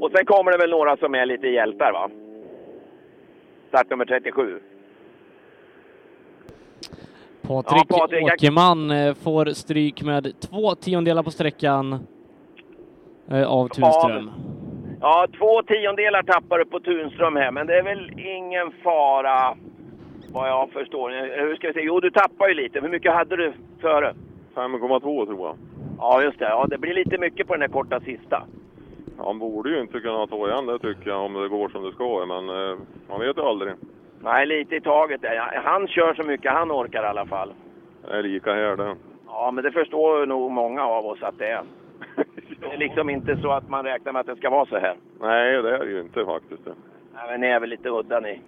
Och sen kommer det väl några som är lite hjältar va? Startnummer 37. Patrik, Ja, Patrik, jag- Åkerman eh, får stryk med två tiondelar på sträckan eh, av Tunström. Ja, två tiondelar tappar du på Tunström här, men det är väl ingen fara vad jag förstår. Hur ska vi säga? Jo, du tappar ju lite. Hur mycket hade du före? 5,2 tror jag. Ja, just det. Ja, det blir lite mycket på den där korta sista. Han borde ju inte kunna ta igen det tycker jag om det går som det ska. Men eh, man vet ju aldrig. Nej, lite i taget. Han kör så mycket han orkar i alla fall. Det är lika här det. Ja, men det förstår nog många av oss att det är. [LAUGHS] Det är liksom inte så att man räknar med att det ska vara så här. Nej, det är det ju inte faktiskt. Nej, men ni är väl lite udda ni.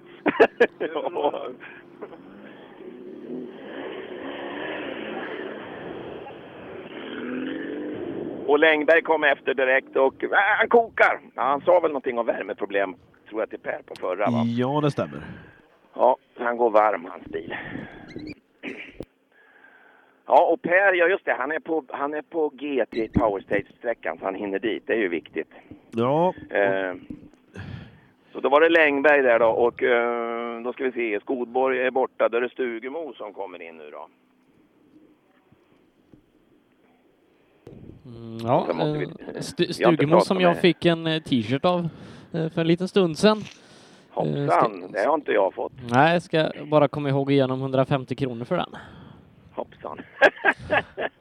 Ja. [LAUGHS] Och Längberg kom efter direkt och äh, han kokar. Ja, han sa väl någonting om värmeproblem, tror jag, till Per på förra va? Ja, det stämmer. Ja, han går varm hans bil. Ja, och Per, ja just det, han är på, han är på GT Power Stage-sträckan så han hinner dit. Det är ju viktigt. Ja, Eh, så då var det Längberg där då och eh, då ska vi se, Skodborg är borta. Då är det Stugemo som kommer in nu då. Mm, ja, vi- eh, inte Stugemo som med- jag fick en eh, t-shirt av för en liten stund sedan. Hoppsan, det har inte jag fått. Nej, jag ska bara komma ihåg igenom 150 kronor för den. Hoppsan. [LAUGHS]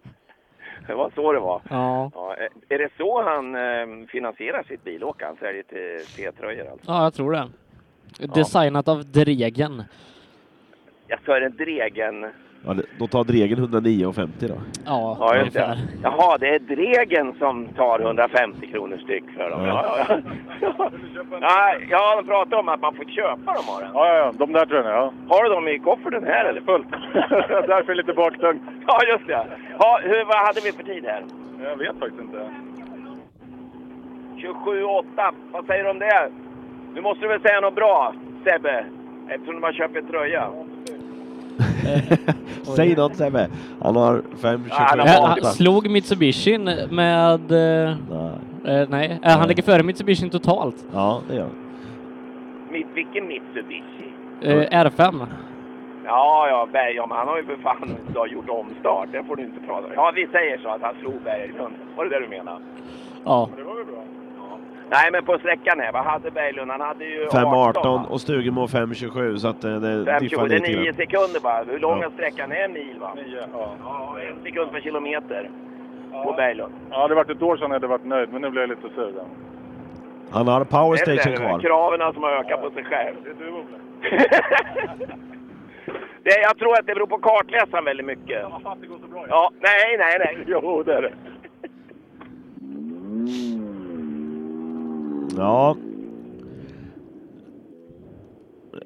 det var så det var. Ja. Ja, eh, är det så han eh, finansierar sitt bilåkande? Han säljer till T-tröjor alltså? Ja, jag tror det. Designat av Dregen. Jag är det Dregen? Ja, då tar Dregen 109,50 då. Ja, Ja, just det. Jaha, det är Dregen som tar 150 kronor styck för dem. Ja, ja, ja. ja, [LAUGHS] ja de pratar om att man får köpa dem av den. Ja, ja, ja, de där tror jag, ja. Har du dem i kofferten här eller? Fullt. [LAUGHS] Därför är lite baktung. Ja, just det. Ja, hur, vad hade vi för tid här? Jag vet faktiskt inte. 27,8. Vad säger du om det? Nu måste du väl säga något bra, Sebbe? Eftersom du bara köper en tröja. [LAUGHS] Säg något Sebbe. Han har 5, Ja, han slog Mitsubishin med... eh, eh, nej, Eh, han ligger före Mitsubishin totalt. Ja, det gör han. Mitt, vilken Mitsubishi? Eh, R5. Ja, ja, Berg, ja, men han har ju för fan då gjort omstart. Det får du inte prata om. Ja, vi säger så att han slog Berglund. Var det det du menade? Ja. Det var väl bra. Nej, men på sträckan här, vad hade Berglund? Han hade ju 5.18 och Stugemo 5.27 så att eh, det 5, diffar det är lite nio sekunder bara. Hur lång Ja. är sträckan? är en mil va? Nio, ja. Ja, en sekund per kilometer. På Berglund. Ja, det varit ett år sedan jag hade varit nöjd, men nu blev jag lite sur. Han har power Det är station det, kvar. Kraven som har ökat på sig själv. Det är du. [LAUGHS] Det, jag tror att det beror på kartläsaren väldigt mycket. Ja, fan, det går så bra. Ja, nej, nej, nej. [LAUGHS] Jo, det är det. [LAUGHS] Ja.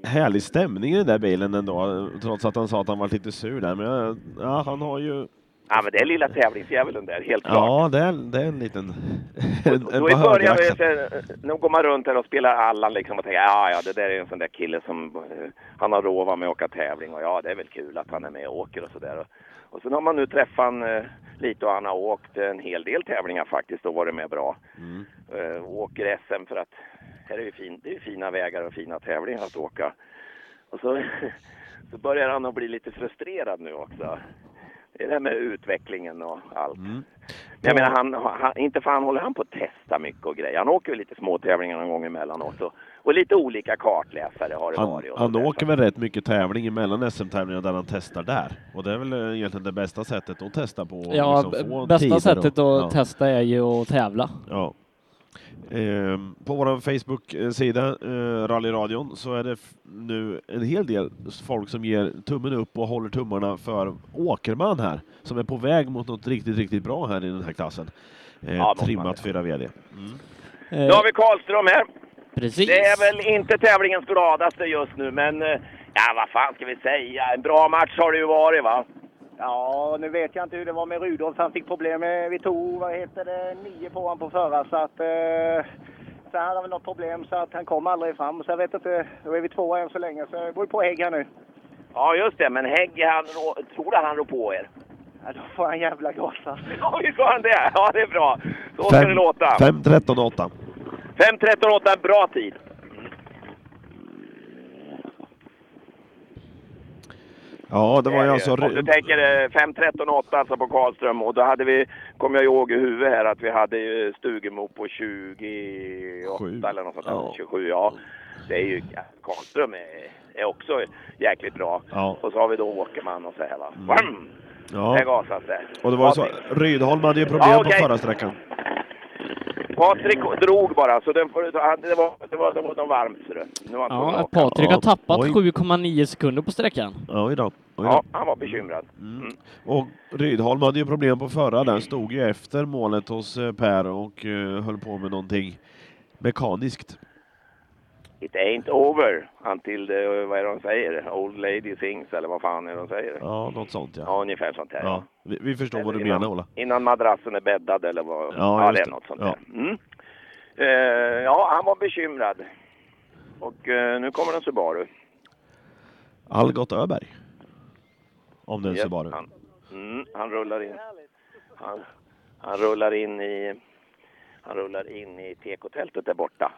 Härlig stämning i den där bilen ändå, trots att han sa att han var lite sur där. Men ja, han har ju... Ja, men det är lilla tävlingsdjävulen där, helt klart. Ja, det är, det är en liten... En, en Då i början, nu går man runt här och spelar Allan liksom och tänker ja, ja, det där är en sån där kille som eh, han har rovat med att åka tävling och ja, det är väl kul att han är med och åker och sådär. Och, och sen har man nu träffat han eh, lite och han har åkt en hel del tävlingar faktiskt och varit med bra. Mm. Och åker SM för att här är ju fin, det är ju fina vägar och fina tävlingar att åka. Och så, [LAUGHS] så börjar han att bli lite frustrerad nu också. Det är det här med utvecklingen och allt. Mm. Jag menar, han, han, inte fan håller han på att testa mycket och grejer. Han åker ju lite små tävlingar någon gång emellanåt. Och, och lite olika kartläsare har det Han, varit. Han sådär. åker väl rätt mycket tävling emellan SM-tävlingarna där han testar där. Och det är väl eh, egentligen det bästa sättet att testa på. Ja, liksom få bästa sättet och- att ja. testa är ju att tävla. Ja. Eh, på vår Facebook-sida, eh, Rallyradion, så är det nu en hel del folk som ger tummen upp och håller tummarna för Åkerman här, som är på väg mot något riktigt, riktigt bra här i den här klassen. Eh, Ja, trimmat 4 VD. Mm. Då har vi Karlström här. Precis. Det är väl inte tävlingens gladaste just nu, men eh, ja, vad fan ska vi säga? En bra match har det ju varit va? Ja, nu vet jag inte hur det var med Rudolf. Han fick problem med, vi tog, vad heter det, nio på honom på förra så att... Eh, sen hade han väl något problem så att han kom aldrig fram. Så jag vet inte, då är vi tvåa än så länge så det beror på Hägg här nu. Ja, just det. Men Hägg, han, tror du han rår på er? Ja, då får han jävla gasa. [LAUGHS] Ja, visst var han det? Ja, det är bra. Så ska det låta. 5 13 8. 5.13,8, en bra tid. Ja, det var ju alltså... Om du tänker eh, 5.13,8 alltså på Karlström och då hade vi, kommer jag ihåg i huvudet här, att vi hade Stugemo på 28 eller något sånt där. 27, ja. Det är ju, ja, Karlström är, är också jäkligt bra. Ja. Och så har vi då Åkerman och så här va. Vam! Ja. Där gasas det. Och det var ju så, Rydholm hade ju problem Ja, okej. på förra sträckan. Patrik drog bara, så den, får- det var, det var, det var, det var varmt. Nu var Ja. Patrik har tappat Oj. 7,9 sekunder på sträckan. Oj då. Oj då. Ja, han var bekymrad. Mm. Och Rydholm hade ju problem på förra, den stod ju efter målet hos eh, Per och eh, höll på med någonting mekaniskt. It ain't over until the, vad är det de säger? Old lady sings eller vad fan är det de säger? Ja, något sånt ja. Ja, ungefär sånt här. Ja, vi, vi förstår vad du innan, menar Ola. Innan madrassen är bäddad eller vad? Ja, Ja, det är något sånt Ja. där. Mm. Eh, ja, han var bekymrad. Och eh, nu kommer en Subaru. Algot Öberg. Om det är en Yes, Subaru. Han, mm, han rullar in. Han, han rullar in i han rullar in i tekotältet där borta.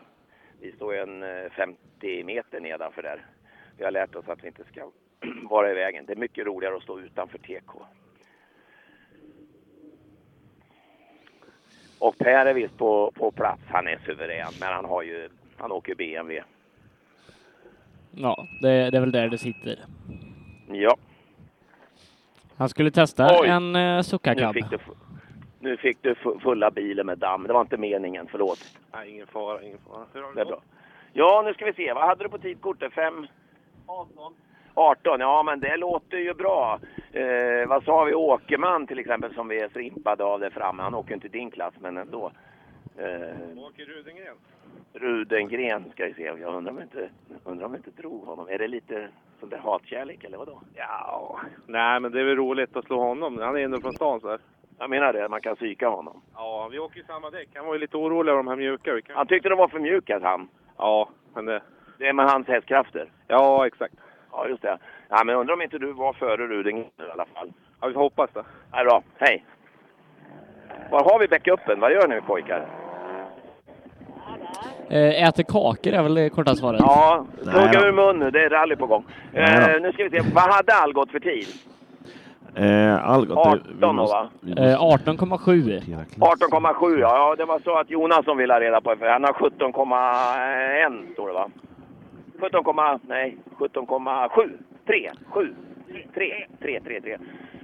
Vi står en eh, 50 meter nedanför där. Vi har lärt oss att vi inte ska [CLEARS THROAT] vara i vägen. Det är mycket roligare att stå utanför TK. Och Per är visst på, på plats. Han är suverän, men han har ju, han åker BMW. Ja, det, det är väl där det sitter. Ja, Han skulle testa Oj. en uh, nu Succa-cab. fick, du, nu fick du fu- fulla bilen med damm. Det var inte meningen, förlåt. Nej, ingen fara, ingen fara. Hur har Det är bra. Ja, nu ska vi se. Vad hade du på tidkortet? Fem? 18. 18, ja men det låter ju bra. Eh, vad sa vi? Åkerman till exempel som vi är så impade av där framme. Han åker inte i din klass men ändå. Eh, Åker Rudengren? Rudengren ska vi se. Jag undrar om vi inte, undrar om vi inte drog honom. Är det lite sån där hatkärlek eller vadå? Ja, nej men det är väl roligt att slå honom. Han är ändå från stan så här. Jag menar det, man kan psyka honom. Ja, vi åker ju samma däck. Han var ju lite orolig över de här mjuka. Vi kan... Han tyckte de var för mjuka, han. Ja, men det... Det är med hans hästkrafter. Ja, exakt. Ja, just det. Ja, men undrar om inte du var före Rudengren i alla fall. Ja, vi får hoppas det. Ja, bra. Hej! Var har vi backupen? Vad gör ni pojkar? Eh, äter kakor är väl det korta svaret. Ja, tugga ur mun nu. Det är rally på gång. Eh, nu ska vi se. Vad hade Algot för tid? Eh, Algot, det- 18 vi då, måste- va? Eh, måste- 18,7. 18,7 ja. ja. Det var så att Jonasson ville ha reda på. För han har 17,1 står det va? 17, komma- nej 17,7. 3, 7, 3, 3, 3, 3.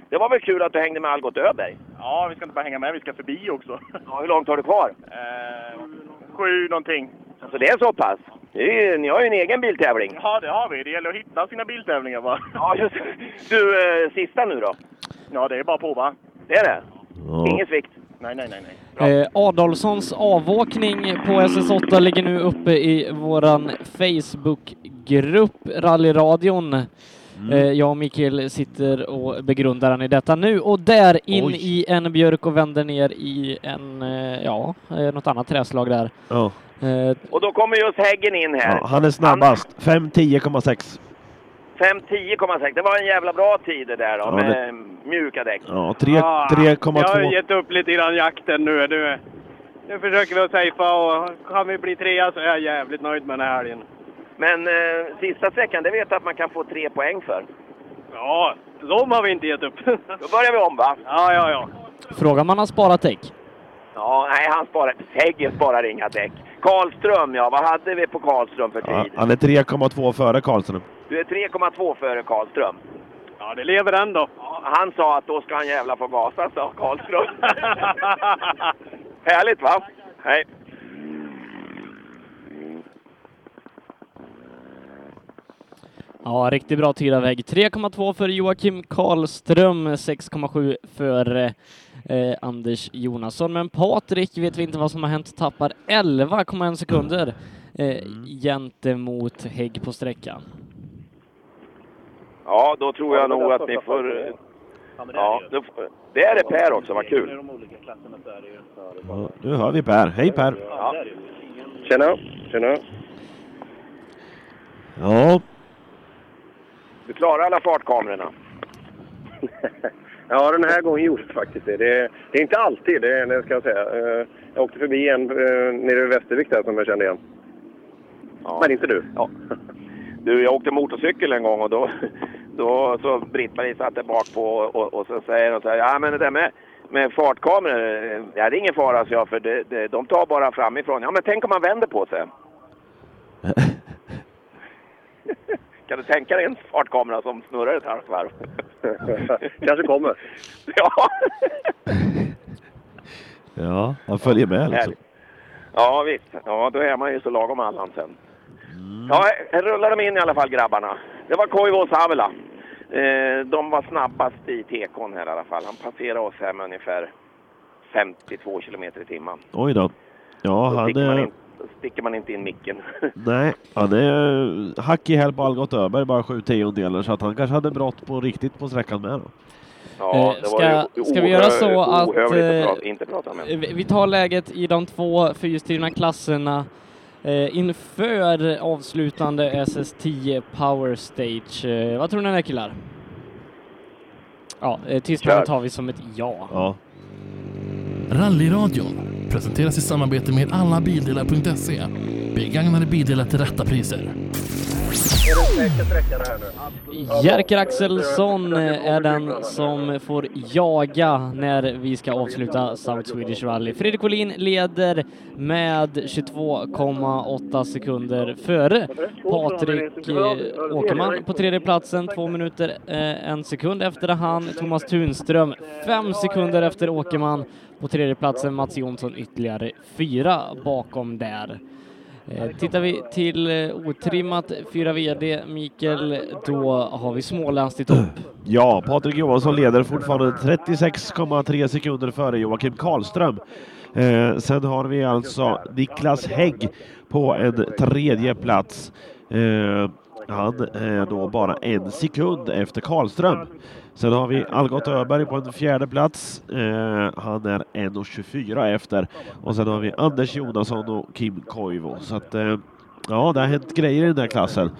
Det var väl kul att du hängde med Algot Öberg? Ja, vi ska inte bara hänga med, vi ska förbi också. Ja, hur långt har du kvar? Eh, sju någonting. Så det är så pass? Ju- ni har ju en egen biltävling. Ja, det har vi. Det gäller att hitta sina biltävlingar va? Ja, just. Du, eh, sista nu då? Ja, det är bara på va? Det är det? Ja. Ingen svikt? Nej, nej, nej, nej. Eh, Adolfssons avåkning på SS8 ligger nu uppe i våran Facebookgrupp Rallyradion. Mm. Eh, jag och Mikael sitter och begrundar den i detta nu och där in Oj. i en björk och vänder ner i en, eh, ja, eh, något annat träslag där. Ja. Eh, Och då kommer just Häggen in här. Ja, han är snabbast. 5.10,6. 5.10,6. Det var en jävla bra tid det där då, Ja, med det- mjuka däck. Ja, tre- Ja, Jag har 3,2. gett upp lite grann jakten nu. nu. Nu försöker vi att safea och kan vi bli trea så är jag jävligt nöjd med den här helgen. Men eh, sista sträckan, det vet jag att man kan få tre poäng för. Ja, de har vi inte gett upp. Då börjar vi om va? Ja, ja, ja. frågar man har sparat däck. Ja, nej han sparar, Häggen sparar inga däck. Karlström, ja. Vad hade vi på Karlström för tid? Ja, han är 3,2 före Karlström. Du är 3,2 före Karlström. Ja, det lever ändå. Ja, han sa att då ska han jävla få gasa, sa Karlström. [LAUGHS] Härligt va? Hej. Ja, riktigt bra tid av väg. 3,2 för Joakim Karlström, 6,7 för eh, Anders Jonasson. Men Patrik vet vi inte vad som har hänt, tappar 11,1 sekunder eh, gentemot Hägg på sträckan. Ja, då tror jag nog att ni får... Ja, då får- det är det Per också, vad kul. Ja, nu hör vi Per. Hej Per! Ja. Tjena, tjena. Ja, Du klarar alla fartkamerorna? [LAUGHS] Ja, den här gången gjorde jag faktiskt det. Det, det är inte alltid, det, det ska jag säga. Eh, Jag åkte förbi en eh, nere vid Västervik där som jag kände igen. Men inte du. Ja. Du, jag åkte motorcykel en gång och då, då så Britt-Marie satt där bak på och, och så säger hon så här, ja men det där med, med fartkameror, ja, det är ingen fara så jag för det, det, de tar bara framifrån. Ja men tänk om man vänder på sig. [LAUGHS] kan du tänka dig en fartkamera som snurrar ett halvt varv? [LAUGHS] Kanske kommer. [LAUGHS] ja. ja, han följer med liksom. Ja visst, ja då är man ju så lagom Allan sen. Ja, här rullar de in i alla fall grabbarna. Det var Koivu och Savela. Eh, de var snabbast i tekon här i alla fall. Han passerade oss här med ungefär 52 kilometer i timmen. Oj då. Ja, Då han sticker, man inte in micken. [LAUGHS] Nej, han är hack i häl på Algot Öberg, bara sju tiondelar, så att han kanske hade brott på riktigt på sträckan med. Då. Ja, Eh, var ska, ju ska vi göra så att eh, prata, inte prata med. vi vi tar läget i de två fyrhjulsdrivna klasserna eh, inför avslutande SS10 Power Stage. Eh, vad tror ni där killar? Ja, eh, tystnaden tar vi som ett ja. Ja. Rallyradion presenteras i samarbete med allabildelar.se. Begagnade bildelar till rätta priser. Jerker Axelsson är den som får jaga när vi ska avsluta South Swedish Rally. Fredrik Wåhlin leder med 22,8 sekunder före Patrik eh, Åkerman på tredje platsen, två minuter eh, en sekund efter han. Thomas Tunström fem sekunder efter Åkerman på tredje platsen. Mats Jonsson ytterligare fyra bakom där. Eh, Tittar vi till eh, otrimmat 4 VD, Mikael, då har vi Smålands i topp. [CLEARS THROAT] Ja, Patrik Johansson leder fortfarande 36,3 sekunder före Joakim Karlström. Eh, sen har vi alltså Niklas Hägg på en tredje plats. Eh, han är då bara en sekund efter Karlström. Sen har vi Algot Öberg på en fjärde plats. Eh, han är 1.24 efter. Och sen har vi Anders Jonasson och Kim Koivu. Så att, eh, ja, det har hänt grejer i den här klassen.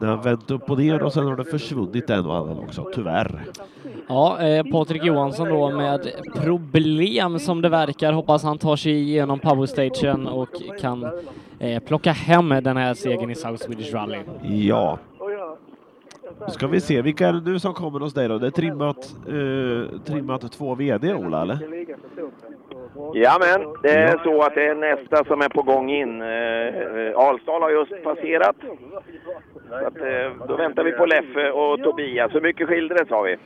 Det har vänt upp och ner och sen har det försvunnit en och annan också, tyvärr. Ja, eh, Patrik Johansson då med problem som det verkar. Hoppas han tar sig igenom powerstagen och kan eh, plocka hem den här segern i South Swedish Rally. Ja. Då ska vi se, vilka är det nu som kommer hos dig då? Det är trimmat, eh, trimmat två VD, Ola, eller? Ja men det är så att det är nästa som är på gång in. Eh, eh, Alsdal har just passerat. Så att, eh, då väntar vi på Leffe och Tobias. Hur mycket skiljer det sa vi?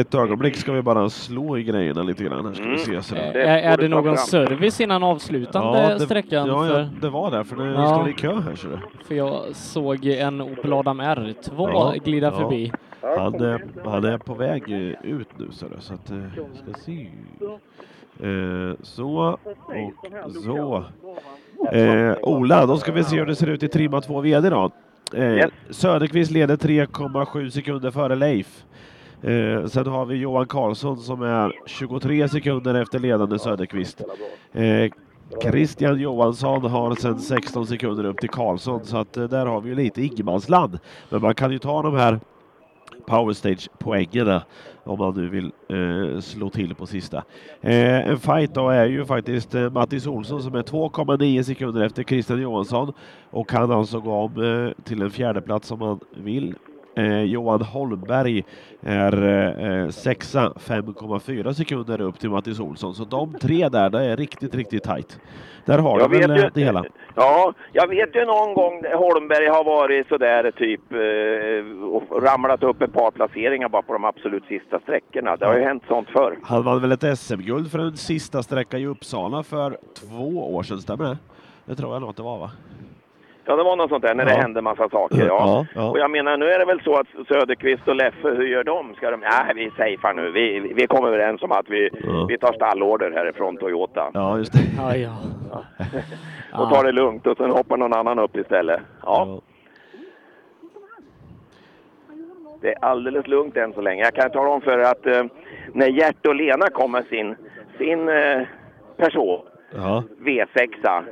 Ett ögonblick ska vi bara slå i grejerna lite grann. Här ska vi se. Så Eh, är, är det någon service innan avslutande Ja, det- sträckan? ja, ja, för, det var det, för det Ja. står i kö här. Så det. för jag såg en Opel Adam R2 Ja, glida ja. förbi. Han, är, han är på väg ut nu, så, det, så att, eh, ska se. Eh, så och så. Eh, Ola, då ska vi se hur det ser ut i trimma 2 VD då. Eh, Söderqvist leder 3,7 sekunder före Leif. Eh, sen har vi Johan Karlsson som är 23 sekunder efter ledande Söderqvist. Eh, Christian Johansson har sen 16 sekunder upp till Karlsson så att eh, där har vi ju lite ingenmansland. Men man kan ju ta de här powerstage-poängerna om man nu vill eh, slå till på sista. Eh, en fight då är ju faktiskt eh, Mattis Olsson som är 2,9 sekunder efter Christian Johansson och kan alltså gå om eh, till en fjärdeplats om man vill. Eh, Johan Holmberg är eh, sexa, 5,4 sekunder upp till Mattis Olsson. Så de tre där, det är riktigt, riktigt tajt. Där har Jag du väl ju- eh, det hela. Ja, jag vet ju någon gång Holmberg har varit sådär typ eh, och ramlat upp ett par placeringar bara på de absolut sista sträckorna. Det har ju hänt sånt förr. Han vann väl ett SM-guld för en sista sträcka i Uppsala för två år sedan, stämmer det? Det tror jag nog att det var va? Ja, det var något sånt där när det Ja. hände massa saker. Ja. Ja, ja. Och jag menar, nu är det väl så att Söderqvist och Leffe, hur gör de? Ska de... Nej, vi safear nu. Vi, vi- kommer överens om att vi, vi tar stallorder härifrån Toyota. Ja, just det. Ja, ja. [LAUGHS] Och tar det lugnt och sen hoppar någon annan upp istället. Ja. Det är alldeles lugnt än så länge. Jag kan tala om för er att eh, när Gert och Lena kom med sin, sin eh, Peugeot Ja. V6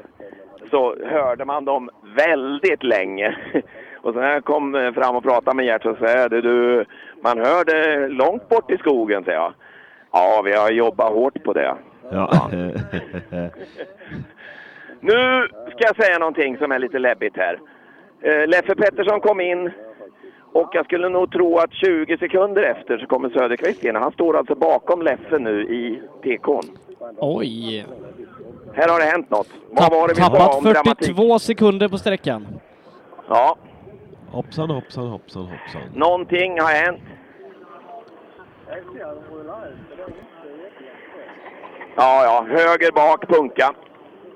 så hörde man dem väldigt länge. Och sen när jag kom eh, fram och pratade med Gert så sa jag, "Du, man hör det långt bort i skogen, säger jag. Ja, vi har jobbat hårt på det. Ja. [LAUGHS] Nu ska jag säga någonting som är lite läbbigt här. Eh, Leffe Pettersson kom in och jag skulle nog tro att 20 sekunder efter så kommer Söderqvist in. Han står alltså bakom Leffe nu i TK'n. Oj! Här har det hänt något. Vad var det vi sa Tappat om dramatik? 42 sekunder på sträckan. Ja, Hoppsan, hoppsan, hoppsan, hoppsan. någonting har hänt. Ja, ja, höger bak punka.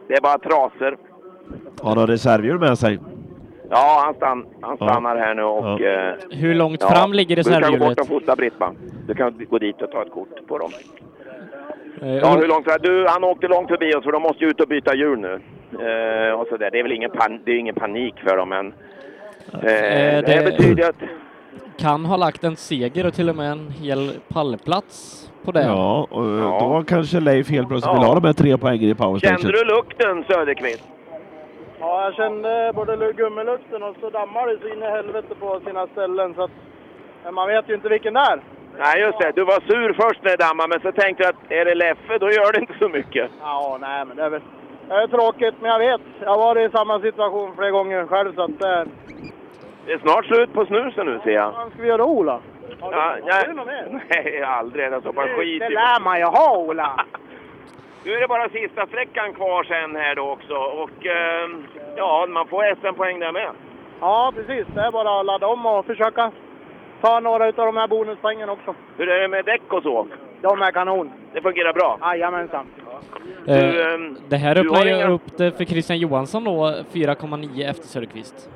Det är bara trasor. Har han reservhjul med sig? Ja, han, stann, han Ja. stannar här nu och... Ja. eh, Hur långt ja, fram ligger Du kan gå bort reservhjulet? och fota Britt-Va. Du kan gå dit och ta ett kort på dem. Eh, Ja, hur långt? Du, han åkte långt förbi oss för de måste ju ut och byta hjul nu. Eh, och så där. Det är väl ingen, pan, det är ingen panik för dem, men... Eh, det... det- här betyder att... Kan ha lagt en seger och till och med en hel pallplats på det. Ja, och då kanske Leif helt plötsligt vill Ja. ha de här tre poängen i powerstation. Kände du lukten, Söderqvist? Ja, jag kände både lu- gummilukten och så dammar det så in i helvete på sina ställen. Så att, men man vet ju inte vilken det är. Nej, just det. Du var sur först när det dammade, men så tänkte jag att är det Leffe, då gör det inte så mycket. Ja, nej men det är väl det är tråkigt, men jag vet. Jag har varit i samma situation flera gånger själv så att det... Det är snart slut på snusen nu, ser jag. Vad ska vi göra Ola? Ja, [LAUGHS] nej, nej, aldrig. Det stoppar skit Det lär man ju ha Ola! [LAUGHS] Nu är det bara sista sträckan kvar sen här då också. Och eh, ja, man får SM-poäng där med. Ja, precis. Det är bara att ladda om och försöka ta några av de här bonuspoängen också. Hur är det med däck och så? De är kanon. Det fungerar bra? Jajamensan. Eh, Du, ehm, det här öppnar ju inga- upp det för Christian Johansson då, 4,9 efter Söderqvist.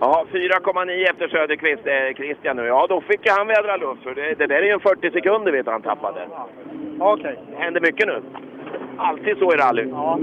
Ja, 4,9 efter Söderqvist är Christian nu. Ja, då fick han vädra luft. För det, det där är ju en 40 sekunder vet du han tappade. Okej. Det händer mycket nu. Alltid så i rally. Ja.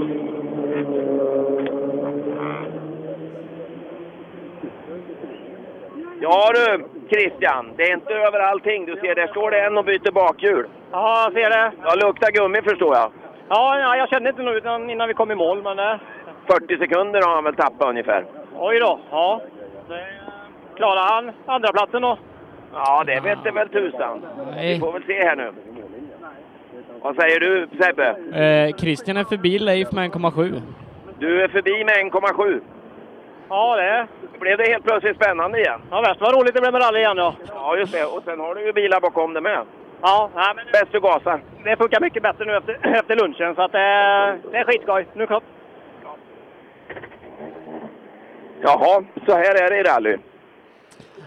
Ja du, Christian. Det är inte över allting. Du ser, där står det en och byter bakhjul. Ja, jag ser det. Ja, luktar gummi förstår jag. Ja, ja jag kände inte utan innan vi kom i mål, men det... 40 sekunder har han väl tappat ungefär. Oj då. Ja. Det, klarar han andra platsen då? Ja, det vet det väl tusan. Vi får väl se här nu. Vad säger du Sebbe? Eh, Christian är förbi Leif med 1,7. Du är förbi med 1,7. Ja, det Blev det helt plötsligt spännande igen? Ja, värst vad roligt det blev med rally igen ja. Ja, just det. Och sen har du ju bilar bakom det med. Ja, nej, men Bäst du gasar. det funkar mycket bättre nu efter, [CLEARS THROAT] efter lunchen så att det, det är skitskoj. Nu kom. Jaha, så här är det i rally.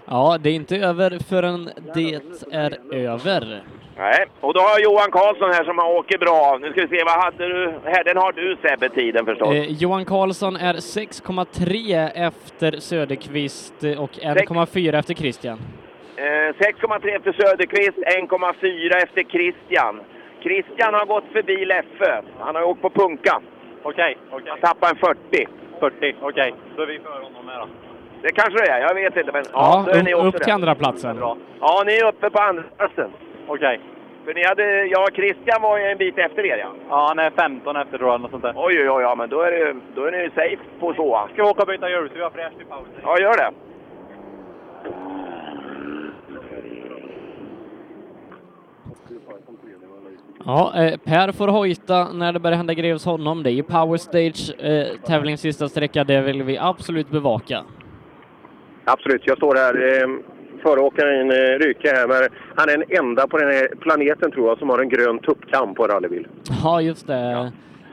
Ja, det är inte över förrän det är över. Nej, och då har jag Johan Karlsson här som åker bra. Nu ska vi se, vad hade du? Här, den har du Sebbe, tiden förstås. Eh, Johan Karlsson är 6,3 efter Söderqvist eh, och 1,4 efter Christian. Eh, 6,3 efter Söderqvist, 1,4 efter Christian. Christian har gått förbi Leffe. Han har åkt på punka. Okej, okej. Han tappade en 40. 40, okej. Då är vi före honom med då. Det kanske det är, jag vet inte. Men Ja, ni upp, upp där. till andra platsen. Ja, ni är uppe på andra platsen. Okej. För ni hade, ja, Christian var ju en bit efter er ja. Ja, han är 15 efter tror jag, något sånt där. Oj, oj, oj, ja, men då är, det, då är ni safe på så. Ska vi åka och byta hjul så vi har fräscht i paus? Ja, gör det. Ja, eh, Per får hojta när det börjar hända grejer hos honom. Det är ju Power Stage, eh, tävlingens sista sträcka. Det vill vi absolut bevaka. Absolut, jag står här. Eh, Föråkaren eh, Ryke här, men han är den enda på den här planeten tror jag som har en grön tuppkam på rallybil. Ja, just det. Ja.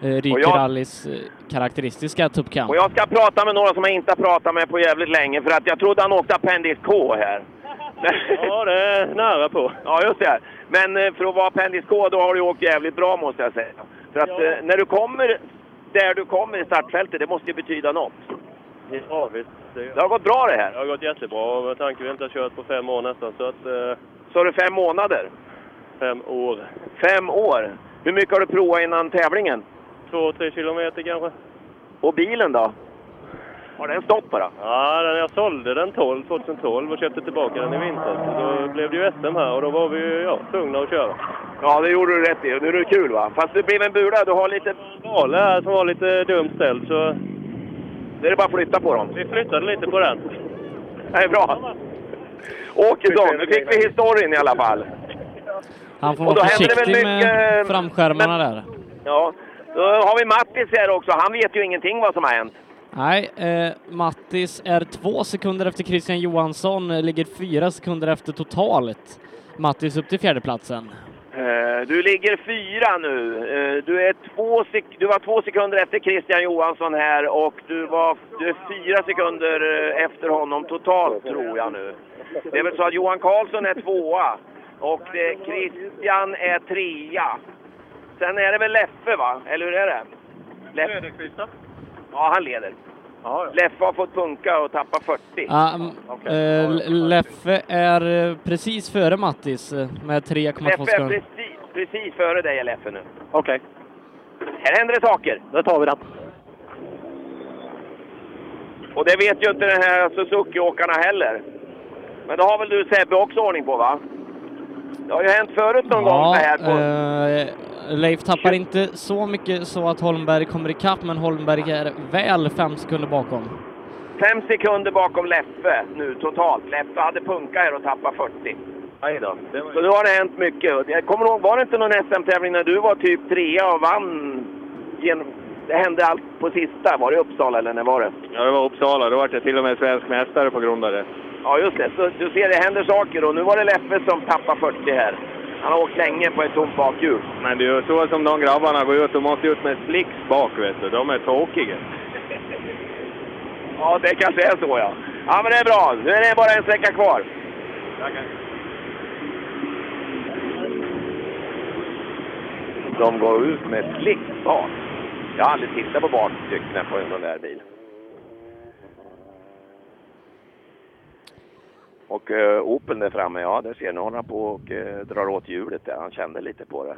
Eh, Ryker Och jag- Rallys eh, karaktäristiska tuppkam. Och jag ska prata med några som jag inte har pratat med på jävligt länge för att jag trodde han åkte Appendix K här. [LAUGHS] Ja, det är nära på. Ja, just det. Men för att vara Appendix K då har du åkt jävligt bra måste jag säga. För att eh, när du kommer där du kommer i startfältet, det måste ju betyda något. Ja, visst. Det har gått bra det här? Det har gått jättebra med tanke på att vi inte har kört på fem år nästan. Så att, eh, Så du fem månader? fem år. Fem år? Hur mycket har du provat innan tävlingen? Två, tre kilometer kanske. Och bilen då? Har den stått bara? Ja, den, jag sålde den 12, 2012 och köpte tillbaka den i vintras. Då blev det ju SM här och då var vi ju ja, tvungna att köra. Ja, det gjorde du rätt i. Nu är det kul va? Fast det blev en bula. Du har lite... Vale här som var lite dumt ställd så... Det är bara att flytta på dem. Vi flyttade lite på den. Det är bra. Åkesson, nu fick vi historien i alla fall. Han får Och då vara händer det väl försiktig med mycket- framskärmarna där. Ja, då har vi Mattis här också. Han vet ju ingenting vad som har hänt. Nej, eh, Mattis är två sekunder efter Christian Johansson, eh, ligger fyra sekunder efter totalt. Mattis upp till fjärdeplatsen. Eh, Du ligger fyra nu. Eh, Du, är två du var två sekunder efter Christian Johansson här och du, var, du är fyra sekunder eh, efter honom totalt tror jag nu. Det är väl så att Johan Karlsson är tvåa och det, Christian är trea. Sen är det väl Leffe va? Eller hur är det? Leffe. Ja, han leder. Leffe har fått punka och tappa 40. Ja, mm, eh, L- Leffe är eh, precis före Mattis eh, med 3,2 Leffe är sekunder. precis, precis före dig är Leffe nu. Okej. Här händer det saker. Då tar vi den. Och det vet ju inte den här Suzuki-åkarna heller. Men det har väl du Sebbe också ordning på va? Det har ju hänt förut någon gång Ja, det här. På... eh, Leif tappar inte så mycket så att Holmberg kommer ikapp, men Holmberg är väl fem sekunder bakom. Fem sekunder bakom Leffe nu totalt. Leffe hade punka här och tappade 40. Aj då. Så nu har det hänt mycket. Jag kommer ihåg, var det inte någon SM-tävling när du var typ trea och vann? Genom... Det hände allt på sista. Var det Uppsala eller när var det? Ja, det var Uppsala. Då var jag till och med svensk mästare på grund av det. Ja, just det. Så du ser, det händer saker och nu var det Leffe som tappade 40 här. Han har åkt länge på ett tomt bakhjul. Men det är ju så som de grabbarna går ut och måste ut med slicks bak, vet du. De är tråkiga. Ja, det kanske är så ja. Ja, men det är bra. Nu är det bara en sträcka kvar. De går ut med slicks bak. Jag har aldrig tittat på bakdäcken på en sån där bil. Och uh, Opel där framme, ja, där ser ni håller på och eh, drar åt hjulet där. Han kände lite på det.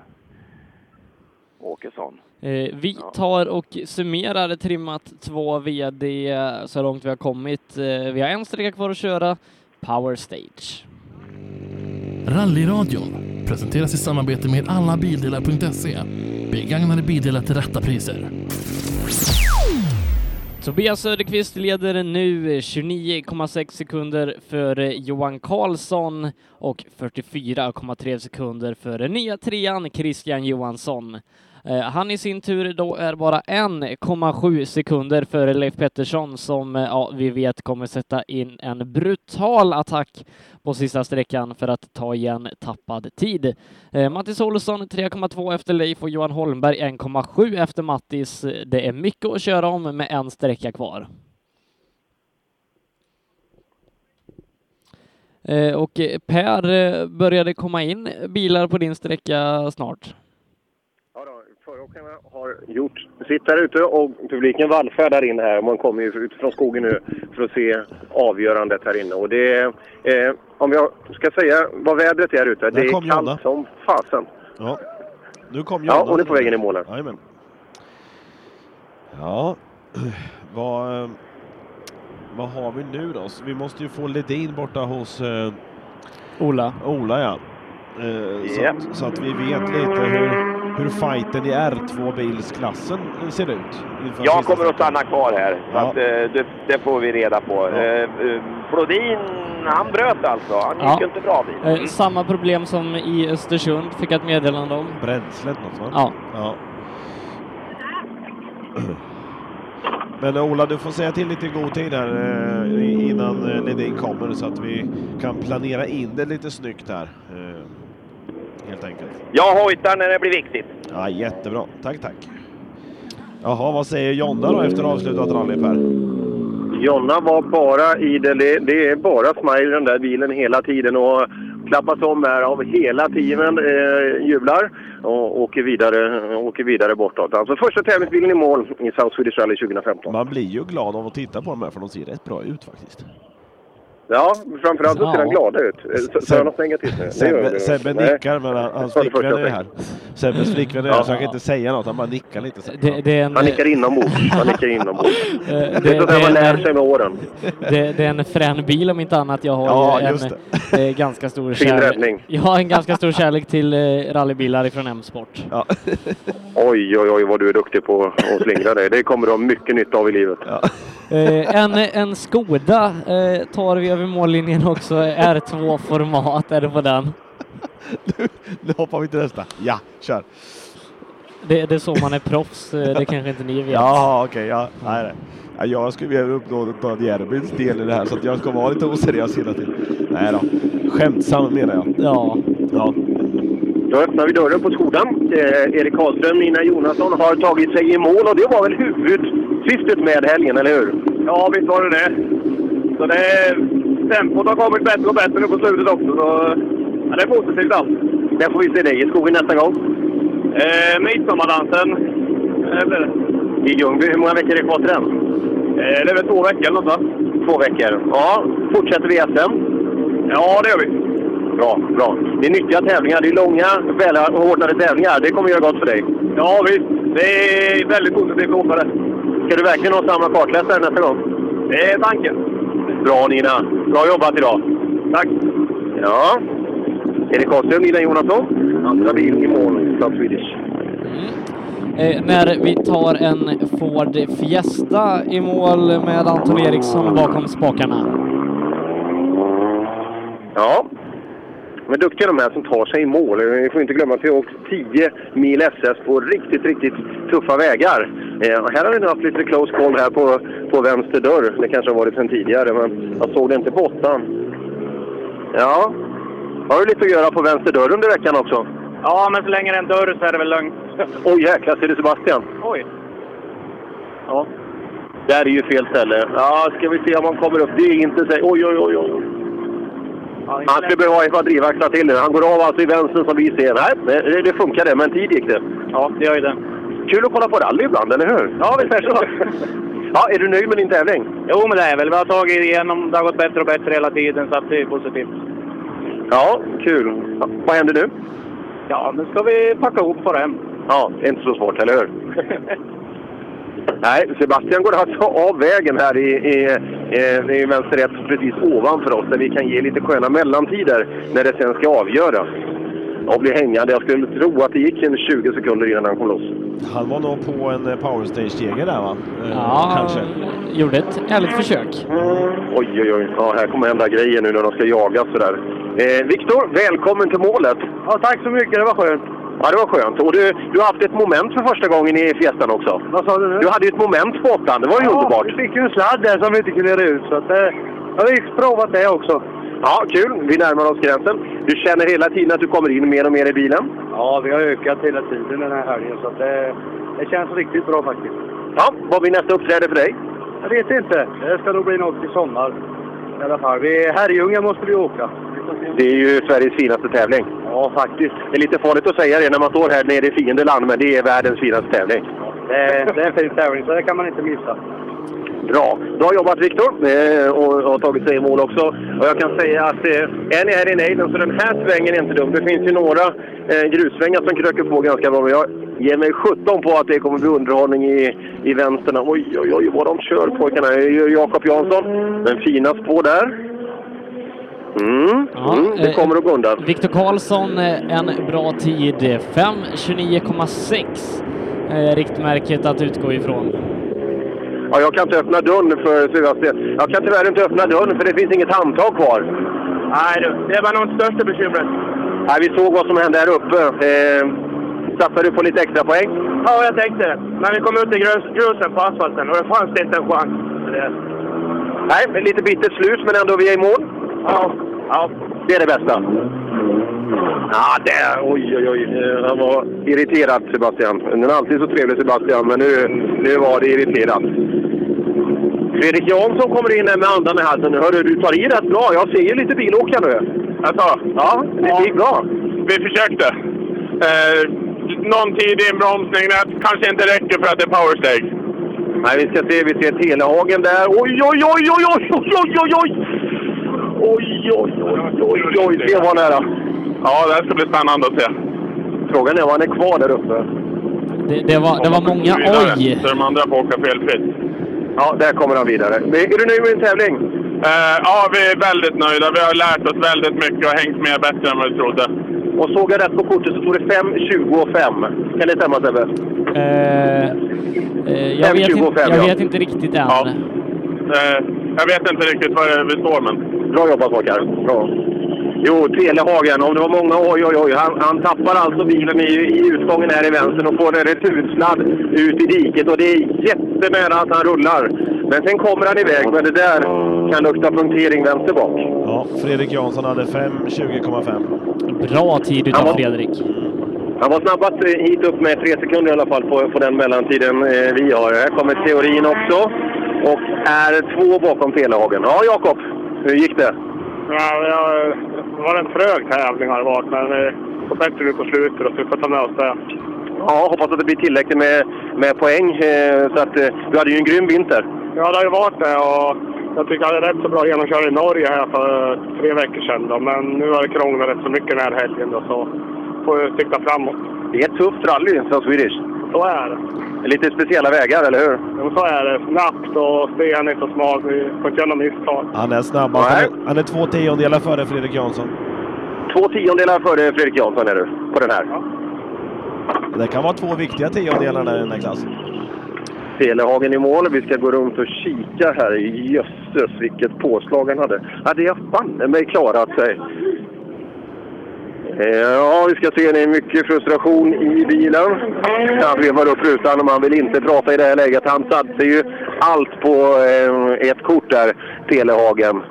Åkesson. Eh, vi tar och summerar trimmat 2 VD eh, så långt vi har kommit. Eh, vi har en sträcka kvar att köra, Power Stage. Rallyradion presenteras i samarbete med allabildelar.se. Begagnade bildelar till rätta priser. Tobias Söderqvist leder nu eh, 29,6 sekunder före Johan Karlsson och 44,3 sekunder före nya trean Christian Johansson. Eh, han i sin tur då är bara 1,7 sekunder före Leif Pettersson som eh, ja, vi vet kommer sätta in en brutal attack på sista sträckan för att ta igen tappad tid. Eh, Mattis Olsson 3,2 efter Leif och Johan Holmberg 1,7 efter Mattis. Det är mycket att köra om med en sträcka kvar. Och Per, började komma in bilar på din sträcka snart? Föråkarna har gjort sitt där ute och publiken vallfärdar in här. Man kommer ju ut från skogen nu för att se avgörandet här inne. Och det eh, om jag ska säga vad vädret är här ute, det är kallt Jonna. som fasen. Ja, nu kom Ja, Jonna. hon är på vägen i målen. Jajamän. Ja, [CLEARS THROAT] vad, eh, vad har vi nu då? Så vi måste ju få Ledin borta hos eh, Ola. Ola ja. Eh, så, Ja. att, så att vi vet lite hur, hur fighten i R2-bilsklassen ser ut. Jag kommer att stanna kvar här. Ja. att, eh, det, det får vi reda på. Eh, eh, Flodin, han bröt alltså. Han gick Ja. inte bra bil. Eh, Samma problem som i Östersund fick jag ett meddelande om. Bränslet något va? Ja. ja. Men Ola, du får säga till lite i god tid här innan Ledin kommer så att vi kan planera in det lite snyggt här. Helt enkelt. Jag hojtar när det blir viktigt. Ja, jättebra. Tack, tack. Jaha, vad säger Jonna då efter avslutat rally Per? Jonna var bara i det, det, det är bara smile i den där bilen hela tiden och klappas om här av hela teamen, eh, jublar och åker vidare, åker vidare bortåt. Alltså första tävlingsbilen i mål i South Swedish Rally 2015. Man blir ju glad av att titta på dem här för de ser rätt bra ut faktiskt. Ja, framförallt så ser Ja. den glada ut. Eh, Sa jag något negativt nu? Det Sebbe, nickar men han- hans Det det flickvän är här. Sebbes flickvän är här så han kan inte säga något, han bara nickar lite. Så. Det, det är en, Han nickar inombords. Han [LAUGHS] nickar inombords. Eh, Det, det- är sånt där det man är lär sig med åren. det, det är en frän bil om inte annat. Jag har Ja, en eh, ganska stor kärlek. Jag har en ganska stor kärlek till eh, rallybilar ifrån M-sport. Oj, oj, oj vad du är duktig på att slingra dig. Det kommer du ha mycket nytta av i livet. Eh, en, en Skoda eh, tar vi över mållinjen också. R2-format är det på den. Nu hoppar vi till nästa. Ja, kör. Det, det är så man är proffs. eh, Det kanske inte ni vet. Jaha, okej. ja, nej, nej. Ja, jag skulle vilja uppnå Dan Järbyns del i det här så att jag ska vara lite oseriös hela tiden. Nej då. Skämtsam menar jag. Ja. ja. Då öppnar vi dörren på skolan. Eh, Erik Karlström, Nina Jonasson har tagit sig i mål och det var väl huvudsyftet med helgen, eller hur? Ja, visst var det det. Så det tempot har kommit bättre och bättre nu på slutet också. Så, ja, det är positivt allt. När får vi se dig i skogen nästa gång? Eh, midsommardansen eh, blir det. I Ljungby. Hur många veckor är det kvar till den? Eh, det är väl två veckor eller något va? Två veckor. Ja, fortsätter vi SM? Ja, det gör vi. Bra, bra. Det är nyttiga tävlingar. Det är långa, välordnade tävlingar. Det kommer göra gott för dig. Ja, visst. Det är väldigt positivt att åka det. Ska du verkligen ha samma kartläsare nästa gång? Det är tanken. Bra Nina! Bra jobbat idag! Tack! Ja, Erik Karlström, Nina Jonasson. Andra bil i mål, South Swedish. Eh, när vi tar en Ford Fiesta i mål med Anton Eriksson bakom spakarna. Ja, men duktiga de här som tar sig i mål. Vi får inte glömma att vi har åkt 10 mil SS på riktigt, riktigt tuffa vägar. Eh, och här har vi haft lite close call här på, på vänster dörr. Det kanske har varit sedan tidigare, men jag såg det inte på åttan. Ja, har du lite att göra på vänster dörr under veckan också? Ja, men så länge det är en dörr så är det väl lugnt. [LAUGHS] Oj jäklar, ser du Sebastian? Oj. Ja. Där är ju fel ställe. Ja, ska vi se om han kommer upp. Det är inte så... Oj, oj, oj, oj. Han skulle behöva ett par drivaxlar till nu. Han går av alltså i vänster som vi ser. Nej, det, det funkade, men tid gick det. Ja, det gör ju det. Kul att kolla på rally ibland, eller hur? Ja, visst är det så. [LAUGHS] Ja, är du nöjd med din tävling? Jo, men det är väl. Vi har tagit igenom. Det har gått bättre och bättre hela tiden, så det är positivt. Ja, kul. Ja, vad händer nu? Ja, nu ska vi packa ihop på hem. Ja, det är inte så svårt, eller hur? [LAUGHS] Nej, Sebastian går alltså av vägen här i, i, i, i vänster ett precis ovanför oss där vi kan ge lite sköna mellantider när det sen ska avgöras. Och bli hängande. Jag skulle tro att det gick en 20 sekunder innan han kom loss. Han var nog på en eh, powerstage-seger där va? Eh, Ja, Kanske. gjorde ett ärligt försök. Oj, oj, oj. Ja, här kommer hända grejer nu när de ska jagas sådär. Eh, Viktor, välkommen till målet! Ja, tack så mycket. Det var skönt. Ja, det var skönt. Och du, du har haft ett moment för första gången i Fiestan också. Vad sa du nu? Du hade ju ett moment på åttan. Det var ju ja, underbart. vi fick ju en sladd där som vi inte kunde göra ut. Så att, eh, jag har provat det också. Ja, kul. Vi närmar oss gränsen. Du känner hela tiden att du kommer in mer och mer i bilen? Ja, vi har ökat hela tiden den här helgen. Så att det, det känns riktigt bra faktiskt. Ja, vad blir nästa uppträde för dig? Jag vet inte. Det ska nog bli något i sommar. I alla fall. Vi, Herrljunga måste vi åka. Det är ju Sveriges finaste tävling. Ja, faktiskt. Det är lite farligt att säga det när man står här nere i fiendeland, men det är världens finaste tävling. Det, är- det är en fin tävling, så det kan man inte missa. Bra. Bra jobbat Viktor eh, och har tagit sig i mål också. Och jag kan säga att eh, är ni här i nejden så den här svängen är inte dum. Det finns ju några eh, grussvängar som kröker på ganska bra. Men jag ger mig 17 på att det kommer bli underhållning i, i vänsterna. Oj, oj, oj vad de kör pojkarna. Det är ju Jakob Jansson. Den fina spår där. Mm, mm, det eh, kommer att gå undan. Viktor Karlsson, eh, en bra tid. 5.29,6 eh, riktmärket att utgå ifrån. Ja, jag kan inte öppna dörren för Sebastian. Jag kan tyvärr inte öppna dörren för det finns inget handtag kvar. Nej du, det var nog största bekymret. Nej, vi såg vad som hände här uppe. Eh, satsar du på lite extra poäng? Ja, jag tänkte det. Men vi kom ut i grus, grusen på asfalten och det fanns inte en chans. Nej, men lite bittert slut, men ändå vi är i mål. Ja, det är det bästa. Ja, det, oj, oj, oj. Han var irriterad, Sebastian. Den är alltid så trevlig, Sebastian, men nu, nu var det irriterat. Fredrik Jansson kommer in med andan i halsen. Hörru, du tar i rätt bra. Jag ser ju lite bilåkare nu. Alltså, ja, det ja. gick bra. Vi försökte. Eh, någon tid i inbromsning kanske inte räcker för att det är powersteg. Nej, vi ska se. Vi ser Telehagen där. Oj, oj, oj, oj, oj, oj, oj, oj! Oj, oj, oj, oj, oj, det var nära. Ja, det här ska bli spännande att se. Frågan är om han är kvar där uppe. Det, det, var, det var många oj. Så de andra får åka felfritt. Ja, där kommer han vidare. Är du nöjd med din tävling? Eh, ja, vi är väldigt nöjda. Vi har lärt oss väldigt mycket och hängt med bättre än vad vi trodde. Och såg jag rätt på kortet så stod det 5.25. Kan det stämma Sebbe? Eh, eh, jag, vet 5.25, inte, jag ja. vet inte riktigt än. Eh, jag vet inte riktigt var det- vi står, men... Bra jobbat pojkar. Bra. Jo, Telehagen. Om det var många oj, oj, oj. Han, han tappar alltså bilen i, i utgången här i vänster och får en retursladd ut i diket. Och det är jättenära att han rullar. Men sen kommer han iväg. Men det där kan lukta punktering vänster bak. Ja, Fredrik Jansson hade 5.20,5. Bra tid utav Fredrik. Han var snabbast eh, hit upp med tre sekunder i alla fall på, på den mellantiden eh, vi har. Här kommer teorin också. Och är två bakom Telehagen. Ja, Jakob. Hur gick det? Ja, jag, det var en trög tävling har det varit, men det bättre nu på slutet och så vi får ta med oss det. Ja, hoppas att det blir tillräckligt med, med poäng. Eh, så att, eh, du hade ju en grym vinter. Ja, det har ju varit det och jag tycker jag hade rätt så bra genomkörning i Norge här för tre veckor sedan. Då. Men nu har det krånglat rätt så mycket den här helgen då, så får vi sikta framåt. Det är ett tufft rally som Swedish. Så är det. Lite speciella vägar, eller hur? Ja, så är det. Snabbt och stenigt och smalt. Vi får inte göra några misstag. Han är snabbast. Han är, han är två tiondelar före Fredrik Jansson. Två tiondelar före Fredrik Jansson är du på den här. Det kan vara två viktiga tiondelar där i den här klassen. Telehagen i mål. Vi ska gå runt och kika här. Jösses, vilket påslag han hade. Hade jag banne mig klarat sig. Eh, ja, vi ska se. Det är mycket frustration i bilen. Han vevar upp rutan och man vill inte prata i det här läget. Han satte ju allt på eh, ett kort där, Telehagen.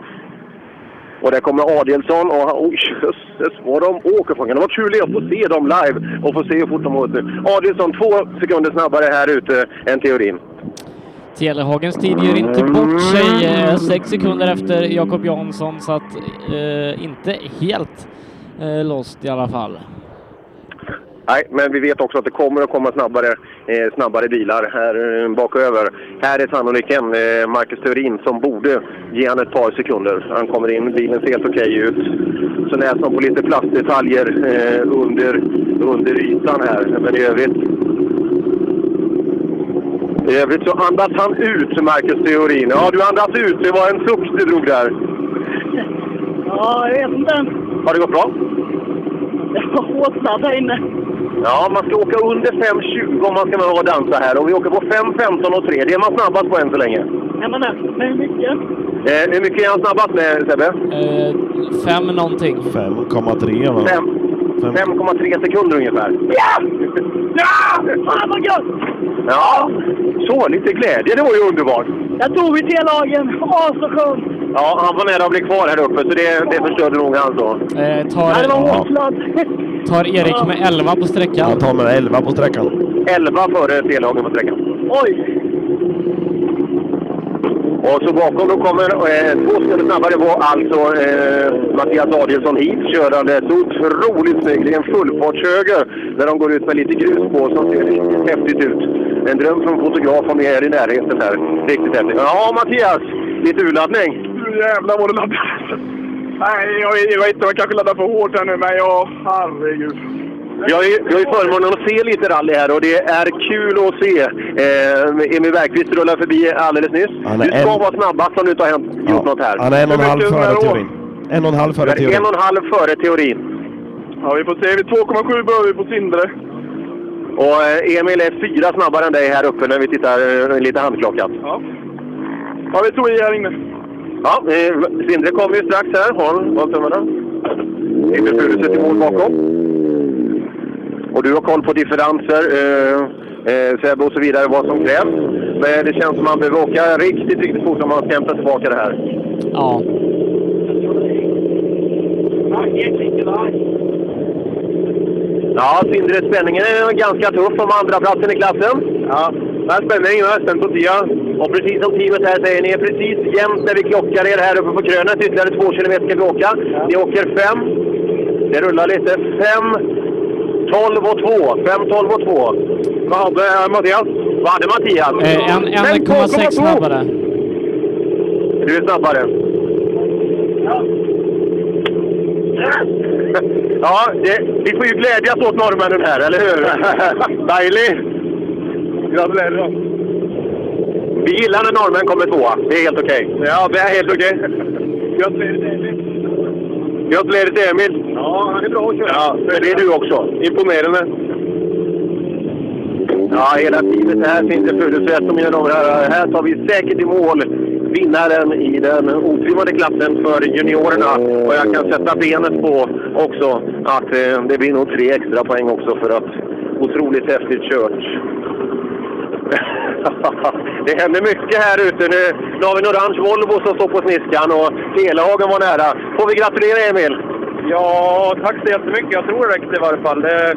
Och där kommer Adielsson och han, oj jösses vad de åker från. Det var kul att få se dem live och få se hur fort de åker. Adielsson två sekunder snabbare här ute än teorin. Telehagens tid gör inte bort sig. Eh, sex sekunder efter Jakob Jansson, så att eh, inte helt eh, lost i alla fall. Nej, men vi vet också att det kommer att komma snabbare, eh, snabbare bilar här eh, baköver. Här är sannolikt en, eh, Marcus Theorin, som borde ge han ett par sekunder. Han kommer in, bilen ser helt okej ut. Så man på lite plastdetaljer eh, under, under ytan här. Men i övrigt, i övrigt så andas han ut, Marcus Theorin. Ja, du andas ut. Det var en suck du drog där. Ja, jag vet inte. Har det gått bra? [LAUGHS] Det hårt snabb här inne. Ja, man ska åka under 5.20 om man ska vara och dansa här. Och vi åker på 5.15 och 3. Det är man snabbast på än så länge. Är man där? Men hur mycket? Eh, hur mycket är han snabbast med, Sebbe? Eh, fem någonting. 5,3 va? Fem- 5,3 sekunder ungefär. Ja! Ja! Fan vad gött! Ja, så lite glädje. Det var ju underbart. Jag tog i T-lagen. Åh, så skönt! Ja, han var nära att bli kvar här uppe, så det, det förstörde nog han så. Eh, Ja, det var tar, hårdsladd. tar Erik med 11 på sträckan. Han tar med 11 på sträckan. 11 före Telehagen på sträckan. Oj! Och så bakom då kommer eh, två sekunder snabbare var alltså eh, Mattias Adielsson hit körande så otroligt snygg. Det är en fullfartshöger där de går ut med lite grus på som ser riktigt häftigt ut. En dröm från fotograf om vi är i närheten här. Riktigt häftigt. Ja, Mattias! Lite urladdning. Nu jävlar vad det laddar. Nej, jag, jag vet inte, jag kanske laddar för hårt här nu, men jag... Herregud. Vi har, ju, vi har ju förmånen att se lite rally här och det är kul att se. Eh, Emil Bergqvist rullar förbi alldeles nyss. Du ska en- vara snabbast om du inte har hänt, gjort något här. Han är en och en halv före teorin. En och en halv före teorin. En och en halv före teorin. Ja, vi får se. Vi 2,7 behöver vi på Sindre. Och eh, Emil är fyra snabbare än dig här uppe när vi tittar eh, lite handklockat. Ja. Ja, vi tog i här inne. Ja, eh, Sindre kommer ju strax här. Håll, håll tummarna. Emil Furuset i mål bakom. Och du har koll på differenser, eh, eh, och så vidare, vad som krävs. Men det känns som man behöver åka riktigt, riktigt fort om man ska hämta tillbaka det här. Ja. Ja, Sindre, spänningen är ganska tuff om andra platsen i klassen. Ja, Det är spänning och SM på Tia. Och precis som teamet här säger, ni är precis jämnt när vi klockar er här uppe på krönet. Ytterligare två kilometer ska vi åka. Ni åker fem. Det rullar lite. Fem, tolv och två. Fem, tolv och två. Vad hade eh, Mattias? Vad hade Mattias? Eh, en- 1,6 snabbare. Du är snabbare. Ja, det, vi får ju glädjas åt norrmännen här, eller hur? Dejligt! Gratulerar! Vi gillar när norrmän kommer tvåa. Det är helt okej. Ja, det är helt okej. Gratulerar till Emil. Gratulerar till Emil. Ja, han är bra att köra. Ja, det är du också. Imponerande. Ja, hela teamet här finns det Furuseth och mina damer herrar. Här tar vi säkert i mål vinnaren i den otrimmade klassen för juniorerna. Och jag kan sätta benet på också att eh, det blir nog tre extra poäng också för att otroligt häftigt kört. [LAUGHS] det händer mycket här ute nu. Nu har vi en orange Volvo som står på sniskan och Telehagen var nära. Får vi gratulera Emil? Ja, tack så jättemycket. Jag tror det räckte i varje fall. Det,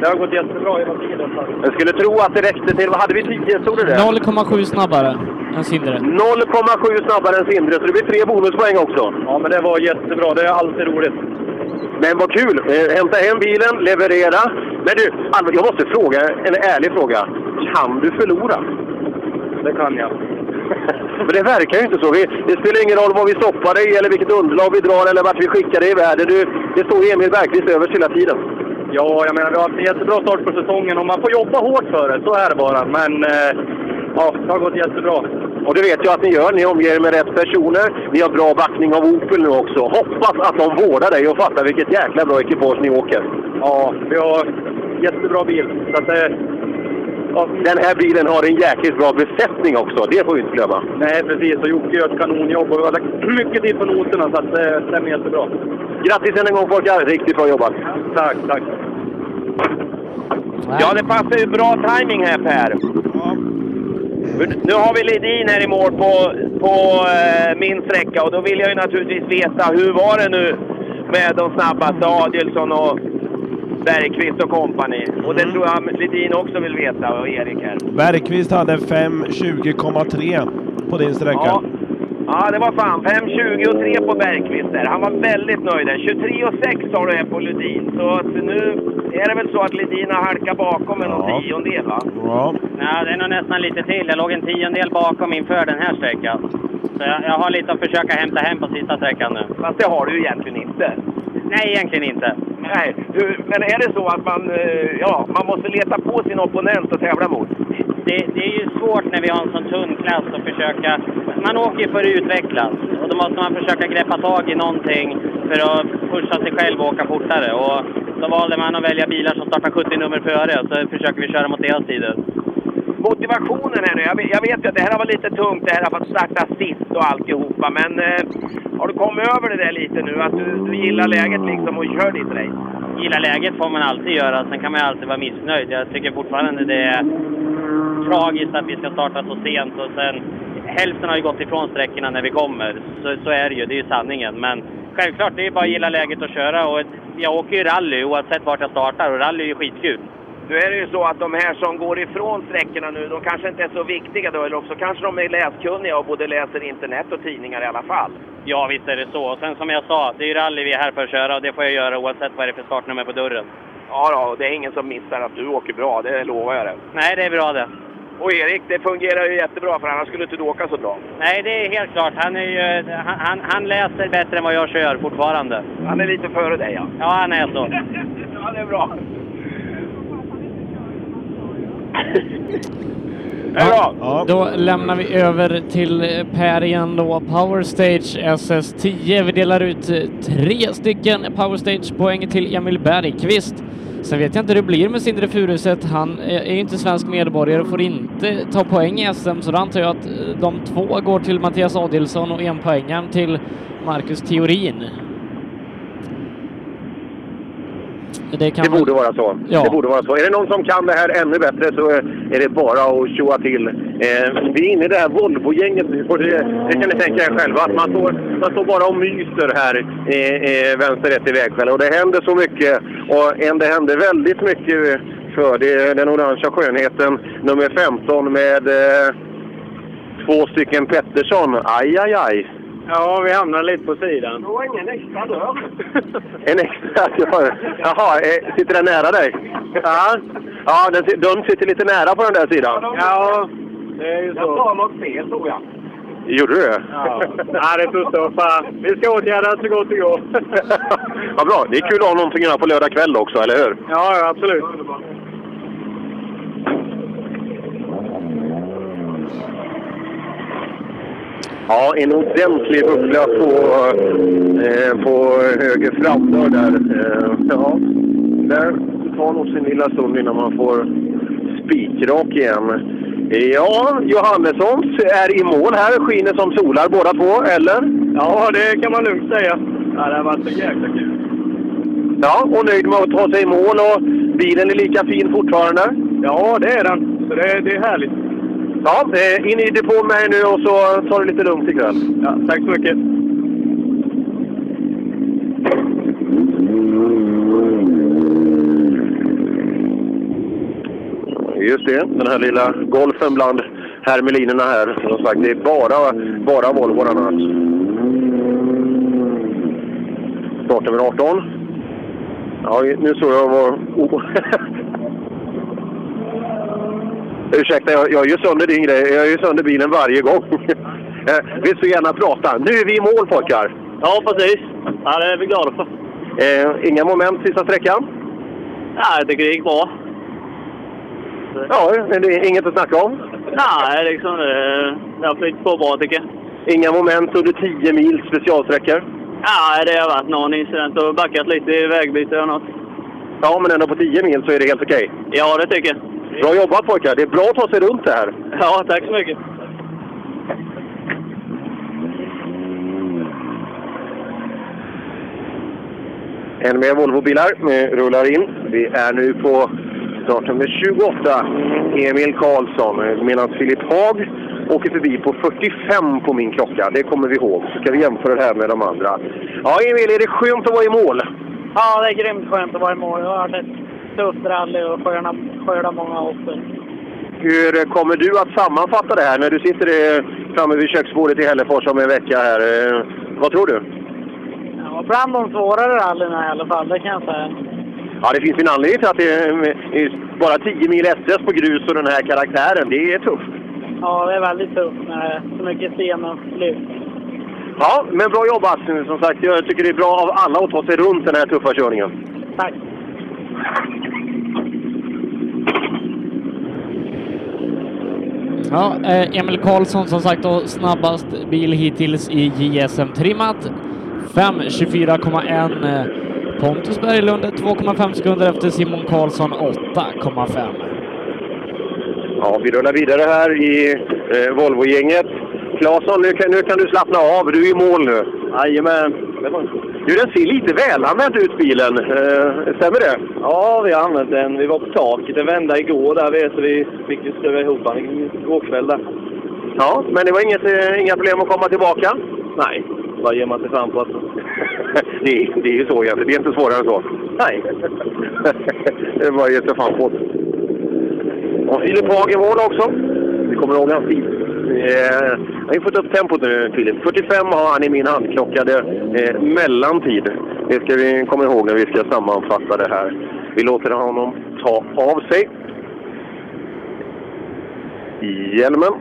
det har gått jättebra hela tiden. Jag skulle tro att det räckte till, vad hade vi 10? Stod det det? 0,7 snabbare än Sindre. 0,7 snabbare än Sindre, så det blir tre bonuspoäng också. Ja, men det var jättebra. Det är alltid roligt. Men vad kul! Eh, hämta hem bilen, leverera. Men du, Albert, jag måste fråga en ärlig fråga. Kan du förlora? Det kan jag. [LAUGHS] Men det verkar ju inte så. Vi, det spelar ingen roll vad vi stoppar dig eller vilket underlag vi drar eller vart vi skickar dig i världen. Du, det står ju Emil Bergqvist överst hela tiden. Ja, jag menar, vi har haft en jättebra start på säsongen och man får jobba hårt för det. Så är det bara. Men eh, ja, det har gått jättebra. Och det vet jag att ni gör. Ni omger er med rätt personer. Ni har bra backning av Opel nu också. Hoppas att de vårdar dig och fattar vilket jäkla bra ekipage ni åker. Ja, vi har jättebra bil. Så att, eh, Den här bilen har en jäkligt bra besättning också. Det får vi inte glömma. nej, precis. Och Jocke gör ett kanonjobb och vi har lagt mycket tid på noterna så att det stämmer jättebra. Grattis än en gång Folke! Riktigt bra jobbat! Tack, tack! Ja, det passar ju bra timing här Per. Nu har vi Ledin här i mål på, på eh, min sträcka och då vill jag ju naturligtvis veta hur var det nu med de snabbaste Adielsson och Bergqvist och kompani. Och det tror jag Ledin också vill veta och Erik här. Bergqvist hade 5.20,3 på din sträcka. Ja. Ja, det var fan 5.20 och 3 på Bergqvist där. Han var väldigt nöjd där. 23 och 6 har du här på Ledin. Så att nu är det väl så att Ledin har halkat bakom med någon tiondel va? Ja. Ja, det är nog nästan lite till. Jag låg en tiondel bakom inför den här sträckan. Så jag, jag har lite att försöka hämta hem på sista sträckan nu. Fast det har du ju egentligen inte. Nej, egentligen inte. Nej, du, men är det så att man, eh, ja, man måste leta på sin opponent att tävla mot? Det, det är ju svårt när vi har en sån tunn klass att försöka... Man åker ju för utvecklas och då måste man försöka greppa tag i någonting för att pusha sig själv och åka fortare. Och då valde man att välja bilar som startar 70 nummer före så försöker vi köra mot deras tider. Motivationen här nu, jag vet, ju att det här har varit lite tungt det här att starta sist och alltihopa, men eh, har du kommit över det där lite nu? Att du, du gillar läget liksom och kör ditt race? Gilla läget får man alltid göra, sen kan man alltid vara missnöjd. Jag tycker fortfarande det är tragiskt att vi ska starta så sent och sen hälften har ju gått ifrån sträckorna när vi kommer. Så, så är det ju, det är ju sanningen. Men självklart, det är bara att gilla läget och köra och jag åker ju rally oavsett vart jag startar och rally är ju skitkul. Nu är det ju så att de här som går ifrån sträckorna nu, de kanske inte är så viktiga då, eller också kanske de är läskunniga och både läser internet och tidningar i alla fall. Ja, visst är det så. Och sen som jag sa, det är ju rally vi är här för att köra och det får jag göra oavsett vad det är för startnummer på dörren. Ja, då, det är ingen som missar att du åker bra, det lovar jag dig. Nej, det är bra det. Och Erik, det fungerar ju jättebra för annars skulle inte åka så bra. Nej, det är helt klart. Han, är ju, han, han, han läser bättre än vad jag kör fortfarande. Han är lite före dig ja. Ja, han är så. [LAUGHS] ja, det är bra. Ja, Då lämnar vi över till Per igen då. Power Stage SS10. Vi delar ut tre stycken Power Stage-poäng till Emil Bergqvist. Sen vet jag inte hur det blir med Sindre Furuset. Han är ju inte svensk medborgare och får inte ta poäng i SM, så då antar jag att eh, de två går till Mattias Adilsson och en poängen till Marcus Theorin. Det, Det borde vara så. Ja. Det borde vara så. Är det någon som kan det här ännu bättre så är det bara att tjoa till. Eh, vi är inne i det här Volvo-gänget det, det kan ni tänka er själva. Att man, står, man står bara och myser här eh, eh, vänster rätt i vägskäl. Och det händer så mycket. Och en, det händer väldigt mycket för. Det är den orangea skönheten, nummer 15 med eh, två stycken Pettersson. Aj, aj, aj. Ja, vi hamnar lite på sidan. Det var ingen extra dörr. [LAUGHS] En extra dörr. Jaha, eh, sitter den nära dig? Ja. Ja, den, dörren sitter lite nära på den där sidan. Ja, det är ju så. Jag sa något fel tror jag. Gjorde du det? Ja, ja det får stå för. Vi ska åtgärda så gott det går. [LAUGHS] Vad bra. Det är kul att ha någonting att göra på lördag kväll också, eller hur? Ja, ja absolut. Ja, en ordentlig buckla på, eh, på höger framdörr där. Eh, ja, där tar nog sin lilla stund innan man får spikrak igen. Ja, Johannessons är i mål här, skiner som solar båda två, eller? Ja, det kan man lugnt säga. Ja, det har varit så jäkla kul. Ja, och nöjd med att ta sig i mål och bilen är lika fin fortfarande? Ja, det är den. Så det, det är härligt. Ja, in i depån med er nu och så tar det lite lugnt ikväll. Ja, tack så mycket. Just det, den här lilla golfen bland hermelinerna här. Som sagt, det är bara, bara Volvo annars. Startnummer 18. Ja, nu såg jag vad... Oh. [LAUGHS] Ursäkta, jag, jag gör sönder din grej. Jag gör sönder bilen varje gång. Jag [LAUGHS] vill så gärna prata. Nu är vi i mål pojkar! Ja, precis. Ja, det är vi glada för. Eh, inga moment sista sträckan? Ja, jag tycker det gick bra. Ja, det är inget att snacka om. Nej, liksom det, har flyttat på bra tycker jag. Inga moment under 10 mil specialsträckor? Ja, det har varit någon incident och backat lite i vägbyte och något. Ja, men ändå på 10 mil så är det helt okej. Ja, det tycker jag. Bra jobbat pojkar! Det är bra att ta sig runt det här. Ja, tack så mycket. En mer Volvobilar rullar in. Vi är nu på startnummer 28, Emil Karlsson, medan Filip Haag åker förbi på 45 på min klocka. Det kommer vi ihåg. Så ska vi jämföra det här med de andra. Ja, Emil, är det skönt att vara i mål? Ja, det är grymt skönt att vara i mål. Det har varit ett tufft rally och skörda, skörda många offer. Hur kommer du att sammanfatta det här när du sitter framme vid köksbordet i Hällefors om en vecka här? Eh, Vad tror du? Ja, bland de svårare rallyna i alla fall, det kan jag säga. Ja, det finns en anledning till att det är är bara 10 mil SS på grus och den här karaktären. Det är tufft. Ja, det är väldigt tufft med så mycket sten och lyft. Ja, men bra jobbat. Som sagt, jag tycker det är bra av alla att ta sig runt den här tuffa körningen. Tack. Ja, eh, Emil Karlsson som sagt då snabbast bil hittills i JSM-trimmat. 5.24,1. eh, Pontus Berglund 2,5 sekunder efter Simon Karlsson 8,5. Ja, vi rullar vidare här i eh, Volvo-gänget. Claesson, nu kan, nu kan du slappna av. Du är i mål nu. Jajamän. Du, den ser lite välanvänd ut bilen. Eh, stämmer det? Ja, vi har använt den. Vi var på taket en vända igår där vet du. Vi fick stöva ihop den igår kväll där. Ja, men det var inget, eh, inga problem att komma tillbaka? Nej, vad ger man sig fram på? [LAUGHS] det, är- det är ju så egentligen. Det är inte svårare än så. Nej. [LAUGHS] det är bara att ge sig fan på. Och Filip i mål också. Vi kommer ihåg hans tid. Eh, han har fått upp tempot nu, Filip. 45 har han i min handklockade eh, mellantid. Det ska vi komma ihåg när vi ska sammanfatta det här. Vi låter honom ta av sig hjälmen,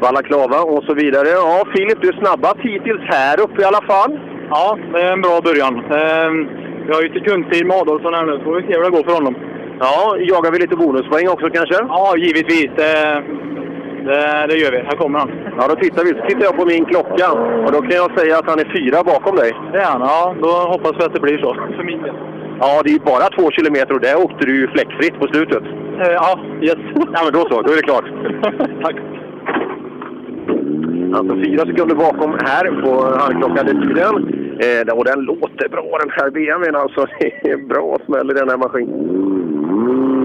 balaklava och så vidare. Ja, Filip, du är snabbast hittills här uppe i alla fall. Ja, det är en bra början. Ehm, Vi har ju sekundtid med Adolfsson här nu, så får vi se hur det går för honom. Ja, jagar vi lite bonuspoäng också kanske? Ja, givetvis. Det, det, det gör vi. Här kommer han. Ja, då tittar vi. Så tittar jag på min klocka och då kan jag säga att han är fyra bakom dig. Det är han. Ja, då hoppas vi att det blir så. För min del. Ja, det är bara två kilometer och där åkte du fläckfritt på slutet. Eh, Ja, yes. Ja, men då så. Då är det klart. [LAUGHS] Tack. Alltså fyra sekunder bakom här på handklockade tiden. Eh, och den låter bra den här BMWn alltså. [LAUGHS] Det är bra smäll i den här maskinen.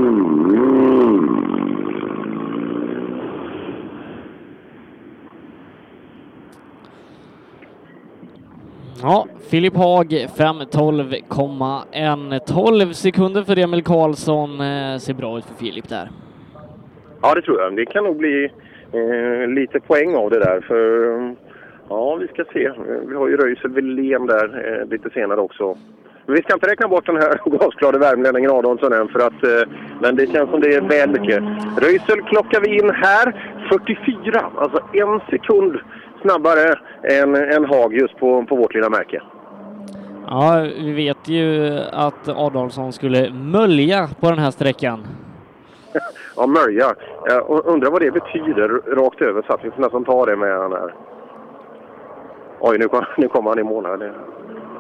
Ja, Filip Haag 5.12,1. 12 sekunder för Emil Karlsson. Eh, ser bra ut för Filip där. Ja, det tror jag. Det kan nog bli eh, lite poäng av det där. För ja, vi ska se. Vi har ju Röisel Wilén där eh, lite senare också. Men vi ska inte räkna bort den här [LAUGHS] gasglade värmlänningen Adolfsson än, för att, eh, men det känns som det är väl mycket. Röisel klockar vi in här 44, alltså en sekund snabbare än, än Haag just på, på vårt lilla märke. Ja, vi vet ju att Adolfsson skulle mölja på den här sträckan. [LAUGHS] Ja, mölja. Jag undrar vad det betyder rakt över så att vi får nästan ta det med han här. Oj, nu, kom, nu kommer han i mål här. Det,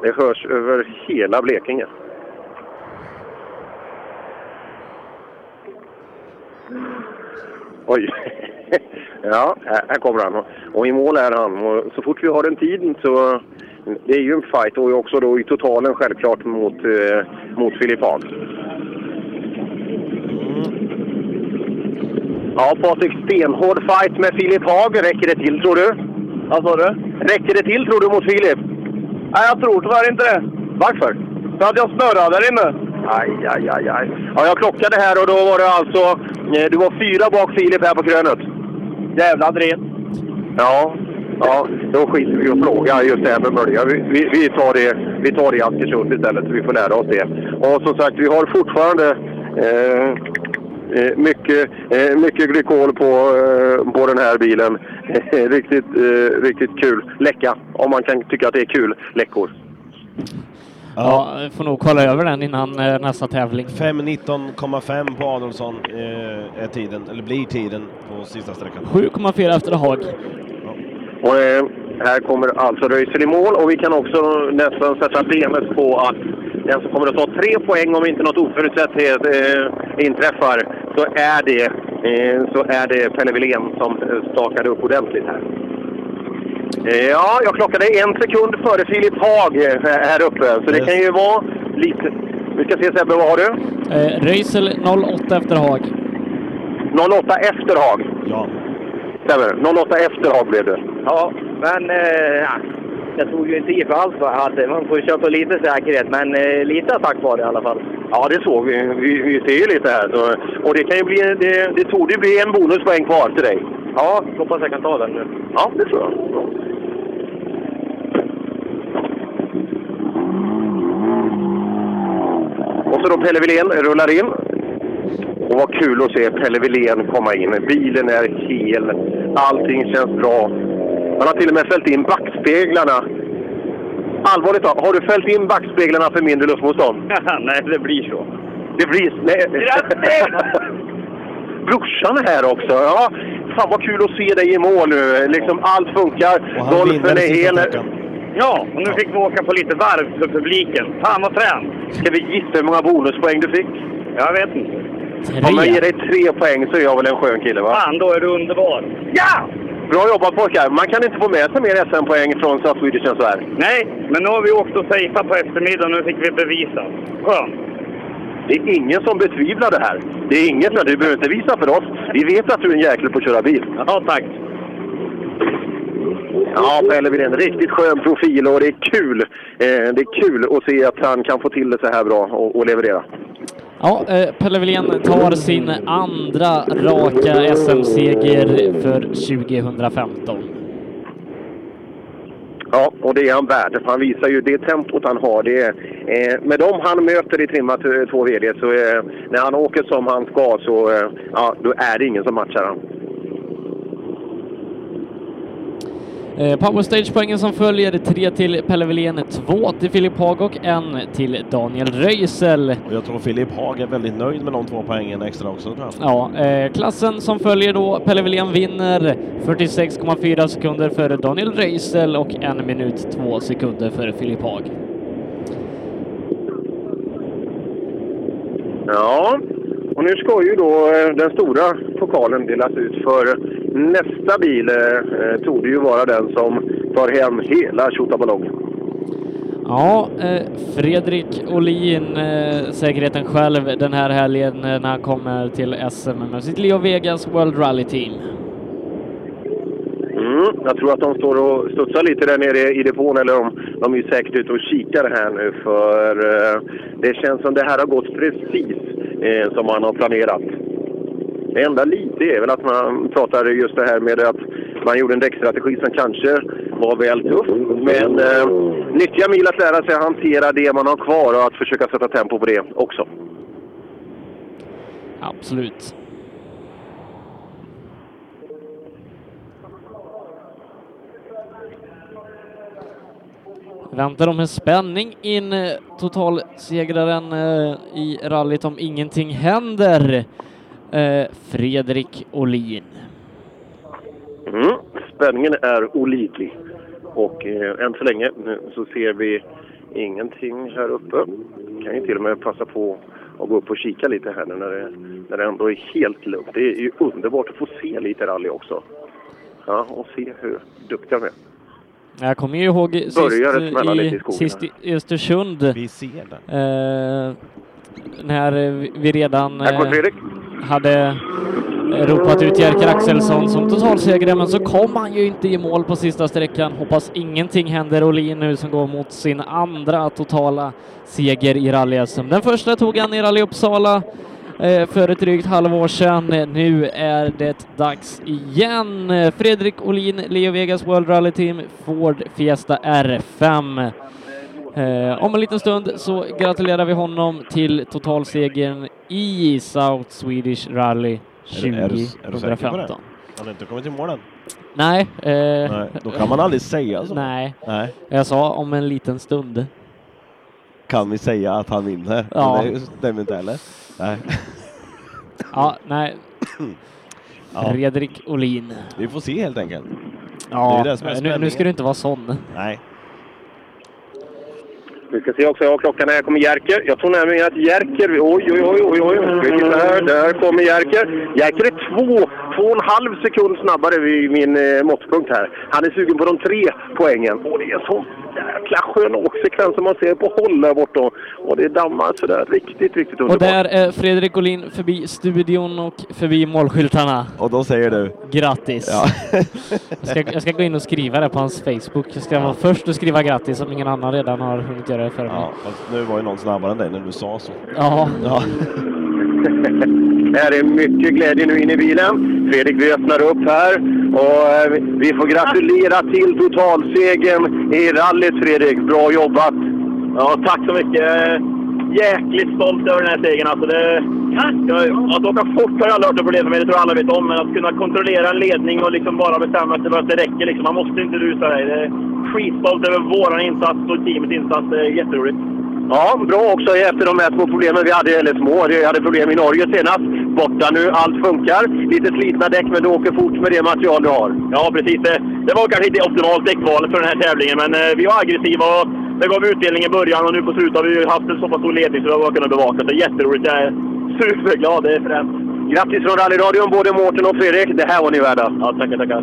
det hörs över hela Blekinge. Oj. [LAUGHS] [LAUGHS] Ja, här kommer han. Och i mål är han. Och så fort vi har den tiden så... Det är ju en fight och också då i totalen självklart mot, eh, mot Filip Haag. Ja, Patrik, stenhård fight med Filip Haag. Räcker det till, tror du? Vad sa du? Räcker det till, tror du, mot Filip? Nej, jag tror tyvärr inte det. Varför? För att jag snurrade där inne. Aj, aj, aj, aj. Ja, jag klockade här och då var det alltså... eh, Du var fyra bak Filip här på krönet. Jävla dret. Ja, ja, då skiter vi i att fråga just det här med Mölja. Vi, vi, vi, tar det, vi tar det i Askersund istället så vi får lära oss det. Och som sagt, vi har fortfarande eh, eh, mycket, eh, mycket glykol på, eh, på den här bilen. Eh, riktigt, eh, riktigt kul läcka, om man kan tycka att det är kul läckor. Ja, vi får nog kolla över den innan eh, nästa tävling. 5.19,5 på Adolfsson eh, är tiden, eller blir tiden på sista sträckan. 7,4 efter Haag. Och, eh, här kommer alltså Röisel i mål och vi kan också nästan sätta benet på att den som kommer att ta tre poäng om inte något oförutsett eh, inträffar så är det, eh, så är det Pelle Wilén som stakade upp ordentligt här. Eh, Ja, jag klockade en sekund före Filip Haag eh, här uppe, så det kan ju vara lite... Vi ska se Sebbe, vad har du? Eh, Röisel 08 efter Haag. 08 efter Haag? Ja. Stämmer. 08 efter Haag blev det. Ja, men eh, ja, jag tog ju inte i för allt vad jag hade. Man får ju köpa lite säkerhet, men eh, lite attack var det i alla fall. Ja, det såg vi. Vi, vi ser ju lite här. Så, och det kan ju bli... Det, det tog det bli en bonuspoäng kvar till dig. Ja, hoppas jag kan ta den nu. Ja, det tror jag. Och så då Pelle Wilén rullar in. Och vad kul att se Pelle Wilén komma in. Bilen är hel. Allting känns bra. Han har till och med fällt in backspeglarna. Allvarligt talat, har du fällt in backspeglarna för mindre luftmotstånd? [LAUGHS] Nej, det blir så. Det blir... Nej. [LAUGHS] Brorsan är här också. Ja, fan vad kul att se dig i mål nu. Liksom allt funkar. Golfen är hel. Ja, och nu fick vi åka på lite varv för publiken. Fan vad fränt! Ska vi gissa hur många bonuspoäng du fick? Jag vet inte. Om jag ger dig tre poäng så är jag väl en skön kille va? Fan, då är du underbar! Ja! Bra jobbat pojkar! Man kan inte få med sig mer SM-poäng från South Swedish än så här. Nej, men nu har vi åkt och safeat på eftermiddagen och nu fick vi bevisa. Skönt! Det är ingen som betvivlar det här. Det är inget, du behöver inte visa för oss. Vi vet att du är en jäkel på att köra bil. Ja, tack. Ja, Pelle Wilén, riktigt skön profil och det är kul. Eh, det är kul att se att han kan få till det så här bra och, och leverera. Ja, eh, Pelle Wilén tar sin andra raka SM-seger för 2015. Ja, och det är han värd. För Han visar ju det tempot han har. Det är, eh, med dem han möter i trimma 2 VD så eh, när han åker som han ska så eh, ja, då är det ingen som matchar honom. Eh, Powerstage-poängen som följer, tre till Pelle Wilén, två till Filip Haag och en till Daniel Röisel. Och jag tror Filip Haag är väldigt nöjd med de två poängen extra också. Tror jag. Ja, eh, klassen som följer då, Pelle Wilén vinner 46,4 sekunder före Daniel Röisel och en minut två sekunder före Filip Haag. Ja, och nu ska ju då eh, den stora pokalen delas ut för nästa bil eh, eh, tog det ju vara den som tar hem hela tjotaballongen. Ja, eh, Fredrik Olin, eh, säkerheten själv den här helgen eh, när han kommer till SM med sitt Leo Vegas World Rally Team. Mm. Jag tror att de står och studsar lite där nere i depån, eller de, de är säkert ute och kikar här nu för eh, det känns som det här har gått precis eh, som man har planerat. Det enda lite är väl att man pratar just det här med att man gjorde en däckstrategi som kanske var väl tuff. Men eh, nyttiga mil att lära sig att hantera det man har kvar och att försöka sätta tempo på det också. Absolut. Väntar de med spänning in eh, totalsegraren eh, i rallyt om ingenting händer. Eh, Fredrik Olin. Mm. Spänningen är olidlig. Och eh, än så länge så ser vi ingenting här uppe. Kan ju till och med passa på att gå upp och kika lite här nu när det, när det ändå är helt lugnt. Det är ju underbart att få se lite rally också. Ja, och se hur duktiga de är. Jag kommer ju ihåg sist, i sist i Östersund. Vi ser den. Eh, när vi redan eh, hade ropat ut Jerker Axelsson som totalsegrare, men så kom han ju inte i mål på sista sträckan. Hoppas ingenting händer Olin nu som går mot sin andra totala seger i rally -SM. Den första tog han i Rally Uppsala för ett drygt halvår sedan. Nu är det dags igen. Fredrik Olin, Leo Vegas World Rally Team, Ford Fiesta R5. Eh, om en liten stund så gratulerar vi honom till totalsegern i South Swedish Rally Är du- är du- är du säker på det? 2015. Han har inte kommit i mål än. Nej. Eh, Nej, då kan man aldrig säga så. Nej. Nej. Jag sa om en liten stund. Kan vi säga att han vinner? Ja. Men det stämmer inte heller. Nej. [LAUGHS] Ja, nej. Ja. Fredrik Olin. Vi får se helt enkelt. Ja, Det är det som är nu, nu ska du inte vara sån. Nej. Vi ska se också, ja klockan är, här kommer Jerker. Jag tror nämligen att Jerker, oj oj oj oj oj, här, där kommer Jerker. Jerker är två, två och en halv sekund snabbare vid min eh, måttpunkt här. Han är sugen på de tre poängen. Och det är så jäkla skön åksekvens som man ser på håll där borta. Och det dammar sådär riktigt, riktigt Och underbart. där är Fredrik Olin förbi studion och förbi målskyltarna. Och då säger du? Grattis! Ja. [LAUGHS] jag, ska, jag ska gå in och skriva det på hans Facebook. Jag ska vara först och skriva grattis om ingen annan redan har hunnit göra före mig. Ja, fast nu var ju någon snabbare än dig när du sa så. Ja. ja. Här är mycket glädje nu inne i bilen. Fredrik, vi öppnar upp här och eh, vi får gratulera till totalsegern i rallyt Fredrik. Bra jobbat! Ja, tack så mycket. Jäkligt stolt över den här segern. Alltså det, jag, att åka fort har jag aldrig varit ett problem för mig, det tror jag alla vet om. Men att kunna kontrollera en ledning och liksom bara bestämma sig för att det räcker. Liksom. Man måste inte rusa dig. Det skitstolt över vår insats och teamets insats. Det är jätteroligt. Ja, bra också efter de här två problemen vi hade, eller små. Vi hade problem i Norge senast. Borta nu, allt funkar. Lite slitna däck, men du åker fort med det material du har. Ja, precis. Det, det var kanske inte optimalt däckvalet för den här tävlingen, men eh, vi var aggressiva och det gav utdelning i början och nu på slutet har vi haft en så pass stor ledning så vi har kunnat bevaka. Det jätteroligt. Jag är superglad. Det är fränt. Grattis från rallyradion, både Mårten och Fredrik. Det här var ni värda. Ja, tackar, tackar.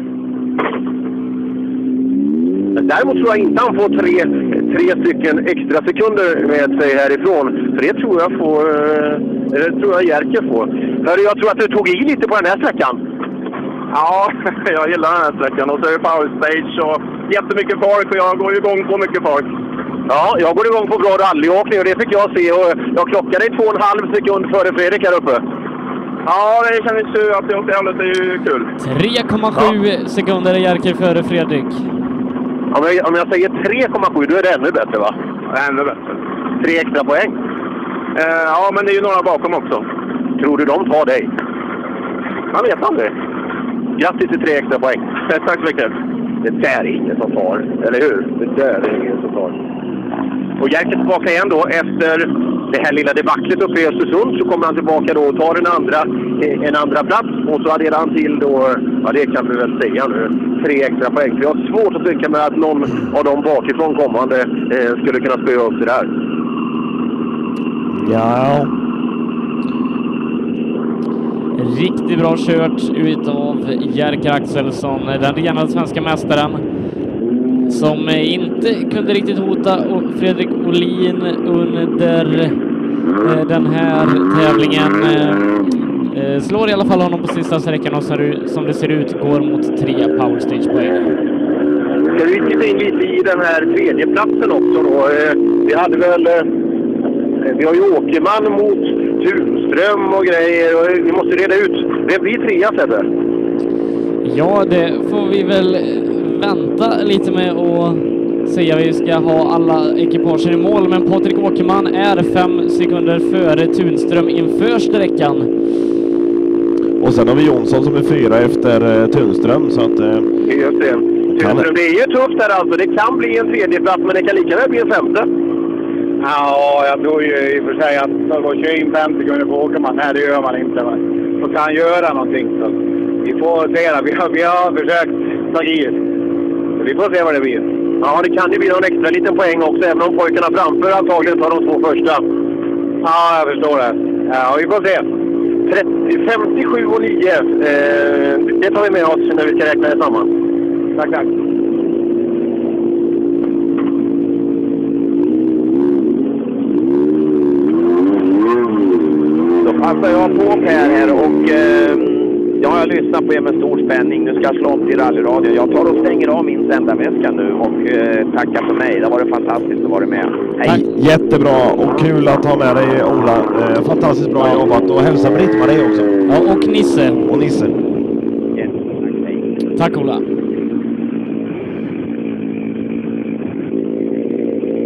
Däremot tror jag inte han får tre, tre stycken extra sekunder med sig härifrån. För det tror jag får... eh, Det tror jag Jerker får. Hörru, jag tror att du tog i lite på den här sträckan. Ja, [LAUGHS] jag gillar den här sträckan. Och så är det power stage och jättemycket folk och jag går ju igång på mycket folk. Ja, jag går igång på bra rallyåkning och det fick jag se. Och jag klockade i två och en halv sekund före Fredrik här uppe. Ja, det känns ju att jag åkte jävligt. Det är ju kul. 3,7 sekunder är Jerker före Fredrik. Om jag, om jag säger 3,7 då är det ännu bättre va? Ännu bättre. Tre extra poäng. Eh, ja, men det är ju några bakom också. Tror du de tar dig? Man vet aldrig. Grattis till tre extra poäng. Tack så mycket. Det där är ingen som tar, eller hur? Det där är ingen som tar. Och Jerker tillbaka igen då efter det här lilla debaclet uppe i Östersund så kommer han tillbaka då och tar en andra, eh, en andra plats och så adderar han till då, ja det kan vi väl säga nu, tre extra poäng. För jag har svårt att tänka mig att någon av de bakifrån kommande eh, skulle kunna spöa upp det där. Ja. Riktigt bra kört utav Jerker Axelsson, den rena svenska mästaren som inte kunde riktigt hota och Fredrik Olin under eh, den här tävlingen. Eh, Eh, slår i alla fall honom på sista sträckan och som det- det ser ut går mot tre powerstage-poäng. Ska vi titta in lite i den här tredje platsen också då? Eh, Vi hade väl... eh, Vi har ju Åkerman mot Tunström och grejer. Och vi måste reda ut. Vem blir trea Sebbe? Ja, det får vi väl vänta lite med och säga. Vi ska ha alla ekipager i mål, men Patrik Åkerman är fem sekunder före Tunström inför sträckan. Och sen har vi Jonsson som är fyra efter eh, Tunström. Så att, eh, Just det. Tunström, det är ju tufft där alltså. Det kan bli en tredje plats men det kan lika väl bli en femte. Ja, jag tror ju i och för sig att man går 25 sekunder på Åkerman. Nej, det gör man inte. va. Så kan han göra någonting. Så vi får se. Vi har, vi har försökt ta i. Vi får se vad det blir. Ja, det kan ju bli någon extra liten poäng också, även om pojkarna framför antagligen tar de två första. Ja, jag förstår det. Ja, vi får se. 30, 57 och 9. Eh, det tar vi med oss när vi ska räkna det samman. Tack, tack. Då passar jag på Per här och eh, ja, jag lyssnar på er med stor spänning. Nu ska jag slå om till rallyradion. Jag tar och stänger av min sändarväska nu och eh, tackar för mig. Det har varit fantastiskt att vara med. Hej! jättebra och kul att ha med dig Ola. Eh, fantastiskt bra jobbat och hälsa Britt-Marie också. Ja, och Nisse. Och Nisse. Tack Ola.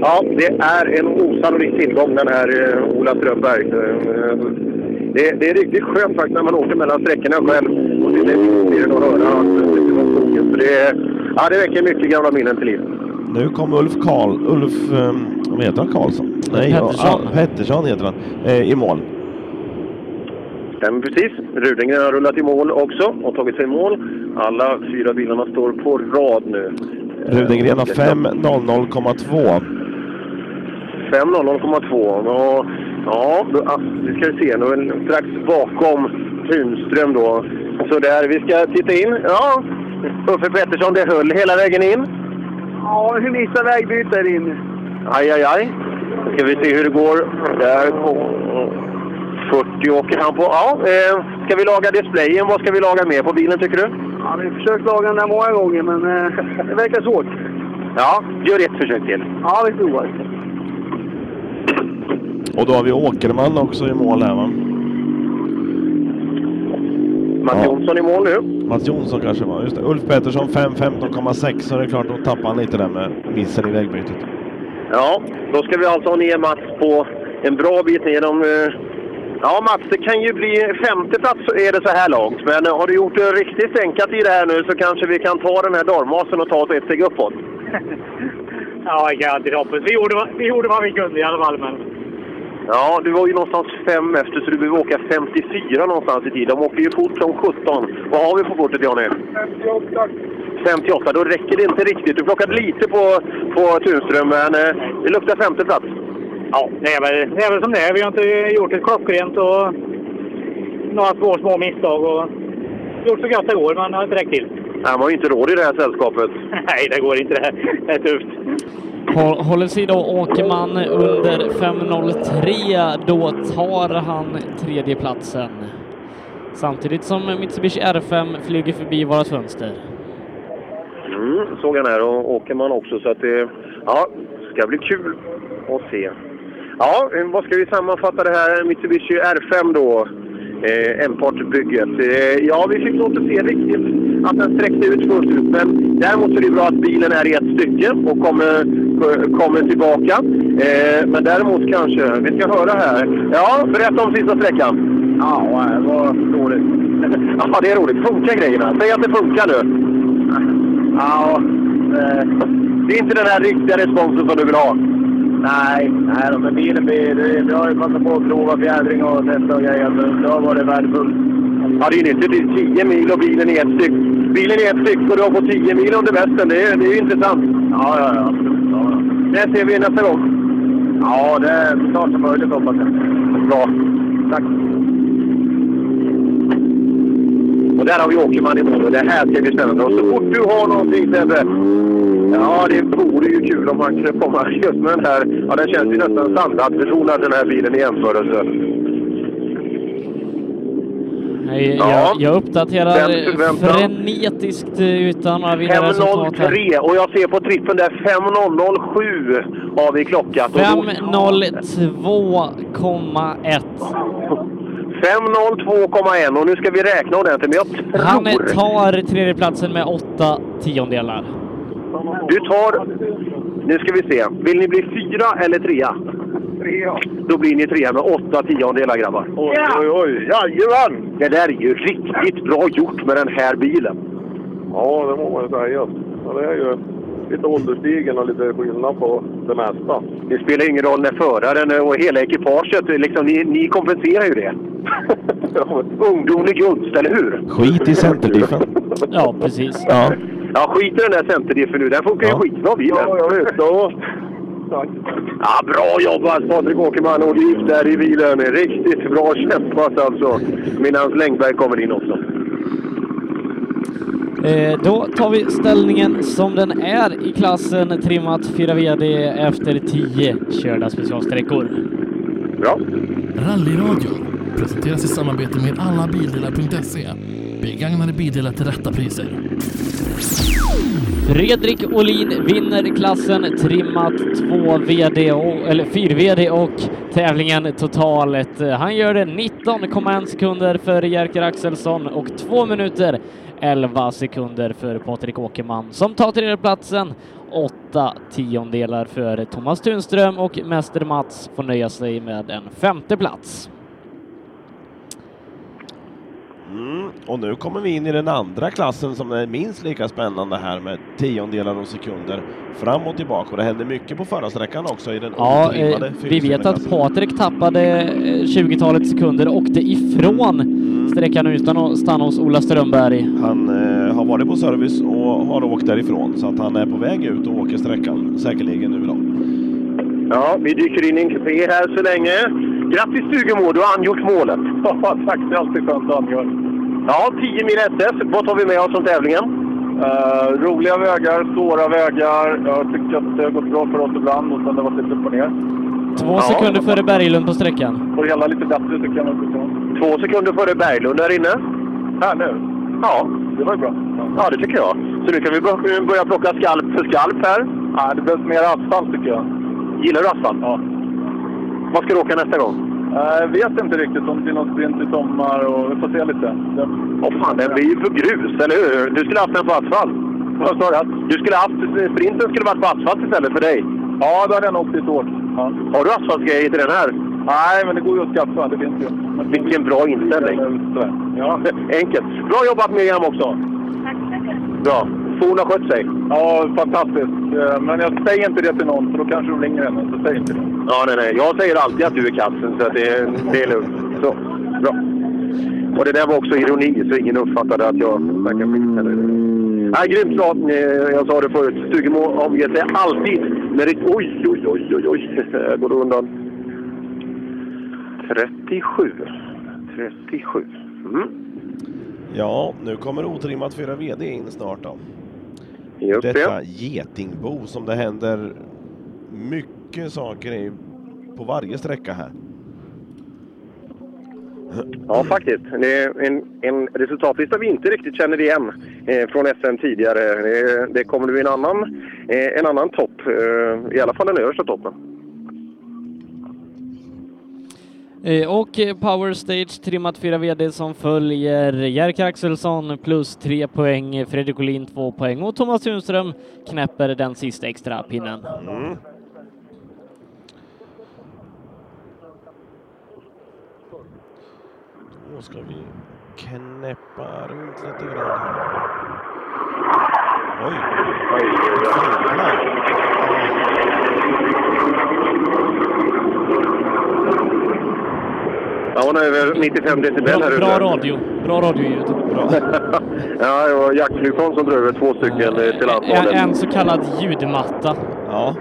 Ja, det är en osannolik tillgång den här eh, Ola Strömberg. Eh, det, det är riktigt skönt faktiskt när man åker mellan sträckorna själv och sitter i bilen och höra att det det, ja, det väcker mycket gamla minnen till liv. Nu kom Ulf Karl, Ulf, eh, vad heter han, Karlsson? Nej, Pettersson. ja, Pettersson heter han, eh, i mål. Stämmer precis. Rudengren har rullat i mål också och tagit sig i mål. Alla fyra bilarna står på rad nu. Rudengren har 5.00,2. 5.00,2. Ja, vi ska se. Nu är vi strax bakom Tunström då. Så där, vi ska titta in. Ja, Uffe Pettersson, det höll hela vägen in. Ja, hur missar vägbytet in? Aj, aj, aj. Ska vi se hur det går. Där på 40 åker han på. Ja, eh, ska vi laga displayen? Vad ska vi laga mer på bilen tycker du? Ja, vi har försökt laga den där många gånger, men eh, det verkar svårt. Ja, gör ett försök till. Ja, vi provar. Och då har vi Åkerman också i mål här va? Mats Jonsson i mål nu. Mats Jonsson kanske var, just det. Ulf Pettersson 5.15,6 så det är klart, då tappar han lite där med missen i vägbytet. Ja, då ska vi alltså ha ner Mats på en bra bit ner. Eh, ja, Mats, det kan ju bli femte plats är det så här långt. Men eh, har du gjort det riktigt stänkat i det här nu så kanske vi kan ta den här darmasen och ta oss ett steg uppåt. [LAUGHS] Ja, jag kan alltid hoppas. Vi gjorde, vad- vi gjorde vad vi kunde i alla fall, men... Ja, du var ju någonstans fem efter så du behöver åka 54 någonstans i tid. De åker ju fort som 17. Vad har vi på kortet, Johnny? 58. 58, då räcker det inte riktigt. Du plockade lite på, på Tunström, men eh, det luktar femte plats. Ja, det är, väl, det är väl som det är. Vi har inte gjort ett klockrent och några två små misstag och gjort så gott det går, men det har inte räckt till. Han har ju inte råd i det här sällskapet. [LAUGHS] Nej, det går inte det. Det är tufft. Hå- Håller sig då Åkerman under 5.03, då tar han tredjeplatsen. Samtidigt som Mitsubishi R5 flyger förbi vårat fönster. Mm, såg han här och Åkerman också. Så att det ja, ska bli kul att se. Ja, vad ska vi sammanfatta det här Mitsubishi R5 då? Eh, M-Part-bygget. Eh, ja, vi fick nog inte se riktigt att den sträckte ut fullt ut. Men däremot är det bra att bilen är i ett stycke och kommer, kommer tillbaka. Eh, men däremot kanske, vi ska höra här. Ja, berätta om sista sträckan. Ja, det var roligt. [LAUGHS] ja, det är roligt. Funkar grejerna? Säg att det funkar nu. Ja, eh, det är inte den här riktiga responsen som du vill ha. Nej, nej men bilen blir... Vi har ju passat på att prova fjädring och testa och grejer. så Det har varit värdefullt. Ja, det är ju nyttigt. Det är 10 mil och bilen är ett styck. Bilen är ett styck och du har fått 10 mil under västen. Det är, det är ju intressant. Ja, ja, ja. absolut. Ja, ja. Det ser vi nästa gång. Ja, det är så snart som möjligt hoppas jag. Bra. Tack. Och där har vi Åkerman i mål och det här ska bli spännande. Och så fort du har någonting Sebbe, ja det vore ju kul om man kunde komma just med den här, ja den känns ju nästan standardbetonad den här bilen i jämförelse. Nej, Ja. Jag, jag uppdaterar vem- frenetiskt eh, utan några vinnarresultat här. 5.03 och jag ser på trippen där 5.007 har vi klockat. Och då- 5.02,1. 5.02,1 och nu ska vi räkna ordentligt, men jag tror... Han tar tredjeplatsen med åtta tiondelar. Du tar... Nu ska vi se. Vill ni bli fyra eller trea? Trea. Då blir ni trea med åtta tiondelar grabbar. Oj, oj, oj. Jajamän! Det där är ju riktigt bra gjort med den här bilen. Ja, det må man ju säga. Ja, det är ju lite ålderstigen och lite skillnad på det mesta. Det spelar ingen roll när föraren och hela ekipaget, liksom, ni, ni kompenserar ju det. [LAUGHS] Ungdomlig gunst, eller hur? Skit i centerdiffen. Ja, precis. Ja. Ja, skit i den där centerdiffen nu. Den funkar ju skitbra bilen. Ja, jag vet. Ja. Ja, bra jobbat Patrik Åkerman och gift där i bilen. Riktigt bra kämpat alltså. Medan Längberg kommer in också. Eh, då tar vi ställningen som den är i klassen trimmat 4 VD efter 10 körda specialsträckor. Bra. Rallyradion presenteras i samarbete med allabildelar.se. Begagnade bildelar till rätta priser. Fredrik Olin vinner klassen trimmat 2 VD, och, eller 4 VD och tävlingen totalt. Han gör det 19,1 sekunder för Jerker Axelsson och 2 minuter 11 sekunder för Patrik Åkerman som tar tredjeplatsen. 8 tiondelar för Thomas Tunström och Mäster Mats får nöja sig med en femte plats. Mm. Och nu kommer vi in i den andra klassen som är minst lika spännande här med tiondelar och sekunder fram och tillbaka. Och det hände mycket på förra sträckan också i den Ja, eh, vi vet att Patrik tappade eh, 20-talet sekunder och åkte ifrån sträckan utan att stanna hos Ola Strömberg. Han eh, har varit på service och har åkt därifrån så att han är på väg ut och åker sträckan säkerligen nu då. Ja, vi dyker in i en kupé här så länge. Grattis Stugemo, du har angjort målet. [LAUGHS] Ja, tack. Det är alltid skönt att angöra. Ja, 10 mil SF. Vad tar vi med oss från tävlingen? Eh, roliga vägar, svåra vägar. Jag tycker att det har gått bra för oss ibland och sen har det varit lite upp och ner. Två sekunder före Berglund på sträckan. Får hela lite bättre tycker jag. Två sekunder före Berglund där inne. Här nu? Ja. Det var ju bra. Ja, det tycker jag. Så nu kan vi bör- börja plocka skalp för skalp här. Nej, det behövs mer asfalt tycker jag. Gillar du asfalt? Ja. Vad ska du åka nästa gång? Jag vet inte riktigt om det blir någon sprint i sommar och vi får se lite. Åh fan, den blir ju för grus, eller hur? Du skulle haft den på asfalt. Vad sa du? Du skulle haft, sprinten skulle varit på asfalt istället för dig. Ja, då hade jag nog åkt lite hårt. Ja. Har du asfaltgrejer till den här? Nej, men det går ju att skaffa. Det finns ju. Vilken bra inställning. Ja. [LAUGHS] Enkelt. Bra jobbat Miriam också. Bra. Så hon har skött sig? Ja, fantastiskt. Eh, Men jag säger inte det till någon, för då kanske de ringer henne. Så säg inte det. Ja, nej, nej. Jag säger alltid att du är katten, så att det, det är lugnt. Så, bra. Och det där var också ironi, så ingen uppfattade att jag verkar skit. eller- Nej, grymt bra. Eh, Jag sa det förut. Stugemo omger sig alltid med ett... Oj, oj, oj, oj, oj. Jag går undan. 37. 37. Mm. Ja, nu kommer otrimmat 4 VD in snart då. Just Detta det. getingbo som det händer mycket saker i på varje sträcka här. Ja, faktiskt. Det är en, en resultatlista vi inte riktigt känner igen eh, från SM tidigare. Det, det kommer bli en annan, eh, en annan topp, eh, i alla fall den översta toppen. Eh, och eh, Power Stage trimmat fyra VD som följer Jerker Axelsson plus tre poäng, Fredrik Olin två poäng och Thomas Tunström knäpper den sista extra pinnen. Mm. Då ska vi knäppa runt lite grann här. Oj! Jävlar. Ja, hon har över 95 decibel Bra, här ute. bra radio, bra radioljud. [LAUGHS] ja, det var jaktflygplan som drog över två stycken eh, till En, antalet. en så kallad ljudmatta. Ja.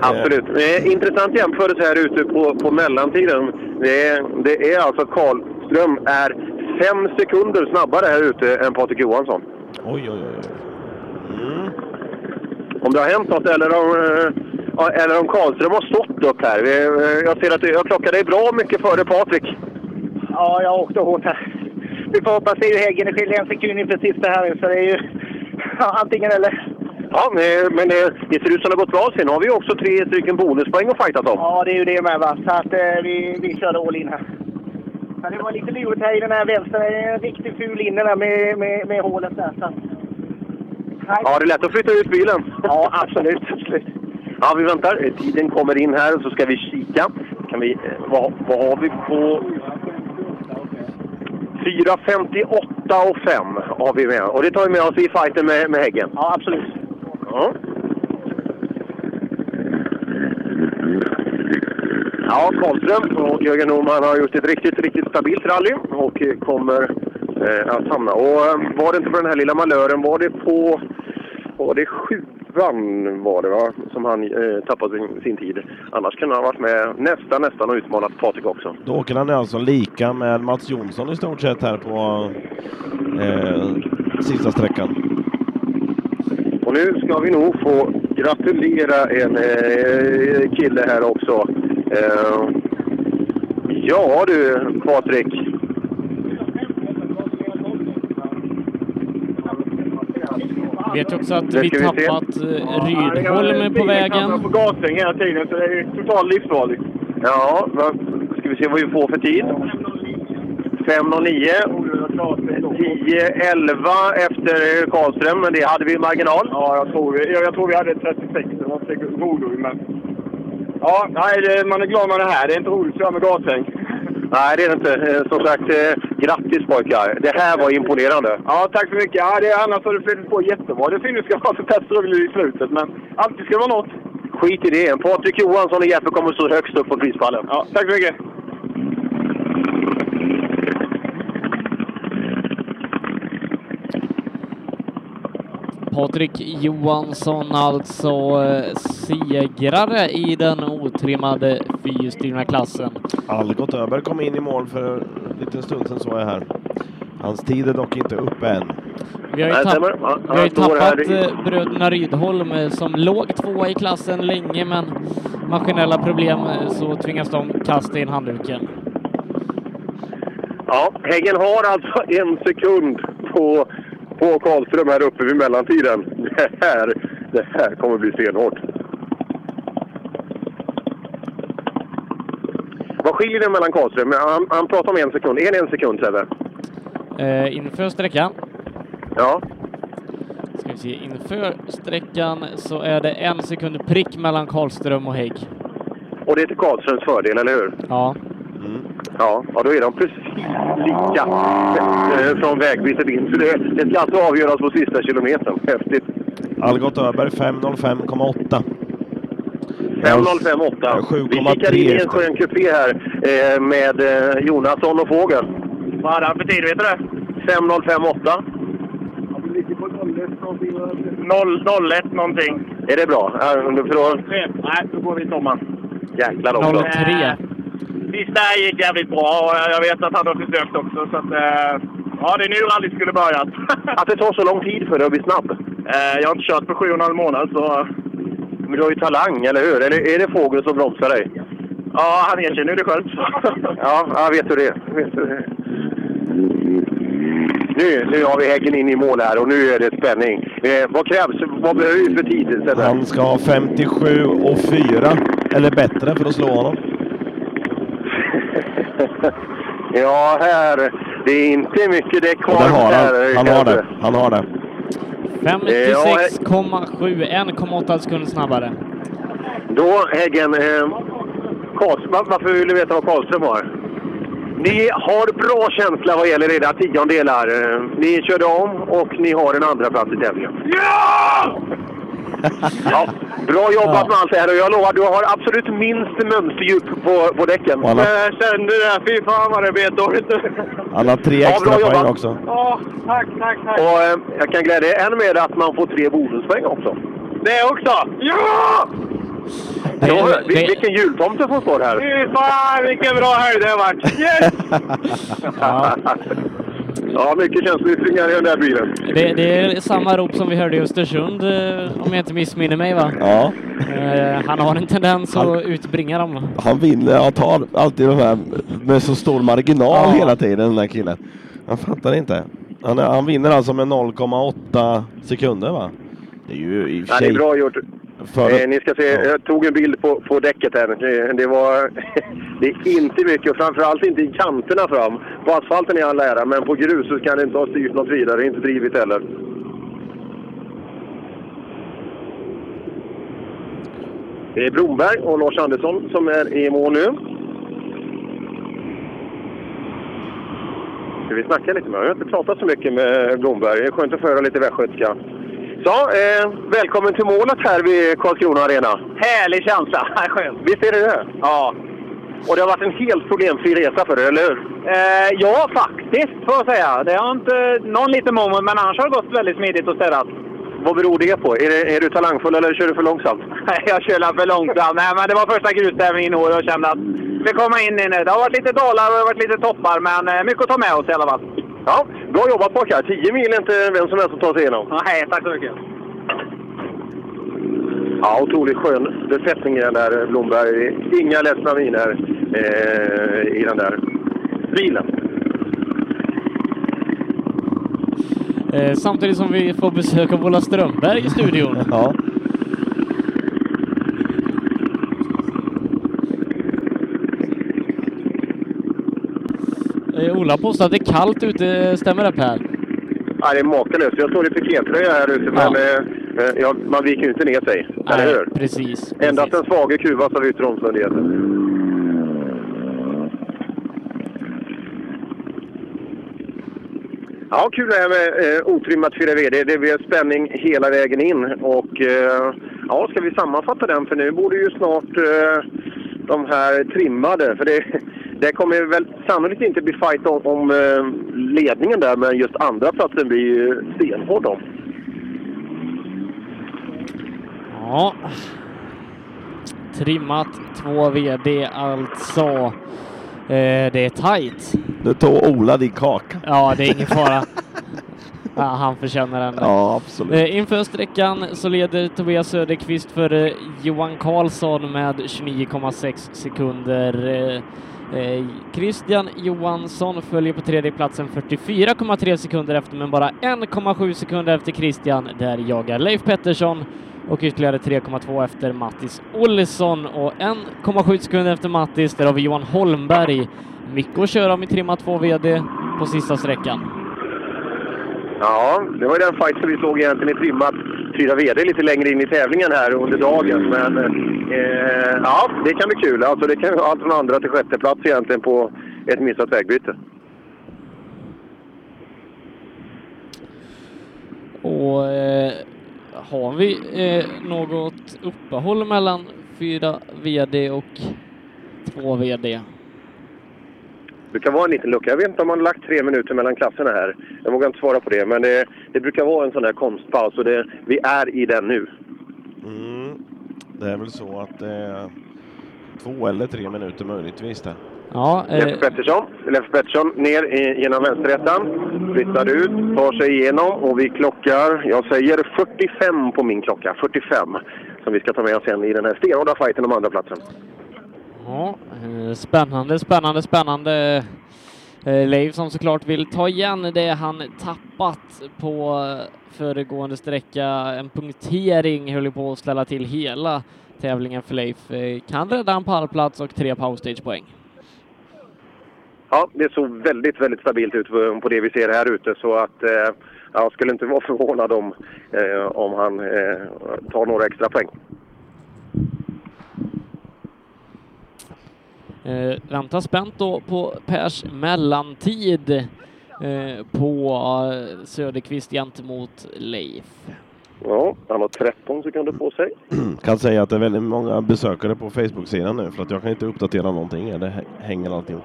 Absolut. Eh, intressant jämförelse här ute på, på mellantiden. Det är, det är alltså att Karlström är fem sekunder snabbare här ute än Patrik Johansson. Oj, oj, oj. Om det har hänt något eller om, eh, eller om Karlström har stått upp här. Eh, Jag ser att du- jag klockade dig bra mycket före Patrik. Ja, jag åkte hårt här. vi får hoppas. Det är ju Häggen. Det skiljer en sekund inför sista här så det är ju [LAUGHS] ja, antingen eller. Ja, men- men det, det ser ut som det har gått bra. Sen har vi också tre stycken bonuspoäng att fightas om. Ja, det är ju det med va. Så att eh, vi, vi körde all in här. Ja, det var lite lurigt här i den här vänster. Det är en riktigt ful inne där med, med, med hålet där. Så. Ja, det är lätt att flytta ut bilen. Ja, absolut. absolut. Ja, vi väntar. Tiden kommer in här så ska vi kika. Kan vi, eh, vad, vad har vi på... 4.58 och 5 har vi med. Och det tar vi med oss i fighten med, med Häggen. Ja, absolut. Ja. Ja, Karlström och Jörgen Norman har gjort ett riktigt, riktigt stabilt rally och kommer eh, att hamna. Och eh, var det inte på den här lilla malören, var det på... Var det sjuan var det va? Som han eh, tappade sin, sin tid. Annars kunde han ha varit med nästan, nästan och utmanat Patrik också. Då åker han alltså lika med Mats Jonsson i stort sett här på eh, sista sträckan. Och nu ska vi nog få gratulera en eh, kille här också. Eh, ja du, Patrik. Vet också att vi tappat eh, Rydholm på vägen. på gasen hela tiden, så det är totalt livsfarligt. Ja, vad, ska vi se vad vi får för tid. 5.09. 10.11 efter Karlström, men det hade vi marginal. Ja, jag tror vi, jag, jag tror vi hade 36 eller något, det borde vi, men... Ja, nej, man är glad man är här. Det är inte roligt att köra med gashäng. Nej, det är det inte. Eh, Som sagt, eh, grattis pojkar. Det här var imponerande. Ja, tack så mycket. Ja, det, annars har det flutit på jättebra. Det synd det ska vara så tätt strul i slutet, men alltid ska det vara något. Skit i det. Patrik Johansson och Jeppe kommer stå högst upp på prispallen. Ja, tack så mycket. Patrik Johansson alltså eh, segrare i den otrimmade fyrhjulsdrivna klassen. Algot Öberg kom in i mål för en liten stund sedan såg jag här. Hans tid är dock inte uppe än. Vi har ju, tapp, vi har ju tappat eh, bröderna Rydholm eh, som låg tvåa i klassen länge men maskinella problem så tvingas de kasta in handduken. Ja, Häggen har alltså en sekund på, på Karlström här uppe vid mellantiden. Det här, det här kommer bli stenhårt. Vad skiljer det mellan Karlström? Han, han pratar om en sekund. Är det en sekund, Sebbe? Eh, inför sträckan, Ja. ska vi se, inför sträckan så är det en sekund prick mellan Karlström och Hägg. Och det är till Karlströms fördel, eller hur? Ja. Ja, ja då är de precis lika eh, från vägbytet in. Så det, det ska alltså avgöras på sista kilometern. Häftigt. Algot Öberg 5.05,8. 5.05,8. Vi kikar in i en skön kupé här eh, med eh, Jonasson och Fågel. Vad hade han för tid, vet du det? 5.05,8. Vi ligger på 01 någonting. 0, 01 någonting. Är det bra? Ja, för då, Nej, då går vi i sommaren. jäklar också. Sista här gick jävligt bra och jag vet att han har försökt också. Så att, eh, ja, det är nu rallyt skulle börjat. [LAUGHS] Att det tar så lång tid för dig att bli snabb? Eh, jag har inte kört på sju och en halv månad så... Men du har ju talang, eller hur? Eller är det Fågel som bromsar dig? Ja, han erkänner ju det själv. [LAUGHS] Ja, jag vet hur det är. Vet hur det är. Nu, nu har vi Häggen in i mål här och nu är det spänning. Eh, vad krävs? Vad behöver vi för tid? Han ska ha 57 och 4 eller bättre för att slå honom. Ja, här. Det är inte mycket däck kvar. Har här, han. Han har det. Han har det. 56,7, 1,8 sekunder snabbare. Då, Häggen. Eh, varför vill du veta vad Karlström har? Ni har bra känsla vad gäller era tiondelar. Eh, Ni körde om och ni har en andra plats i tävlingen. Ja! [LAUGHS] ja! Bra jobbat med allt det här och jag lovar, du har absolut minst mönsterdjup på, på däcken. Har- Jag kände det. Fy fan vad det bet dåligt. Har tre Ja, extra bra poäng jobbat. också. Ja, tack, tack, tack. Och eh, jag kan glädja er ännu mer att man får tre bonuspoäng också. Det också! Ja! Det- ja, det- vil- vilken jultomte som står här. Fy fan vilken bra helg det har varit! Yes! [LAUGHS] ja, [LAUGHS] mycket känsloyttringar i den där bilen. Det, det är samma rop som vi hörde i Östersund, eh, om jag inte missminner mig va? Ja. Eh, han har en tendens Han- att utbringa dem. Han vinner, han tar alltid de här med så stor marginal Ja. hela tiden den där killen. Jag fattar inte. Han, han vinner alltså med 0,8 sekunder va? Det är ju i och för Ja, det sig... är bra gjort. För- Eh, ni ska se, jag tog en bild på, på däcket här. Det, var, [LAUGHS] det är inte mycket och framförallt inte i kanterna fram. På asfalten är han lära, men på grus så kan det inte ha styrt något vidare, inte drivit heller. Det är Bromberg och Lars Andersson som är i mål nu. Ska vi snacka lite med honom? Jag har inte pratat så mycket med Blomberg. Det är skönt att få höra lite västgötska. Så, eh, välkommen till målet här vid Karlskrona Arena. Härlig känsla. [LAUGHS] Skönt. Visst är det det? Ja. Och det har varit en helt problemfri resa för er, eller hur? Eh, ja, faktiskt får jag säga. Det har inte någon liten moment, men annars har det gått väldigt smidigt och städat. Vad beror det på? Är, det, är du talangfull eller kör du för långsamt? [LAUGHS] Nej, jag kör för långsamt. Nej, men det var första grustävlingen i år och jag kände att vi komma in i det. Det har varit lite dalar och det har varit lite toppar, men eh, mycket att ta med oss i alla fall. Ja, bra jobbat pojkar. 10 mil är inte vem som helst som tar sig igenom. Nej, tack så mycket. Ja, otroligt skön besättning i den där Blomberg. Inga ledsna miner eh, i den där bilen. Eh, samtidigt som vi får besök av Ola Strömberg i studion. Ja. Ola påstår att det är kallt ute, stämmer det Per? Ja, det är makalöst. Jag står i pikétröja här ute, men eh, eh, ja, man viker ju inte ner sig. eller hur? precis. Endast den svage kuvas av yttre omständigheter. Ja, kul det här med eh, otrimmat 4V. Det, det blir spänning hela vägen in. Och eh, ja, ska vi sammanfatta den? För nu borde ju snart eh, de här trimmade. För det, det kommer väl sannolikt inte bli fight om, om eh, ledningen där, men just andra platsen blir ju stenhård om. Ja. Trimmat 2 VD alltså. Eh, det är tight. Nu tog Ola din kaka. Ja, det är ingen fara. [LAUGHS] ja, han förtjänar den. Ja, absolut. Eh, inför sträckan så leder Tobias Söderqvist för eh, Johan Karlsson med 29,6 sekunder. Eh, Christian Johansson följer på tredje platsen 44,3 sekunder efter, men bara 1,7 sekunder efter Christian. Där jagar Leif Pettersson och ytterligare 3,2 efter Mattis Olsson och 1,7 sekunder efter Mattis. Där har vi Johan Holmberg. Mycket att köra med trimma 2 VD på sista sträckan. Ja, det var ju den fight som vi såg egentligen i trimmat Fyra VD lite längre in i tävlingen här under dagen. Men eh, ja, det kan bli kul. Alltså det kan allt från andra till sjätte plats egentligen på ett missat vägbyte. Och eh, har vi eh, något uppehåll mellan fyra VD och två VD? Det brukar vara en liten lucka. Jag vet inte om man har lagt tre minuter mellan klasserna här. Jag vågar inte svara på det, men det, det brukar vara en sån där konstpaus och det, vi är i den nu. Mm. Det är väl så att det är två eller tre minuter möjligtvis det. Ja, eh, Leif Pettersson, Leif Pettersson ner i, genom vänsterrättan, flyttar ut, tar sig igenom och vi klockar, jag säger 45 på min klocka, 45. Som vi ska ta med oss sen i den här stenhårda fighten om andra platsen ja, eh, spännande, spännande, spännande. Eh, Leif som såklart vill ta igen det han tappat på föregående sträcka. En punktering höll ju på att ställa till hela tävlingen för Leif. Eh, kan rädda en pallplats och tre powerstage-poäng. Ja, det såg väldigt, väldigt stabilt ut på, på det vi ser här ute så att eh, jag skulle inte vara förvånad om, eh, om han eh, tar några extra poäng. Eh, vänta spänt då på Pers mellantid eh, på eh, Söderqvist gentemot Leif. Ja, han har 13 sekunder på sig. [CLEARS THROAT] Kan säga att det är väldigt många besökare på Facebook-sidan nu för att jag kan inte uppdatera någonting. Det hä- hänger alltihop.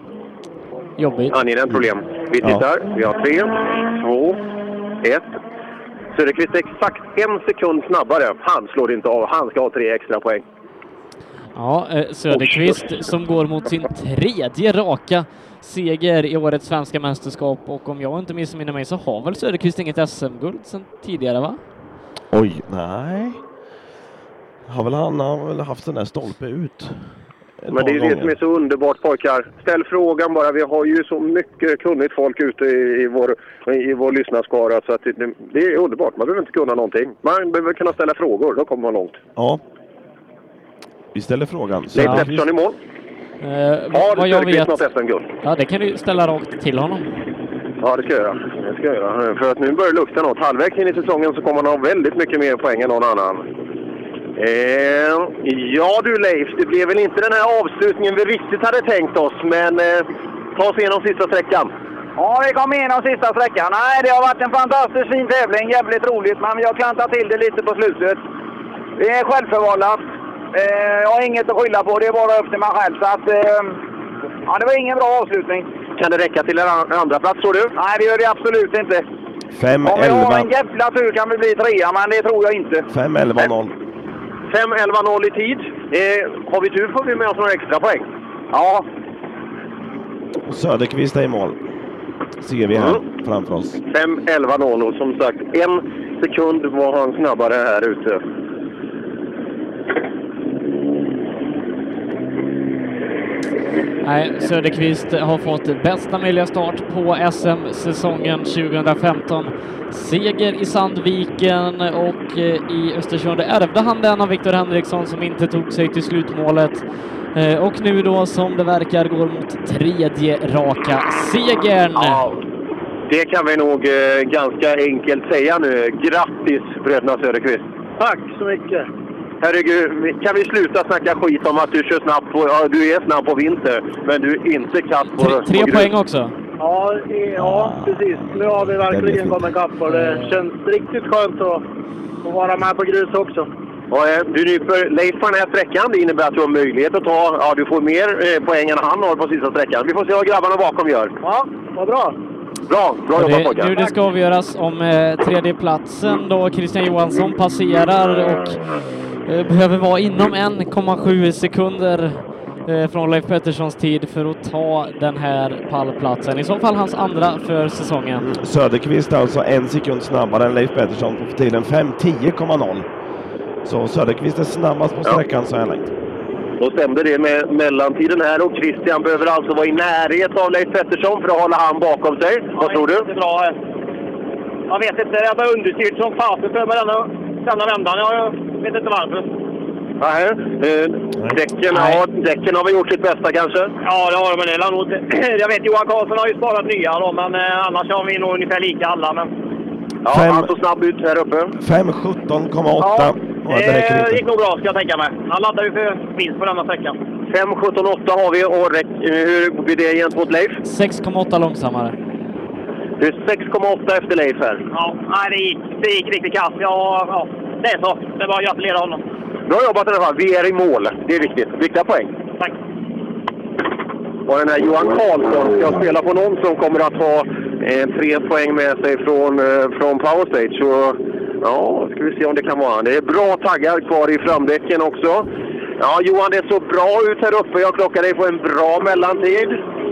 Jobbigt. Angenämt problem. Vi Ja. tittar. Vi har tre, två, ett. Söderqvist är exakt en sekund snabbare. Han slår inte av. Han ska ha tre extra poäng. Ja, eh, Söderqvist som går mot sin tredje raka seger i årets svenska mästerskap och om jag inte missminner mig så har väl Söderqvist inget SM-guld sedan tidigare va? Oj, nej. Har väl han har väl haft den där stolpe ut. Men det är det som är så underbart pojkar. Ställ frågan bara. Vi har ju så mycket kunnigt folk ute i, i, vår, i vår lyssnarskara. Så att det, det är underbart. Man behöver inte kunna någonting. Man behöver kunna ställa frågor. Då kommer man långt. Ja. Vi ställer frågan. Leif Pettersson i mål. Eh, Har vad jag vet... något SM-guld? Ja, det kan du ställa rakt till honom. Ja, det ska jag göra. Det ska jag göra. För att nu börjar det lukta något. Halvvägs in i säsongen så kommer han ha väldigt mycket mer poäng än någon annan. Eh, ja du Leif, det blev väl inte den här avslutningen vi riktigt hade tänkt oss, men eh, ta oss igenom sista sträckan. Ja, vi kom igenom sista sträckan. Nej, det har varit en fantastiskt fin tävling. Jävligt roligt, men vi har klantat till det lite på slutet. Det är självförvållat. Eh, jag har inget att skylla på. Det är bara upp till mig själv. Så att, eh, ja, det var ingen bra avslutning. Kan det räcka till en an- andra plats tror du? Nej, det gör det absolut inte. 5, Om vi har en 11, jävla tur kan vi bli trea, men det tror jag inte. 5, 11, 0. 5-11-0 i tid. Eh, har vi tur får vi med oss några extra poäng. Ja. Söderqvist är i mål. Ser vi här framför oss. 5-11-0 och som sagt, en sekund var han snabbare här ute. Nej, Söderqvist har fått bästa möjliga start på SM-säsongen 2015. Seger i Sandviken och eh, i Östersund ärvde han den av Viktor Henriksson som inte tog sig till slutmålet. Eh, Och nu då, som det verkar, går mot tredje raka segern. Det kan vi nog eh, ganska enkelt säga nu. Grattis bröderna Söderqvist! Tack så mycket. Herregud, kan vi sluta snacka skit om att du kör snabbt på, ja, du är snabb på vinter, men du är inte kass på Tre, på tre grus. poäng också. Ja, i- ja, precis. Nu har vi verkligen kommit ikapp och det känns riktigt skönt att, att vara med på grus också. Och, eh, du nyper Leif på den här sträckan. Det innebär att du har möjlighet att ta, ja du får mer eh, poäng än han har på sista sträckan. Vi får se vad grabbarna bakom gör. Ja, vad bra. Bra, bra jobbat det, pojkar. nu det ska avgöras om eh, tredjeplatsen då Christian Johansson passerar och behöver vara inom 1,7 sekunder eh, från Leif Petterssons tid för att ta den här pallplatsen. I så fall hans andra för säsongen. Söderqvist är alltså en sekund snabbare än Leif Pettersson på tiden 5.10,0. Så Söderqvist är snabbast på sträckan så här långt. Då stämde det med mellantiden här och Christian behöver alltså vara i närhet av Leif Pettersson för att hålla han bakom sig. Vad tror du? Det är bra. eh. Jag vet inte, jag var understyrt som fasen för mig denna, denna vändan. Jag vet inte varför. Nej, eh, däcken, ja, däcken har vi gjort sitt bästa kanske? Ja, det har de, men det är nog inte... [CLEARS THROAT] Jag vet Johan Karlsson har ju sparat nya då, men eh, annars har vi nog ungefär lika alla. Men... Ja, Fem- han såg snabb ut här uppe. 5.17,8. Ja, det räcker det inte. gick nog bra ska jag tänka mig. Han laddade ju för vinst på denna sträckan. 5.17,8 har vi och räck, eh, hur blir det gentemot Leif? 6,8 långsammare. Du är 6,8 efter Leif här. Ja, nej, det gick, det gick riktigt kass. Ja, ja, det är så. Det är bara att gratulera honom. Bra jobbat i alla fall. Vi är i mål. Det är viktigt. Viktiga poäng. Tack. Och den här Johan Karlsson ska spela på någon som kommer att ha eh, tre poäng med sig från, eh, från Power Stage. Så, ja, ska vi se om det kan vara han. Det är bra taggar kvar i framdäcken också. Ja, Johan, det såg bra ut här uppe. Jag klockar dig på en bra mellantid.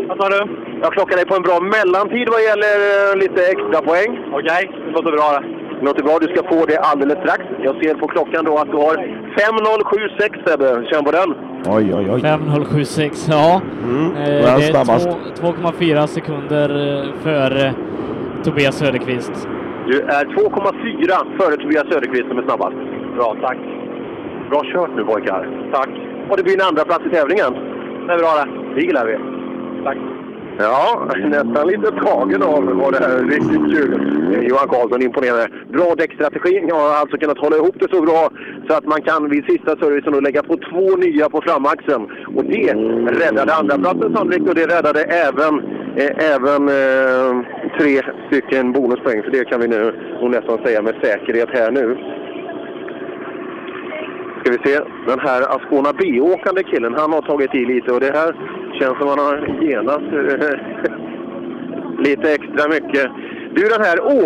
Vad sa du? Jag klockar dig på en bra mellantid vad gäller eh, lite extra poäng. Okej, det låter bra det. Låter bra. Du ska få det alldeles strax. Jag ser på klockan då att du har 5.076 Sebbe. Känn på den. Oj, oj, oj. 5076, ja. Mm, Eh, det är snabbast. två- 2,4 sekunder eh, före Tobias Söderqvist. Du är 2,4 före Tobias Söderqvist som är snabbast. Bra, tack. Bra kört nu pojkar. Tack. Och det blir en andra plats i tävlingen. Det är bra det. Det gillar vi. Tack. Ja, nästan lite tagen av var det här. Riktigt kul. Johan Karlsson imponerande. Bra däckstrategi. Jag har alltså kunnat hålla ihop det så bra så att man kan vid sista servicen lägga på två nya på framaxeln. Och det räddade andraplatsen, sannolikt och det räddade även, eh, även eh, tre stycken bonuspoäng. För det kan vi nu nog nästan säga med säkerhet här nu. Ska vi se, den här Ascona B-åkande killen, han har tagit i lite och det här känns som han har genat eh, [LAUGHS] lite extra mycket. Du den här Å...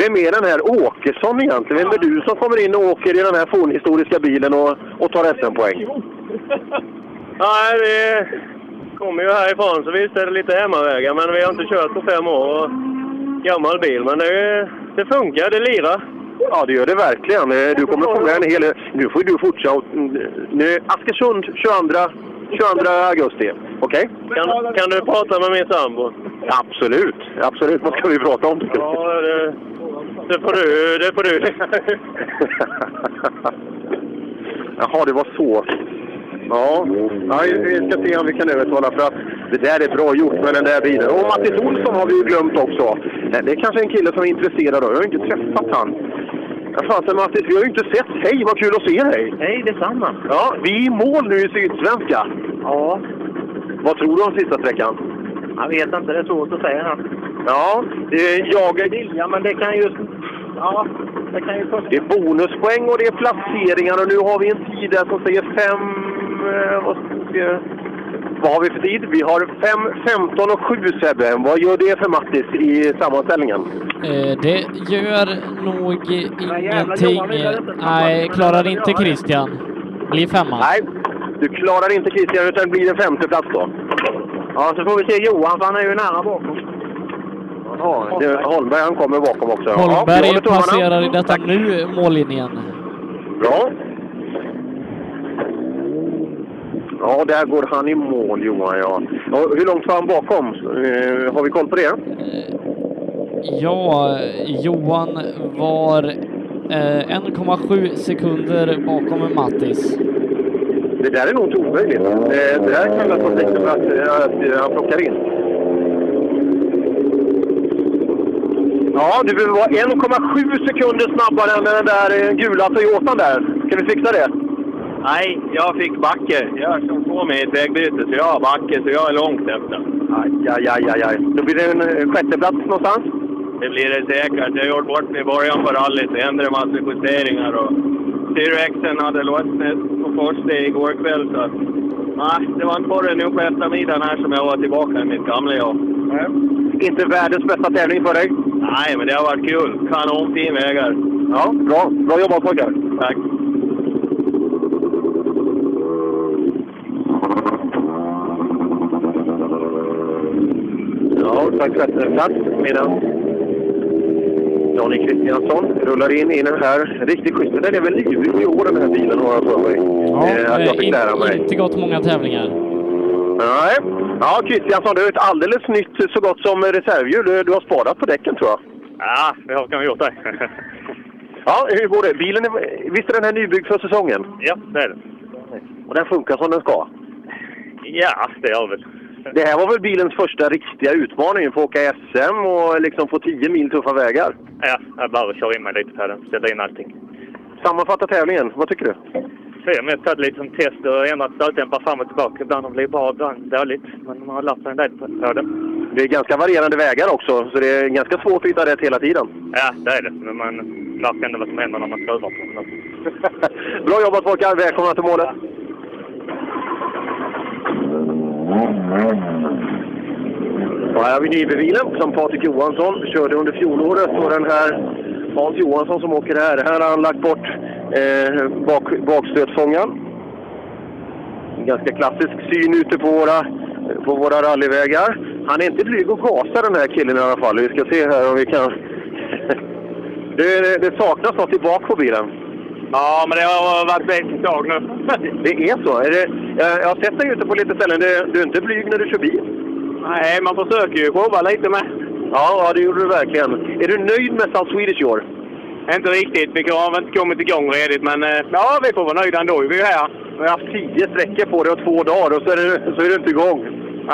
Vem är den här Åkesson egentligen? Vem är du som kommer in och åker i den här fornhistoriska bilen och, och tar SM-poäng? [LAUGHS] Nej, vi kommer ju härifrån så visst är det lite hemmavägar men vi har inte kört på fem år. Och gammal bil men det, det funkar, det lirar. Ja, det gör det verkligen. Eh, Du kommer att fånga en hel... Nu får du fortsätta. Nu, Askersund 22, 22 augusti. Okej? Kan, kan du prata med min sambo? Absolut. Absolut. Vad ska vi prata om? Ja, det, det får du. Det får du. [LAUGHS] Jaha, det var så. Ja, ja, vi ska se om vi kan övertala för att det där är bra gjort med den där bilen. Och Mattis Olsson har vi ju glömt också. Det är kanske en kille som är intresserad av. Jag har inte träffat han. Ja, fasen Mattis, vi har ju inte sett. Hej, vad kul att se dig! Hej, detsamma. Ja, vi är i mål nu i Sydsvenska. Ja. Vad tror du om sista sträckan? Jag vet inte, det är svårt att säga. Ja, jag... vilja, men det kan ju... Ja, det kan ju. Det är bonuspoäng och det är placeringar och nu har vi en tid där som säger fem... eh, Vad, ska vi- vad har vi för tid? Vi har 5, 15 och 7 Sebbe. Vad gör det för Mattis i sammanställningen? Eh, det gör nog ingenting. Nej, klarar inte Christian. Blir femma. Nej, du klarar inte Christian utan blir en femte plats då. Ja, så får vi se Johan, för han är ju nära bakom. Ja, det, Holmberg han kommer bakom också. ja, Holmberg tummarna. passerar i detta nu mållinjen. Bra. Ja, där går han i mål, Johan. Ja. Ja, hur långt var han bakom? Eh, har vi koll på det? Ja, Johan var eh, 1,7 sekunder bakom Mattis. Det där är nog inte omöjligt. Eh, det där kan jag få tecken på att, eh, att eh, han plockar in. Ja, du behöver vara 1,7 sekunder snabbare än den där eh, gula Toyotan där. Ska vi fixa det? Nej, jag fick backe. Jag kör på mig ett vägbyte, så jag har backe, så jag är långt efter. Aj, aj, aj, aj, aj. Då blir det en eh, sjätteplats någonstans. Det blir det säkert. Jag gjorde bort mig i början på rallyt. Det ändrade massa justeringar och T-Rexen hade lossnat på första igår kväll. Så att, nej, det var inte förrän nu på eftermiddagen här som jag var tillbaka i mitt gamla jag. Inte världens bästa tävling för dig? Nej, men det har varit kul. Kanonfin vägar. Ja, bra. Bra jobbat pojkar. Tack. Ja, tack för plats medan Johnny Kristiansson rullar in i den här riktigt schysst. Den är väl livlig i år den här bilen har jag för mig. Ja, Eh, att jag fick lära mig. inte gått många tävlingar. Nej. Ja, Kristiansson, du har ett alldeles nytt så gott som reservhjul. Du- Du har sparat på däcken tror jag. Ja, det har vi gjort det. [LAUGHS] Ja, hur går det? Bilen är, visst är den här nybyggd för säsongen? ja, det är det. Och den funkar som den ska? Ja, det gör väl. Det här var väl bilens första riktiga utmaning? Få åka SM och liksom få 10 mil tuffa vägar? Ja, jag bara kör in mig lite på den. Ställa in allting. Sammanfatta tävlingen, vad tycker du? Jag har mest tagit lite som test och ändrat stötdämpare fram och tillbaka. Ibland har det blivit bra, ibland dåligt. Men man har lärt sig en del på det. Det är ganska varierande vägar också, så det är ganska svårt att hitta rätt hela tiden. Ja, det är det. Men man märker ändå vad som händer när man skruvar på den. [LAUGHS] Bra jobbat pojkar, välkomna till målet! Och här har vi Nybybilen som Patrik Johansson körde under fjolåret och den här Hans Johansson som åker här. Här har han lagt bort eh, bak, bakstötfångaren. En ganska klassisk syn ute på våra, på våra rallyvägar. Han är inte blyg och gasar den här killen i alla fall. Vi ska se här om vi kan... [LAUGHS] det, det saknas något i bak på bilen. Ja, men det har varit bäst ett tag nu. [LAUGHS] Det är så? Är det, jag har sett dig ute på lite ställen. Du, du är inte blyg när du kör bil? Nej, man försöker ju prova lite med. Ja, ja, det gjorde du verkligen. Är du nöjd med South Swedish i år? Inte riktigt. Vi har inte kommit igång redigt, men eh, ja, vi får vara nöjda ändå. Vi är här. Du har haft tio sträckor på dig och två dagar och så är, du, så är du inte igång.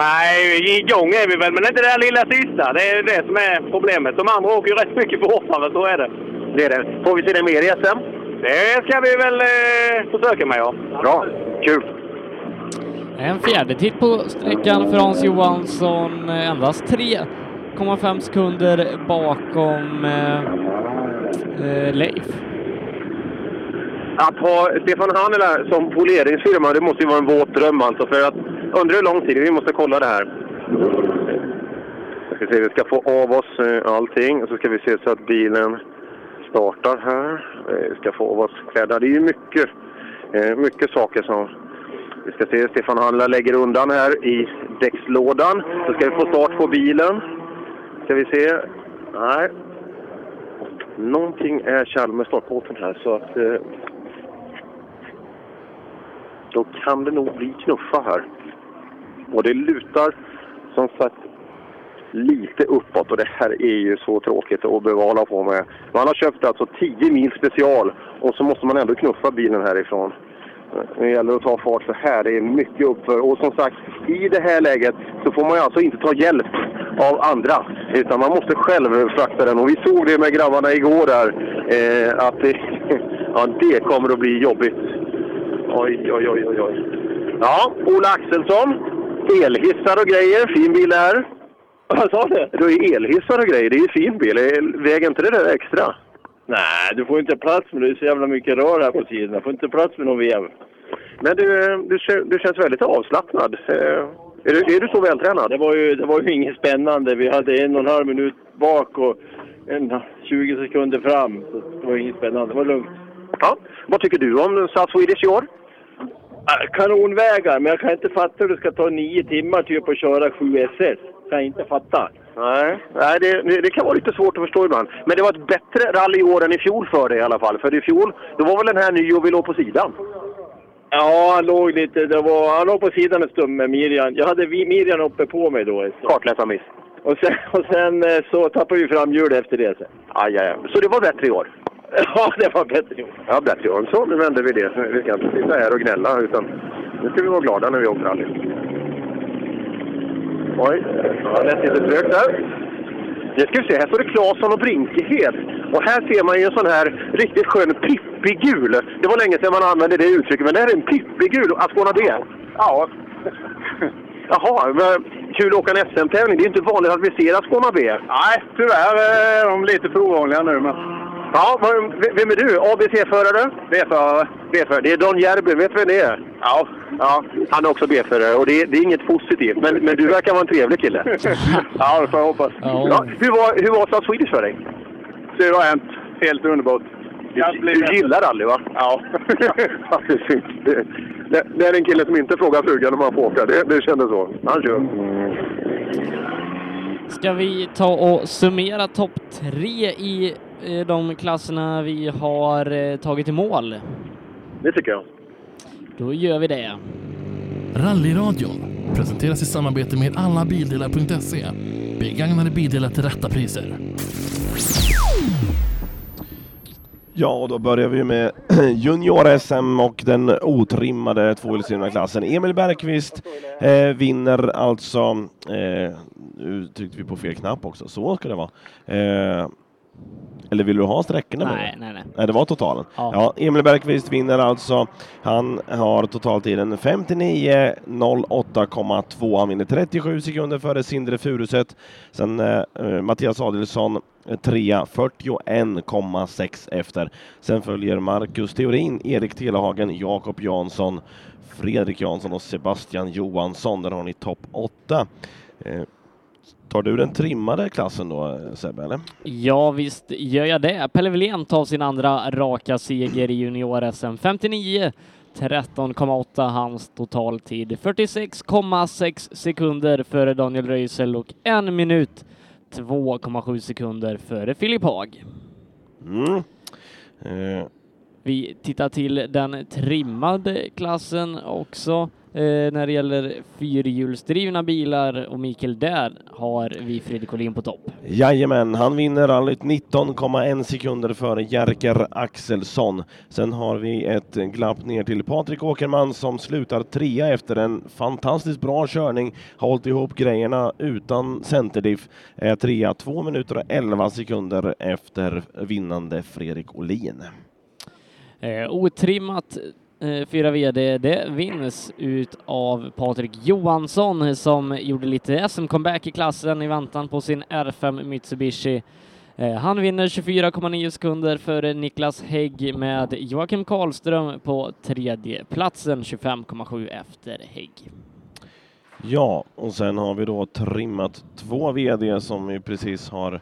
Nej, igång är vi väl, men inte det där lilla sista. Det är det som är problemet. De andra åker ju rätt mycket fortare, så är det. Det är det. Får vi se dig mer i SM? Det ska vi väl eh, försöka med, ja. Bra. Kul. En fjärde titt på sträckan för Hans Johansson. eh, Endast 3,5 sekunder bakom eh, eh, Leif. Att ha Stefan Hannela som poleringsfirma, det måste ju vara en våt dröm alltså. För att, undrar hur lång tid, vi måste kolla det här. Jag ska se, vi ska få av oss eh, allting och så ska vi se så att bilen startar här. Vi ska få av oss kläder. Det är ju mycket, eh, mycket saker som... Vi ska se, Stefan Handla lägger undan här i däckslådan. Så ska vi få start på bilen. Ska vi se. Nej. Någonting är kärl med startbåten här så att... Eh, då kan det nog bli knuffa här. Och det lutar som sagt lite uppåt och det här är ju så tråkigt att behöva hålla på med. Man har köpt alltså 10 mil special och så måste man ändå knuffa bilen härifrån. Det gäller att ta fart för här det är mycket uppför. Och som sagt, i det här läget så får man ju alltså inte ta hjälp av andra. Utan man måste själv frakta den. Och vi såg det med grabbarna igår där. Eh, att det, [LAUGHS] ja, det kommer att bli jobbigt. Oj, oj, oj, oj, oj. Ja, Ola Axelsson. Elhissar och grejer. Fin bil det här. Vad sa du? Det är elhissar och grejer. Det är en fin bil. Väger inte det där extra? Nej, du får inte plats med det. är så jävla mycket rör här på sidan. Du får inte plats med någon vev. Men du, du, kä- du känns väldigt avslappnad. Eh, Är du, är du så vältränad? Det var, ju, det var ju inget spännande. Vi hade en och en halv minut bak och en 20 sekunder fram. Så det var inget spännande. Det var lugnt. Ja. Vad tycker du om South Swedish i år? Äh, Kanonvägar, men jag kan inte fatta hur det ska ta nio timmar typ att köra 7 SS. Kan jag inte fatta. Nej, Nej det, det kan vara lite svårt att förstå ibland. Men det var ett bättre rally i år än i fjol för dig i alla fall. För i fjol, då var väl den här ny och vi låg på sidan? Ja, han låg lite... Det var, han låg på sidan en stund med Miriam. Jag hade Miriam uppe på mig då. Kartläsarmiss. Och sen, och sen eh, så tappade vi fram hjul efter det. Sen. Aj, aj, aj. Så det var bättre i år? Ja, [LAUGHS] det var bättre i år. Ja, bättre i år. Så, nu vänder vi det. Vi ska inte sitta här och gnälla, utan nu ska vi vara glada när vi åker rally. Oj, det lät lite trögt där. Nu ska vi se, här står det Claesson och Brinkehed. Och här ser man ju en sån här riktigt skön pippig gul. Det var länge sedan man använde det uttrycket, men det här är en pippig gul Ascona D. Ja. [LAUGHS] Jaha, men kul att åka en SM-tävling. Det är inte vanligt att vi ser Ascona B. Nej, tyvärr är de lite för ovanliga nu. Men... Ja, men vem är du? ABC-förare? B-förare. B-förare. Det är Don Järby, vet du vem det är? Ja. ja. Han är också B-förare och det är, det är inget positivt. Men, men du verkar vara en trevlig kille. [LAUGHS] ja, det får jag hoppas. Ja, hur var, hur var South Swedish för dig? Suveränt. Helt underbart. Du, du gillar rally va? Ja. [LAUGHS] Ja, det, är det, det, det en kille som inte frågar frugan om han får åka. Det, det kändes så. Han kör. Ska vi ta och summera topp tre i de klasserna vi har eh, tagit i mål? Det tycker jag. Då gör vi det. Rallyradion presenteras i samarbete med allabildelar.se. Begagnade bildelar till rätta priser. Ja, och då börjar vi med [CLEARS THROAT] junior-SM och den otrimmade tvåhjulsdrivna klassen. Emil Bergqvist eh, vinner alltså, eh, nu tryckte vi på fel knapp också, så ska det vara. Eh, eller vill du ha sträckorna? Nej, nej, nej. Nej, det var totalen. Ja. Ja. Emil Bergqvist vinner alltså. Han har totaltiden 59.08,2. Han vinner 37 sekunder före Sindre Furuset. Sen eh, eh, Mattias Adelsson eh, trea 41,6 efter. Sen följer Marcus Theorin, Erik Telehagen, Jakob Jansson, Fredrik Jansson och Sebastian Johansson. Där har ni topp 8. Tar du den trimmade klassen då Sebbe? Eller? Ja, visst gör jag det. Pelle Wilén tar sin andra raka seger i junior-SM. 59 13,8 hans totaltid. 46,6 sekunder före Daniel Röisel och en minut 2,7 sekunder före Filip Haag. Mm. Eh, Vi tittar till den trimmade klassen också när det gäller fyrhjulsdrivna bilar och Mikael, där har vi Fredrik Olin på topp. Jajamän, han vinner rallyt 19,1 sekunder före Jerker Axelsson. Sen har vi ett glapp ner till Patrik Åkerman som slutar trea efter en fantastiskt bra körning. Har hållit ihop grejerna utan centerdiff. Är trea 2 minuter och 11 sekunder efter vinnande Fredrik Olin. Eh, otrimmat eh, Eh, fyra VD, det vinns ut av Patrik Johansson som gjorde lite SM-comeback i klassen i väntan på sin R5 Mitsubishi. Eh, han vinner 24,9 sekunder före Niklas Hägg med Joakim Karlström på tredje platsen 25,7 efter Hägg. Ja, och sen har vi då trimmat två VD som vi precis har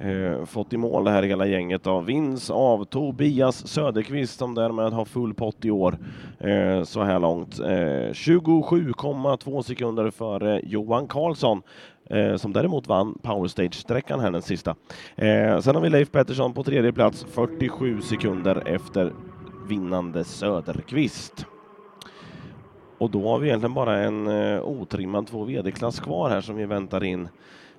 eh, fått i mål det här hela gänget av Vins av Tobias Söderqvist som därmed har full pott i år eh, så här långt. Eh, 27,2 sekunder före Johan Karlsson eh, som däremot vann Powerstage-sträckan här den sista. Eh, sen har vi Leif Pettersson på tredje plats 47 sekunder efter vinnande Söderqvist. Och då har vi egentligen bara en eh, otrimmad 2 VD-klass kvar här som vi väntar in.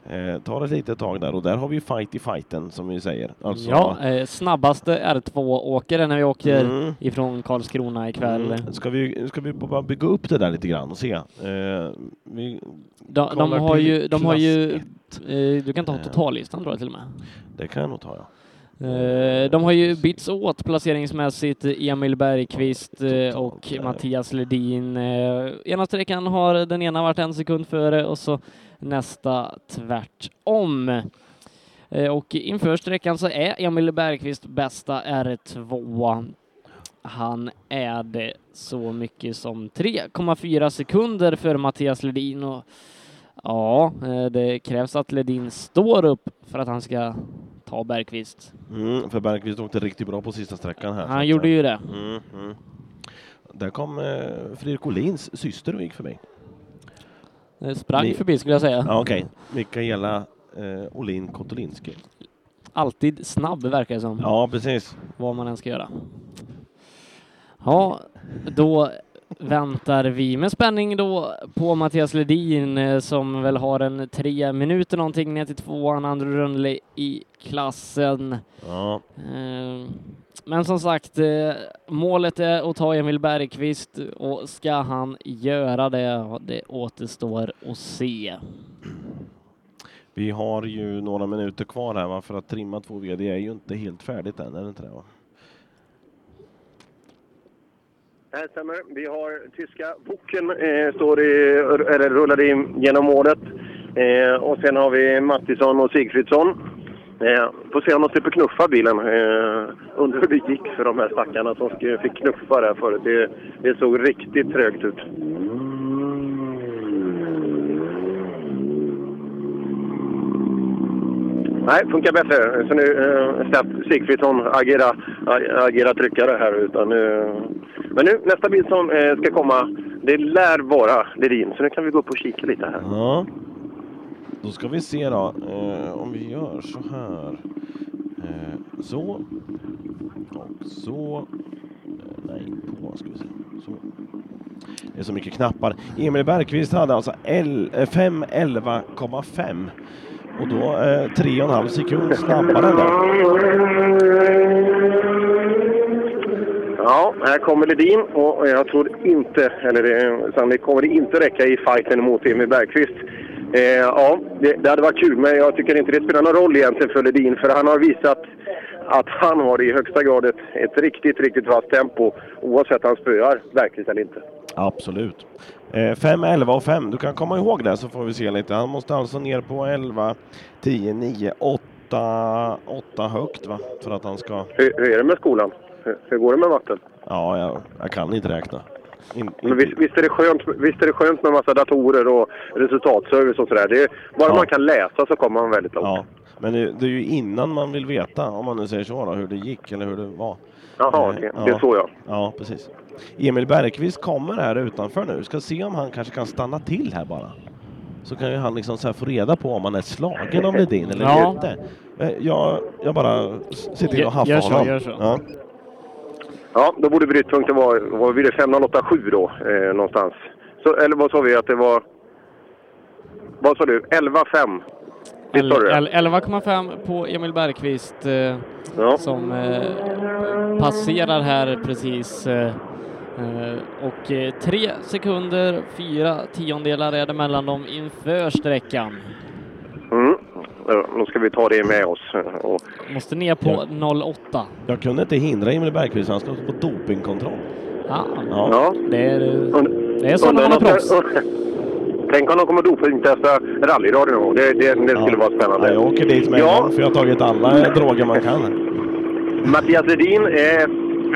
Eh, tar ett litet tag där och där har vi fight i fighten som vi säger. Alltså, Ja, eh, snabbaste R2-åkare när vi åker Mm. ifrån Karlskrona ikväll. Mm. Ska vi, ska vi bara bygga upp det där lite grann och se? Eh, vi De, de har ju, de har ju, eh, du kan ta totallistan tror jag till och med. Det kan jag nog ta ja. Eh, De har ju bytts åt placeringsmässigt, Emil Bergqvist eh, och Mattias Ledin. Eh, Ena sträckan har den ena varit en sekund före och så nästa tvärtom. Eh, Och inför sträckan så är Emil Bergqvist bästa R2. Han är det så mycket som 3,4 sekunder för Mattias Ledin och ja, eh, det krävs att Ledin står upp för att han ska ta Bergqvist. Mm, för Bergqvist åkte riktigt bra på sista sträckan här. Han gjorde ju det. Mm, mm. Där kom eh, Fredrik Olins syster och gick förbi. Eh, Sprang Ni- förbi skulle jag säga. Ja, Okej, Mikaela eh, Olin Kotolinski. Alltid snabb verkar det som. Ja, precis. Vad man än ska göra. Ja, då väntar vi med spänning då på Mattias Ledin eh, som väl har en tre minuter någonting ner till tvåan, Andrew Rönnle i klassen. Ja. Eh, Men som sagt, eh, målet är att ta Emil Bergqvist och ska han göra det, det återstår att se. Vi har ju några minuter kvar här va? för att trimma två VD är ju inte helt färdigt än, är det inte det? Va? Det stämmer. Vi har tyska Boken eh, står i, eller rullar in genom målet. Eh, och sen har vi Mattisson och Sigfridsson. Eh, får se om de slipper knuffa bilen. Eh, undrar hur det gick för de här stackarna som fick knuffa där förut. Det, det såg riktigt trögt ut. Nej, funkar bättre. Så nu eh, släpp Sigfridsson agera, agera tryckare här. Utan nu, men nu, nästa bil som eh, ska komma, det lär vara Lerin, Så nu kan vi gå upp och kika lite här. Ja. Då ska vi se då, eh, om vi gör så här. Eh, så. Och så. Eh, nej, på ska vi se. Så. Det är så mycket knappar. Emil Bergqvist hade alltså 5.11,5 eh, och då eh, 3,5 sekund snabbare där. Ja, här kommer Ledin och jag tror inte, eller det, eh, sannolikt kommer det inte räcka i fighten mot Emil Bergqvist. Eh, ja, det, det hade varit kul, men jag tycker inte det spelar någon roll egentligen för Ledin, för han har visat att han har i högsta grad ett, ett riktigt, riktigt vasst tempo oavsett om han spöar Bergqvist eller inte. Absolut. Eh, 5, 11 och 5. Du kan komma ihåg det så får vi se lite. Han måste alltså ner på 11, 10, 9, 8, 8 högt va? För att han ska... Hur, hur är det med skolan? Hur, hur går det med matten? Ja, jag, jag kan inte räkna. In, Men visst, visst, är det skönt, visst är det skönt med massa datorer och resultatservice och sådär. Det är- Bara Ja. man kan läsa så kommer man väldigt långt. Ja, men det, det är ju innan man vill veta, om man nu säger så, då, hur det gick eller hur det var. Jaha, Eh, det, det är så ja. Ja, precis. Emil Bergqvist kommer här utanför nu. Ska se om han kanske kan stanna till här bara. Så kan ju han liksom så här få reda på om han är slagen av Ledin eller Ja. inte. Eh, Jag, jag bara s- ser till att haffa Gör så, honom. gör så. Ja. Ja, då borde brytpunkten vara, vad blir det, 5087 då, eh, någonstans. Så, eller vad sa vi att det var? Vad sa du? 11,5? Visst sa du det? El- el- 11,5 på Emil Bergqvist eh, Ja. som eh, passerar här precis. Eh, eh, och eh, tre sekunder, fyra tiondelar är det mellan dem inför sträckan. Mm. Ja, Då ska vi ta det med oss. eh, Och, Måste ner på 08. Jag kunde inte hindra Emil Bergqvist, han ska på dopingkontroll. Ja, Ja. det är, det är så när man är proffs. [LAUGHS] Tänk om de kommer dopingtesta rallyradion någon gång. Det, det, det skulle vara spännande. Ja, jag åker dit med en Ja, gång för jag har tagit alla droger man kan. Mattias Ledin, eh,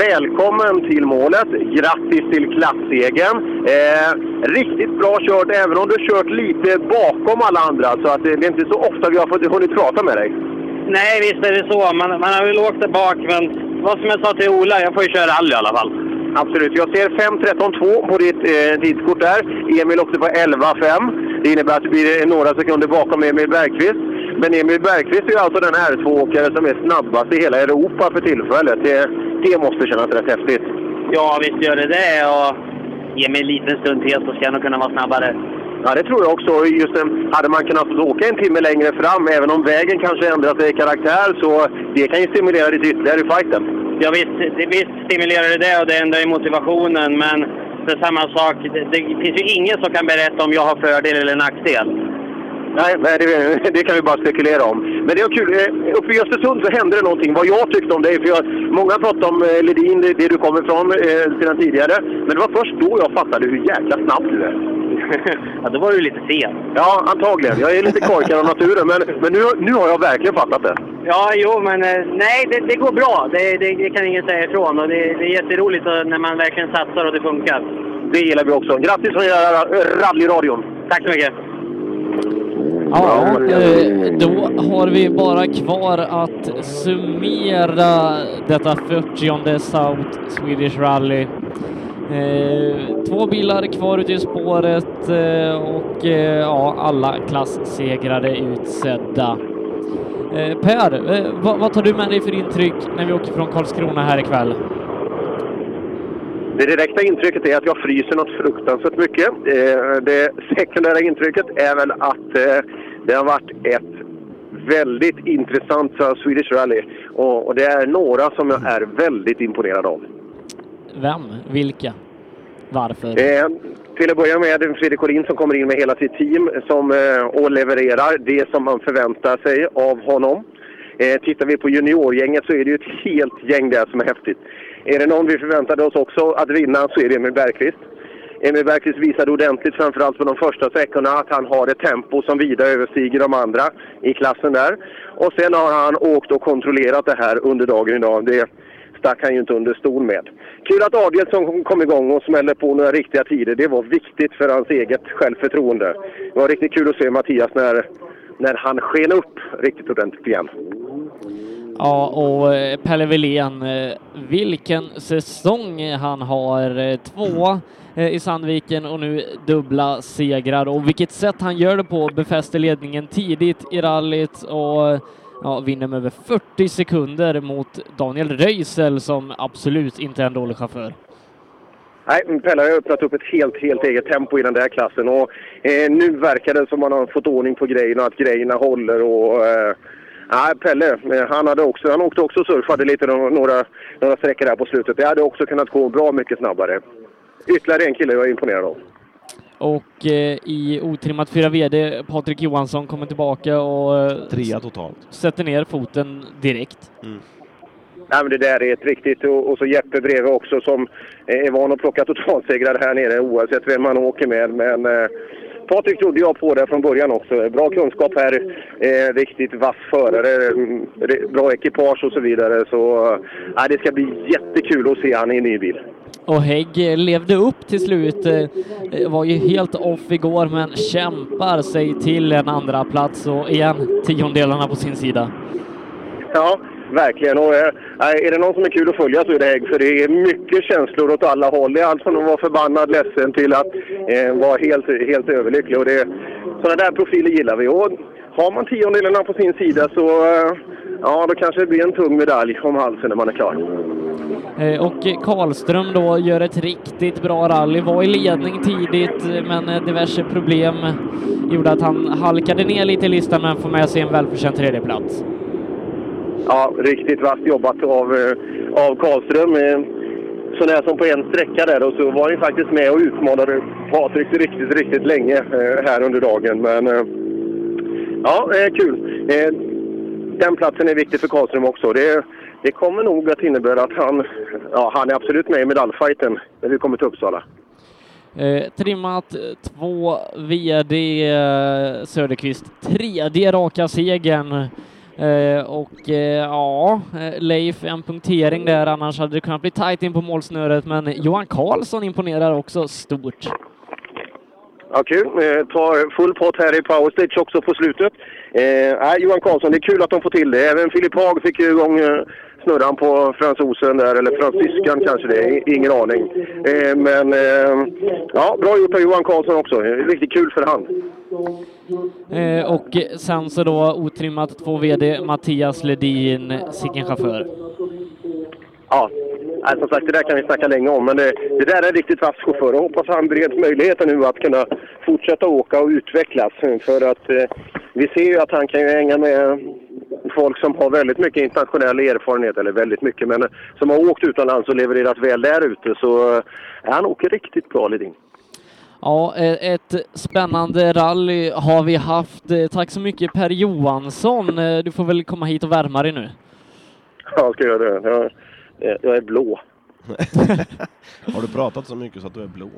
välkommen till målet. Grattis till klassegern. Eh, riktigt bra kört, även om du kört lite bakom alla andra. Så att det, är inte så ofta vi har fått, hunnit prata med dig. Nej, visst är det så. Man, man har väl åkt där bak, men vad som jag sa till Ola, jag får ju köra rally i alla fall. Absolut. Jag ser 5.13.2 på ditt eh, tidskort där. Emil också på 11.5. Det innebär att du blir några sekunder bakom Emil Bergqvist. Men Emil Bergqvist är alltså den R2-åkare som är snabbast i hela Europa för tillfället. Det, det måste kännas rätt häftigt. Ja, visst gör det det. Och ge mig en liten stund till så ska jag nog kunna vara snabbare. Ja, det tror jag också. Just, hade man kunnat åka en timme längre fram, även om vägen kanske ändrat sig i karaktär, så det kan ju stimulera lite ytterligare i fighten. Ja, visst, det, visst stimulerar det det och det ändrar ju motivationen, men det är samma sak. Det, det finns ju ingen som kan berätta om jag har fördel eller nackdel. Nej, nej det, det kan vi bara spekulera om. Men det var kul. Eh, Uppe i Östersund så hände det någonting. Vad jag tyckte om dig, för jag, många pratade om eh, Ledin, det, det du kommer ifrån eh, sedan tidigare. Men det var först då jag fattade hur jäkla snabb du är. [LAUGHS] ja, då var du lite sen. Ja, antagligen. Jag är lite korkad av naturen, men, men nu, nu har jag verkligen fattat det. Ja, jo, men eh, nej, det, det går bra. Det, det, kan ingen säga ifrån. Och det, det är jätteroligt när man verkligen satsar och det funkar. Det gillar vi också. Grattis från rallyradion! Tack så mycket! Ja, eh, då har vi bara kvar att summera detta 40 South Swedish Rally. Eh, två bilar kvar ute i spåret eh, och eh, ja, alla klassegrare utsedda. Eh, per, eh, vad, vad tar du med dig för intryck när vi åker från Karlskrona här ikväll? Det direkta intrycket är att jag fryser något fruktansvärt mycket. Eh, Det sekundära intrycket är väl att eh, det har varit ett väldigt intressant Swedish Rally. Och och det är några som jag är väldigt imponerad av. Vem? Vilka? Varför? Eh, till att börja med Fredrik Collin som kommer in med hela sitt team som, eh, och levererar det som man förväntar sig av honom. Eh, tittar vi på juniorgänget så är det ju ett helt gäng där som är häftigt. Är det någon vi förväntade oss också att vinna så är det Emil Bergqvist. Emil Bergqvist visade ordentligt, framförallt på de första sträckorna, att han har ett tempo som vida överstiger de andra i klassen där. Och sen har han åkt och kontrollerat det här under dagen idag. Det stack han ju inte under stol med. Kul att Adielsson kom igång och smällde på några riktiga tider. Det var viktigt för hans eget självförtroende. Det var riktigt kul att se Mattias när, när han sken upp riktigt ordentligt igen. Ja, och eh, Pelle Wilén, eh, vilken säsong han har. Eh, Två i Sandviken och nu dubbla segrar och vilket sätt han gör det på. Befäster ledningen tidigt i rallyt och ja, vinner med över 40 sekunder mot Daniel Röisel som absolut inte är en dålig chaufför. Nej, Pelle har öppnat upp ett helt, helt eget tempo i den där klassen och eh, nu verkar det som man har fått ordning på grejerna, att grejerna håller och eh, Nej, Pelle, eh, han, hade också, han åkte också och surfade lite några, några sträckor där på slutet. Det hade också kunnat gå bra mycket snabbare. Ytterligare en kille jag är imponerad av. Och eh, i otrimmat 4 VD, Patrik Johansson kommer tillbaka och eh, Trea totalt. sätter ner foten direkt. Nej, men det där är ett riktigt... Och, och så Jeppe bredvid också som är van att plocka [LAUGHS] totalsegrar här nere oavsett vem man åker med. Men eh, Patrik trodde jag på det från början också. Bra kunskap här, eh, riktigt vass förare, re- bra ekipage och så vidare. Så eh, det ska bli jättekul att se han i en ny bil. Och Hägg eh, levde upp till slut, eh, eh, var ju helt off igår men kämpar sig till en andra plats och igen tiondelarna på sin sida. Ja, verkligen. Och, eh, är det någon som är kul att följa så är det Hägg. För det är mycket känslor åt alla håll. Det är allt från att vara förbannad, ledsen till att eh, vara helt, helt överlycklig. Och det, sådana där profiler gillar vi. Och har man tiondelarna på sin sida så eh, ja, då kanske det blir en tung medalj om halsen när man är klar. Eh, och Karlström då gör ett riktigt bra rally, var i ledning tidigt men eh, diverse problem gjorde att han halkade ner lite i listan men får med sig en välförtjänt tredjeplats. Ja, riktigt vasst jobbat av, eh, av Karlström. Sånär Så när som på en sträcka där och så var han faktiskt med och utmanade Patrik riktigt, riktigt länge eh, här under dagen. Men ja, kul. Den platsen är viktig för Karlström också. Det, det kommer nog att innebära att han, ja, han är absolut med i medaljfighten när vi kommer till Uppsala. Eh, trimmat två VD Söderqvist, tredje raka segern. Eh, och eh, ja, eh, Leif en punktering där, annars hade det kunnat bli tajt in på målsnöret, men Johan Karlsson imponerar också stort. Ja, kul. Eh, tar full pott här i powerstage också på slutet. Eh, Johan Karlsson, det är kul att de får till det. Även Filip Haag fick ju igång eh, snurran på fransosen där, eller fransyskan kanske det är. Ingen aning. Eh, men eh, ja, bra gjort av Johan Karlsson också. Riktigt kul för han. Eh, och sen så då otrimmat två VD Mattias Ledin, sicken chaufför. Ja, nej, som sagt, det där kan vi snacka länge om, men det, det där är en riktigt vass chaufför och hoppas han bereds möjligheten nu att kunna fortsätta åka och utvecklas. För att eh, vi ser ju att han kan ju hänga med folk som har väldigt mycket internationell erfarenhet, eller väldigt mycket, men eh, som har åkt utomlands och levererat väl där ute. Så eh, han åker riktigt bra, Ledin. Ja, eh, ett spännande rally har vi haft. Eh, Tack så mycket Per Johansson. Du får väl komma hit och värma dig nu. Ja, jag ska göra det. Jag, eh, jag är blå. [LAUGHS] Har du pratat så mycket så att du är blå?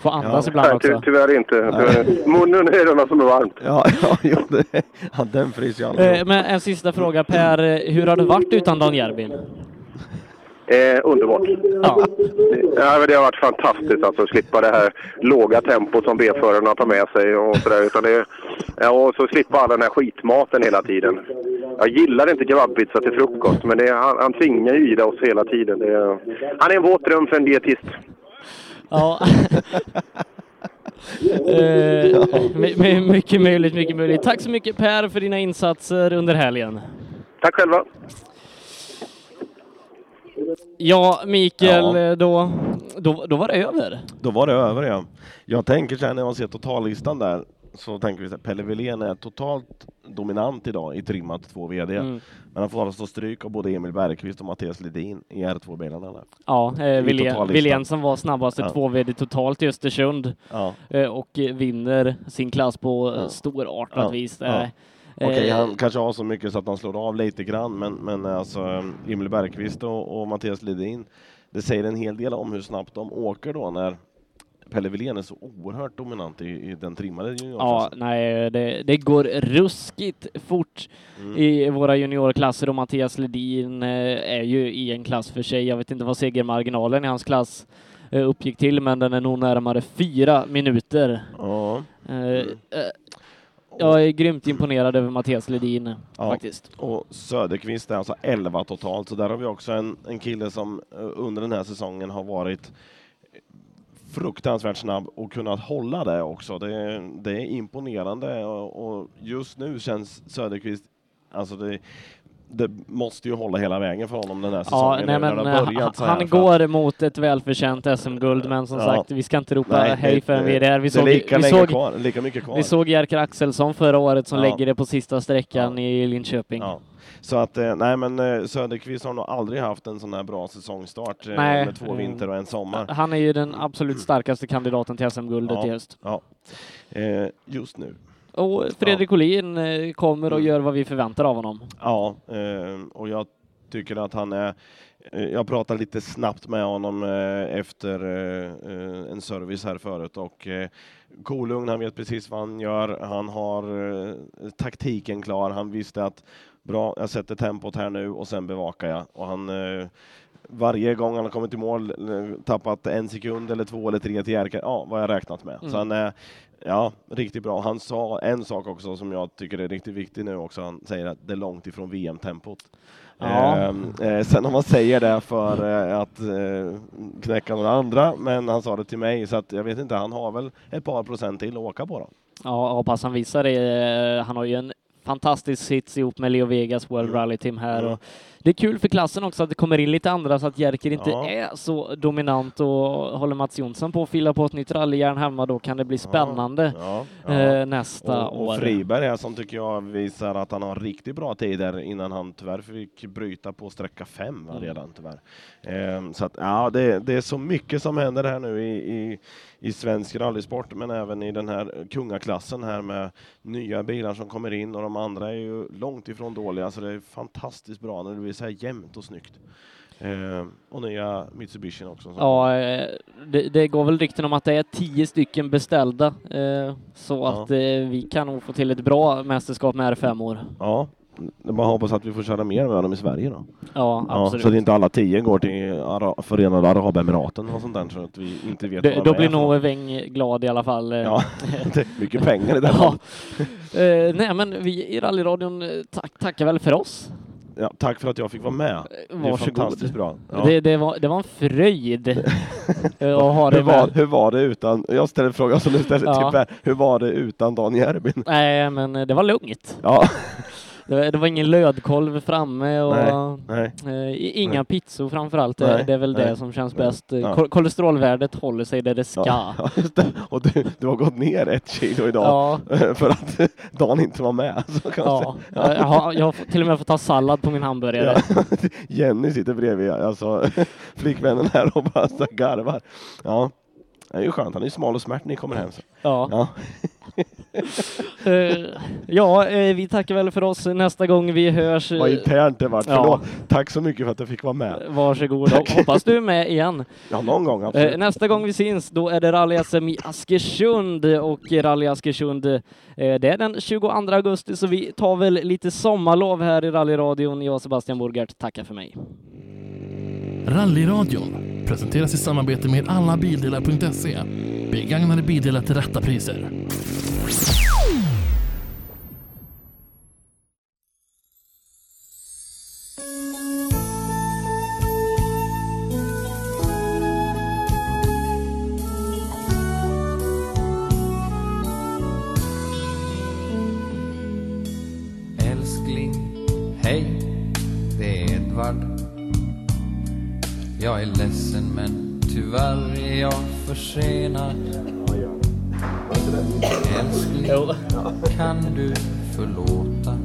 Får andas ibland Nej, också. ty, tyvärr inte. Tyvärr. Munnen är det som är varmt. Ja, ja, jo, det, ja den fryser ju aldrig. Eh, Men en sista fråga Per, Eh, hur har det varit utan Dan Järbin? Eh, underbart. Ja. Ja, men det har varit fantastiskt alltså, att slippa det här låga tempot som B-förarna tar med sig. Och så, där, utan det, ja, och så slippa all den här skitmaten hela tiden. Jag gillar inte kebabpizza till frukost, men det, han, han tvingar ju i det oss hela tiden. Det, han är en våt dröm för en dietist. Ja. [LAUGHS] Eh, my- mycket möjligt, mycket möjligt. Tack så mycket Per för dina insatser under helgen. Tack själva. Ja, Mikael, Ja. eh, Då, då, då var det över. Då var det över ja. Jag tänker så här när man ser totallistan där så tänker vi så här, Pelle Wilén är totalt dominant idag i trimmat 2 VD. Mm. Men han får alltså stryk av både Emil Bergqvist och Mattias Ledin i R2-bilarna. där. Ja, eh, I Wilén, som var snabbaste Ja. 2VD totalt i Östersund Ja. eh, och vinner sin klass på Ja. storartat Ja. vis. Eh, Okej, eh, han kanske har så mycket så att han slår av lite grann, men, men alltså Emil Bergqvist och, och Mattias Ledin, det säger en hel del om hur snabbt de åker då när Pelle Wilén är så oerhört dominant i, i den trimmade Ja, juniorklassen. nej, det, det går ruskigt fort Mm. i våra juniorklasser och Mattias Ledin eh, är ju i en klass för sig. Jag vet inte vad segermarginalen i hans klass eh, uppgick till, men den är nog närmare fyra minuter. Ja. Eh, eh, jag är grymt imponerad över Mattias Ledin Ja, faktiskt. Och Söderqvist är alltså 11 totalt, så där har vi också en, en kille som eh, under den här säsongen har varit fruktansvärt snabb och kunnat hålla det också. Det, det är imponerande och, och just nu känns Söderqvist, alltså det, det måste ju hålla hela vägen för honom den här Ja, säsongen. nej, nu när men eh, han att- går mot ett välförtjänt SM-guld, men som Ja. sagt, vi ska inte ropa Nej, det- hej förrän vi är där. Vi det är såg, lika vi såg, kvar, lika mycket kvar. Vi såg Jerker Axelsson förra året som Ja. lägger det på sista sträckan i Linköping. Ja. Så att, eh, nej men eh, Söderqvist har nog aldrig haft en sån här bra sängstart eh, Nej. med två vinter och en sommar. Han är ju den absolut starkaste kandidaten till SM-guldet Ja, i höst. Ja. Just nu. Och Fredrik Olin eh, kommer och Mm. gör vad vi förväntar av honom. Ja, eh, och jag tycker att han är eh, jag pratade lite snabbt med honom efter en service här förut och kolugn, han vet precis vad han gör. Han har taktiken klar. Han visste att bra, jag sätter tempot här nu och sen bevakar jag. Och han, varje gång han har kommit i mål, tappat en sekund eller två eller tre till Jerker, ja, vad jag räknat med. Mm. Så han är Ja, riktigt bra. Han sa en sak också som jag tycker är riktigt viktig nu också. Han säger att det är långt ifrån VM-tempot. Ja. Ehm, eh, sen om man säger det för eh, att eh, knäcka några andra, men han sa det till mig så att jag vet inte, han har väl ett par procent till att åka på då. Ja, hoppas han visar det. Eh, Han har ju en fantastisk sits ihop med Leo Vegas World Rally Team här. Mm. Och det är kul för klassen också att det kommer in lite andra så att Jerker inte Ja. är så dominant och håller Mats Jonsson på att fylla på ett nytt rallyjärn hemma då kan det bli spännande Ja, ja. eh, nästa och, och år. Friberg här som tycker jag visar att han har riktigt bra tider innan han tyvärr fick bryta på sträcka fem va, Mm. redan tyvärr. Ehm, så att ja, det, det är så mycket som händer här nu i, i, i svensk rallysport men även i den här kungaklassen här med nya bilar som kommer in och de andra är ju långt ifrån dåliga så det är fantastiskt bra när det blir så här jämnt och snyggt. Ehm, och nya Mitsubishi också. Ja, eh, det, det går väl rykten om att det är tio stycken beställda eh, så Ja. att eh, vi kan nog få till ett bra mästerskap med R5-år. Ja, det bara hoppas att vi får köra mer med dem i Sverige då. Ja, absolut. så att inte alla tio går till Ara Förenade Arabemiraten och sånt där så att vi inte vet Det, då är blir nog Weng glad i alla fall. eh. Ja, [LAUGHS] det är mycket pengar i det ja. fallet. Eh, nej, men vi i rallyradion eh, tack, tackar väl för oss. Ja, tack för att jag fick vara med. Det Varsågod. fantastiskt bra. Ja. Det, det, var, det var en fröjd [LAUGHS] att ha hur, dig var, med. hur var det utan, jag ställer frågan som du ställer Ja. till Per, hur var det utan Dan Järbin? Nej, men det var lugnt. Ja, Det, var- ingen lödkolv framme och Nej, eh, inga Nej. pizzor framförallt. Det, Nej, det är väl det nej. som känns Nej. bäst. Ja. Ko- Kolesterolvärdet håller sig där det ska. Ja, [LAUGHS] det. Och du, du har gått ner ett kilo idag Ja. [LAUGHS] för att [LAUGHS] Dan inte var med. Ja, säga. jag har, jag har till och med fått ta sallad på min hamburgare. Ja. Jenny sitter bredvid, alltså flickvännen här och bara garvar. Ja, det är ju skönt. Han är ju smal och smärt när ni kommer hem. Så. Ja. ja. [LAUGHS] Eh, ja, eh, vi tackar väl för oss nästa gång vi hörs. eh, Vad internt det vart. Ja. Tack så mycket för att jag fick vara med. Varsågod. Hoppas du är med igen. Ja, någon gång absolut. Eh, nästa gång vi syns, då är det rally-SM i Askersund och Rally Askersund, eh, det är den 22 augusti, så vi tar väl lite sommarlov här i rallyradion. Jag och Sebastian Borgart tackar för mig. Rallyradion presenteras i samarbete med allabildelar.se. Begagnade bildelar till rätta priser. Älskling, hej, det är Edvard. Jag är ledsen tyvärr är jag försenad. Älskling, kan du förlåta?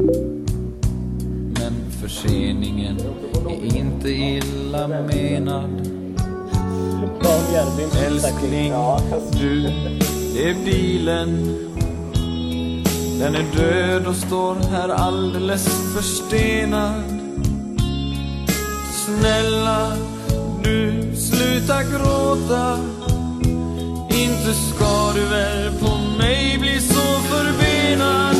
Men förseningen är inte illa menad. Älskling, du, det är bilen den är död och står här alldeles förstenad Snälla, du, sluta gråta. Inte ska du väl på mig bli så förbenad.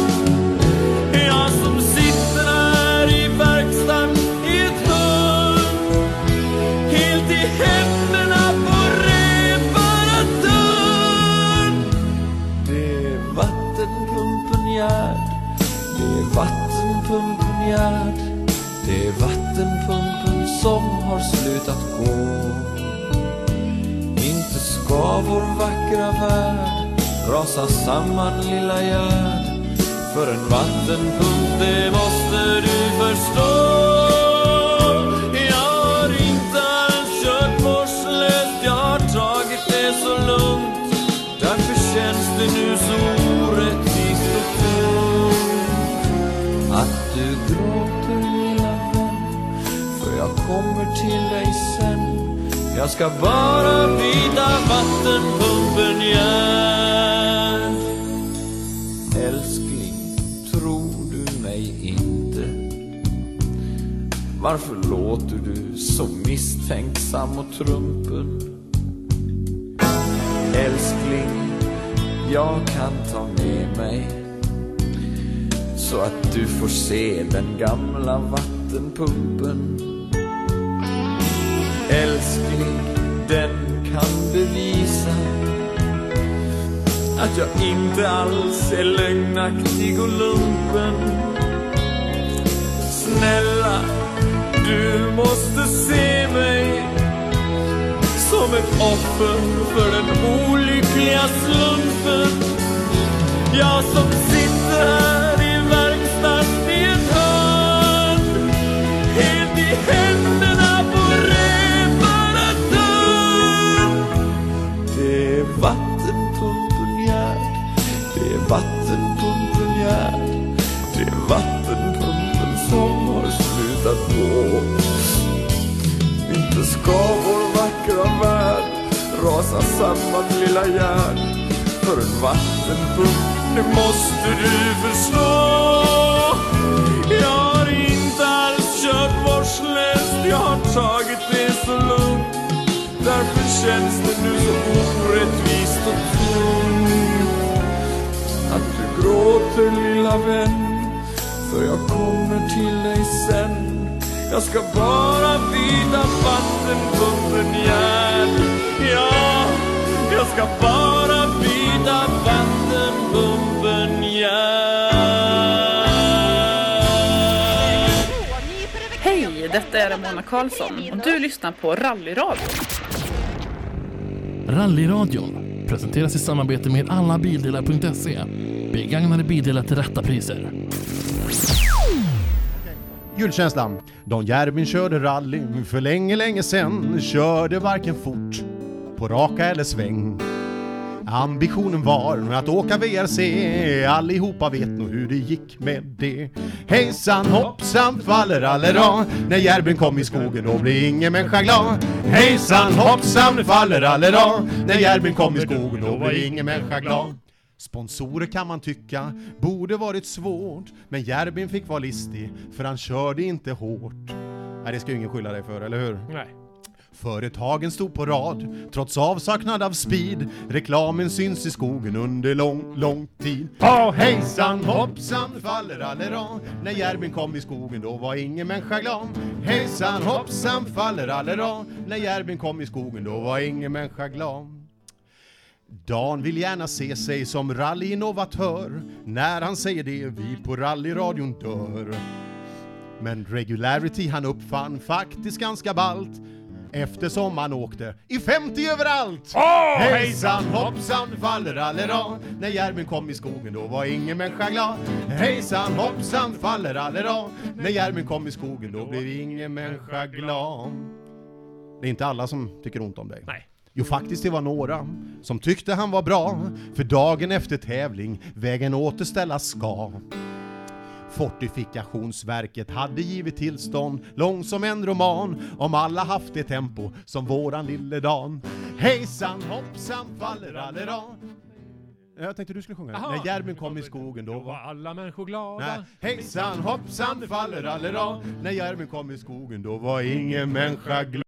Jag som sitter här i verkstaden i ett hörn. Helt i händerna på reparatören det är vattenpumpen Gerd Det är vattenpumpen Gerd Det är vattenpumpen som har slutat gå. Inte ska vår vackra värld rasa samman lilla Gerd För en vattenpump det måste du förstå. Jag har inte alls kört Jag har tagit det så lugnt. Därför känns det nu så orättvist och tungt Att du gråter jag kommer till dig sen Jag ska bara byta vattenpumpen igen Älskling, tror du mig inte? Varför låter du så misstänksam och trumpen? Älskling, jag kan ta med mig så att du får se den gamla vattenpumpen. Älskling, den kan bevisa att jag inte alls är lögnaktig och lumpen. Snälla, du måste se mig som ett offer för den olyckliga slumpen. Jag som sitter här vattenpumpen Gerd, det är vattenpumpen som har slutat gå. Inte ska vår vackra värld rasa samman lilla Gerd För en vattenpump, det måste du förstå. Jag har inte alls kört vårdslöst, jag har tagit det så lugnt. Därför känns det nu så orättvist och tungt gråter lilla vän För jag kommer till dig sen jag ska bara byta vattenpumpen Gerd Ja, jag ska bara byta vattenpumpen Gerd Hej, detta är Ramona Karlsson och du lyssnar på Rallyradion. Rallyradion presenteras i samarbete med allabildelar.se. Begagnade bildelar till rätta priser. Julkänslan. Don Järvin körde rally för länge, länge sen. Körde varken fort på raka eller sväng. Ambitionen var att åka VRC, allihopa vet nog hur det gick med det. Hejsan hoppsan fallerallera, när Järvin kom i skogen då blev ingen människa glad. Hejsan hoppsan fallerallera, när Järvin kom i skogen då blev ingen människa glad. Sponsorer kan man tycka borde varit svårt, men Järvin fick vara listig för han körde inte hårt. Nej, det ska ju ingen skylla dig för, eller hur? Nej. Företagen stod på rad, trots avsaknad av speed. Reklamen syns i skogen under lång, lång tid. Ja, hejsan hoppsan fallerallera. När Järvin kom i skogen då var ingen människa glad. Hejsan hoppsan fallerallera. När Järvin kom i skogen då var ingen människa glad. Dan vill gärna se sig som rallyinnovatör. När han säger det, vi på rallyradion dör. Men regularity han uppfann faktiskt ganska ballt Eftersom han åkte i 50 överallt! Åh, hejsan hoppsan fallerallera När Järvin kom i skogen då var ingen människa glad Hejsan hoppsan fallerallera När Järvin kom i skogen då blev ingen människa glad Det är inte alla som tycker ont om dig. Nej. Jo, faktiskt det var några som tyckte han var bra, för dagen efter tävling vägen återställas ska. Fortifikationsverket hade givit tillstånd, lång som en roman, om alla haft det tempo som våran lille Dan. Hejsan hoppsan fallerallera. Jag tänkte du skulle sjunga. Jaha. När Järvin kom i skogen då var alla människor glada. Nej. Hejsan hoppsan fallerallera. När Järvin kom i skogen då var ingen människa glad.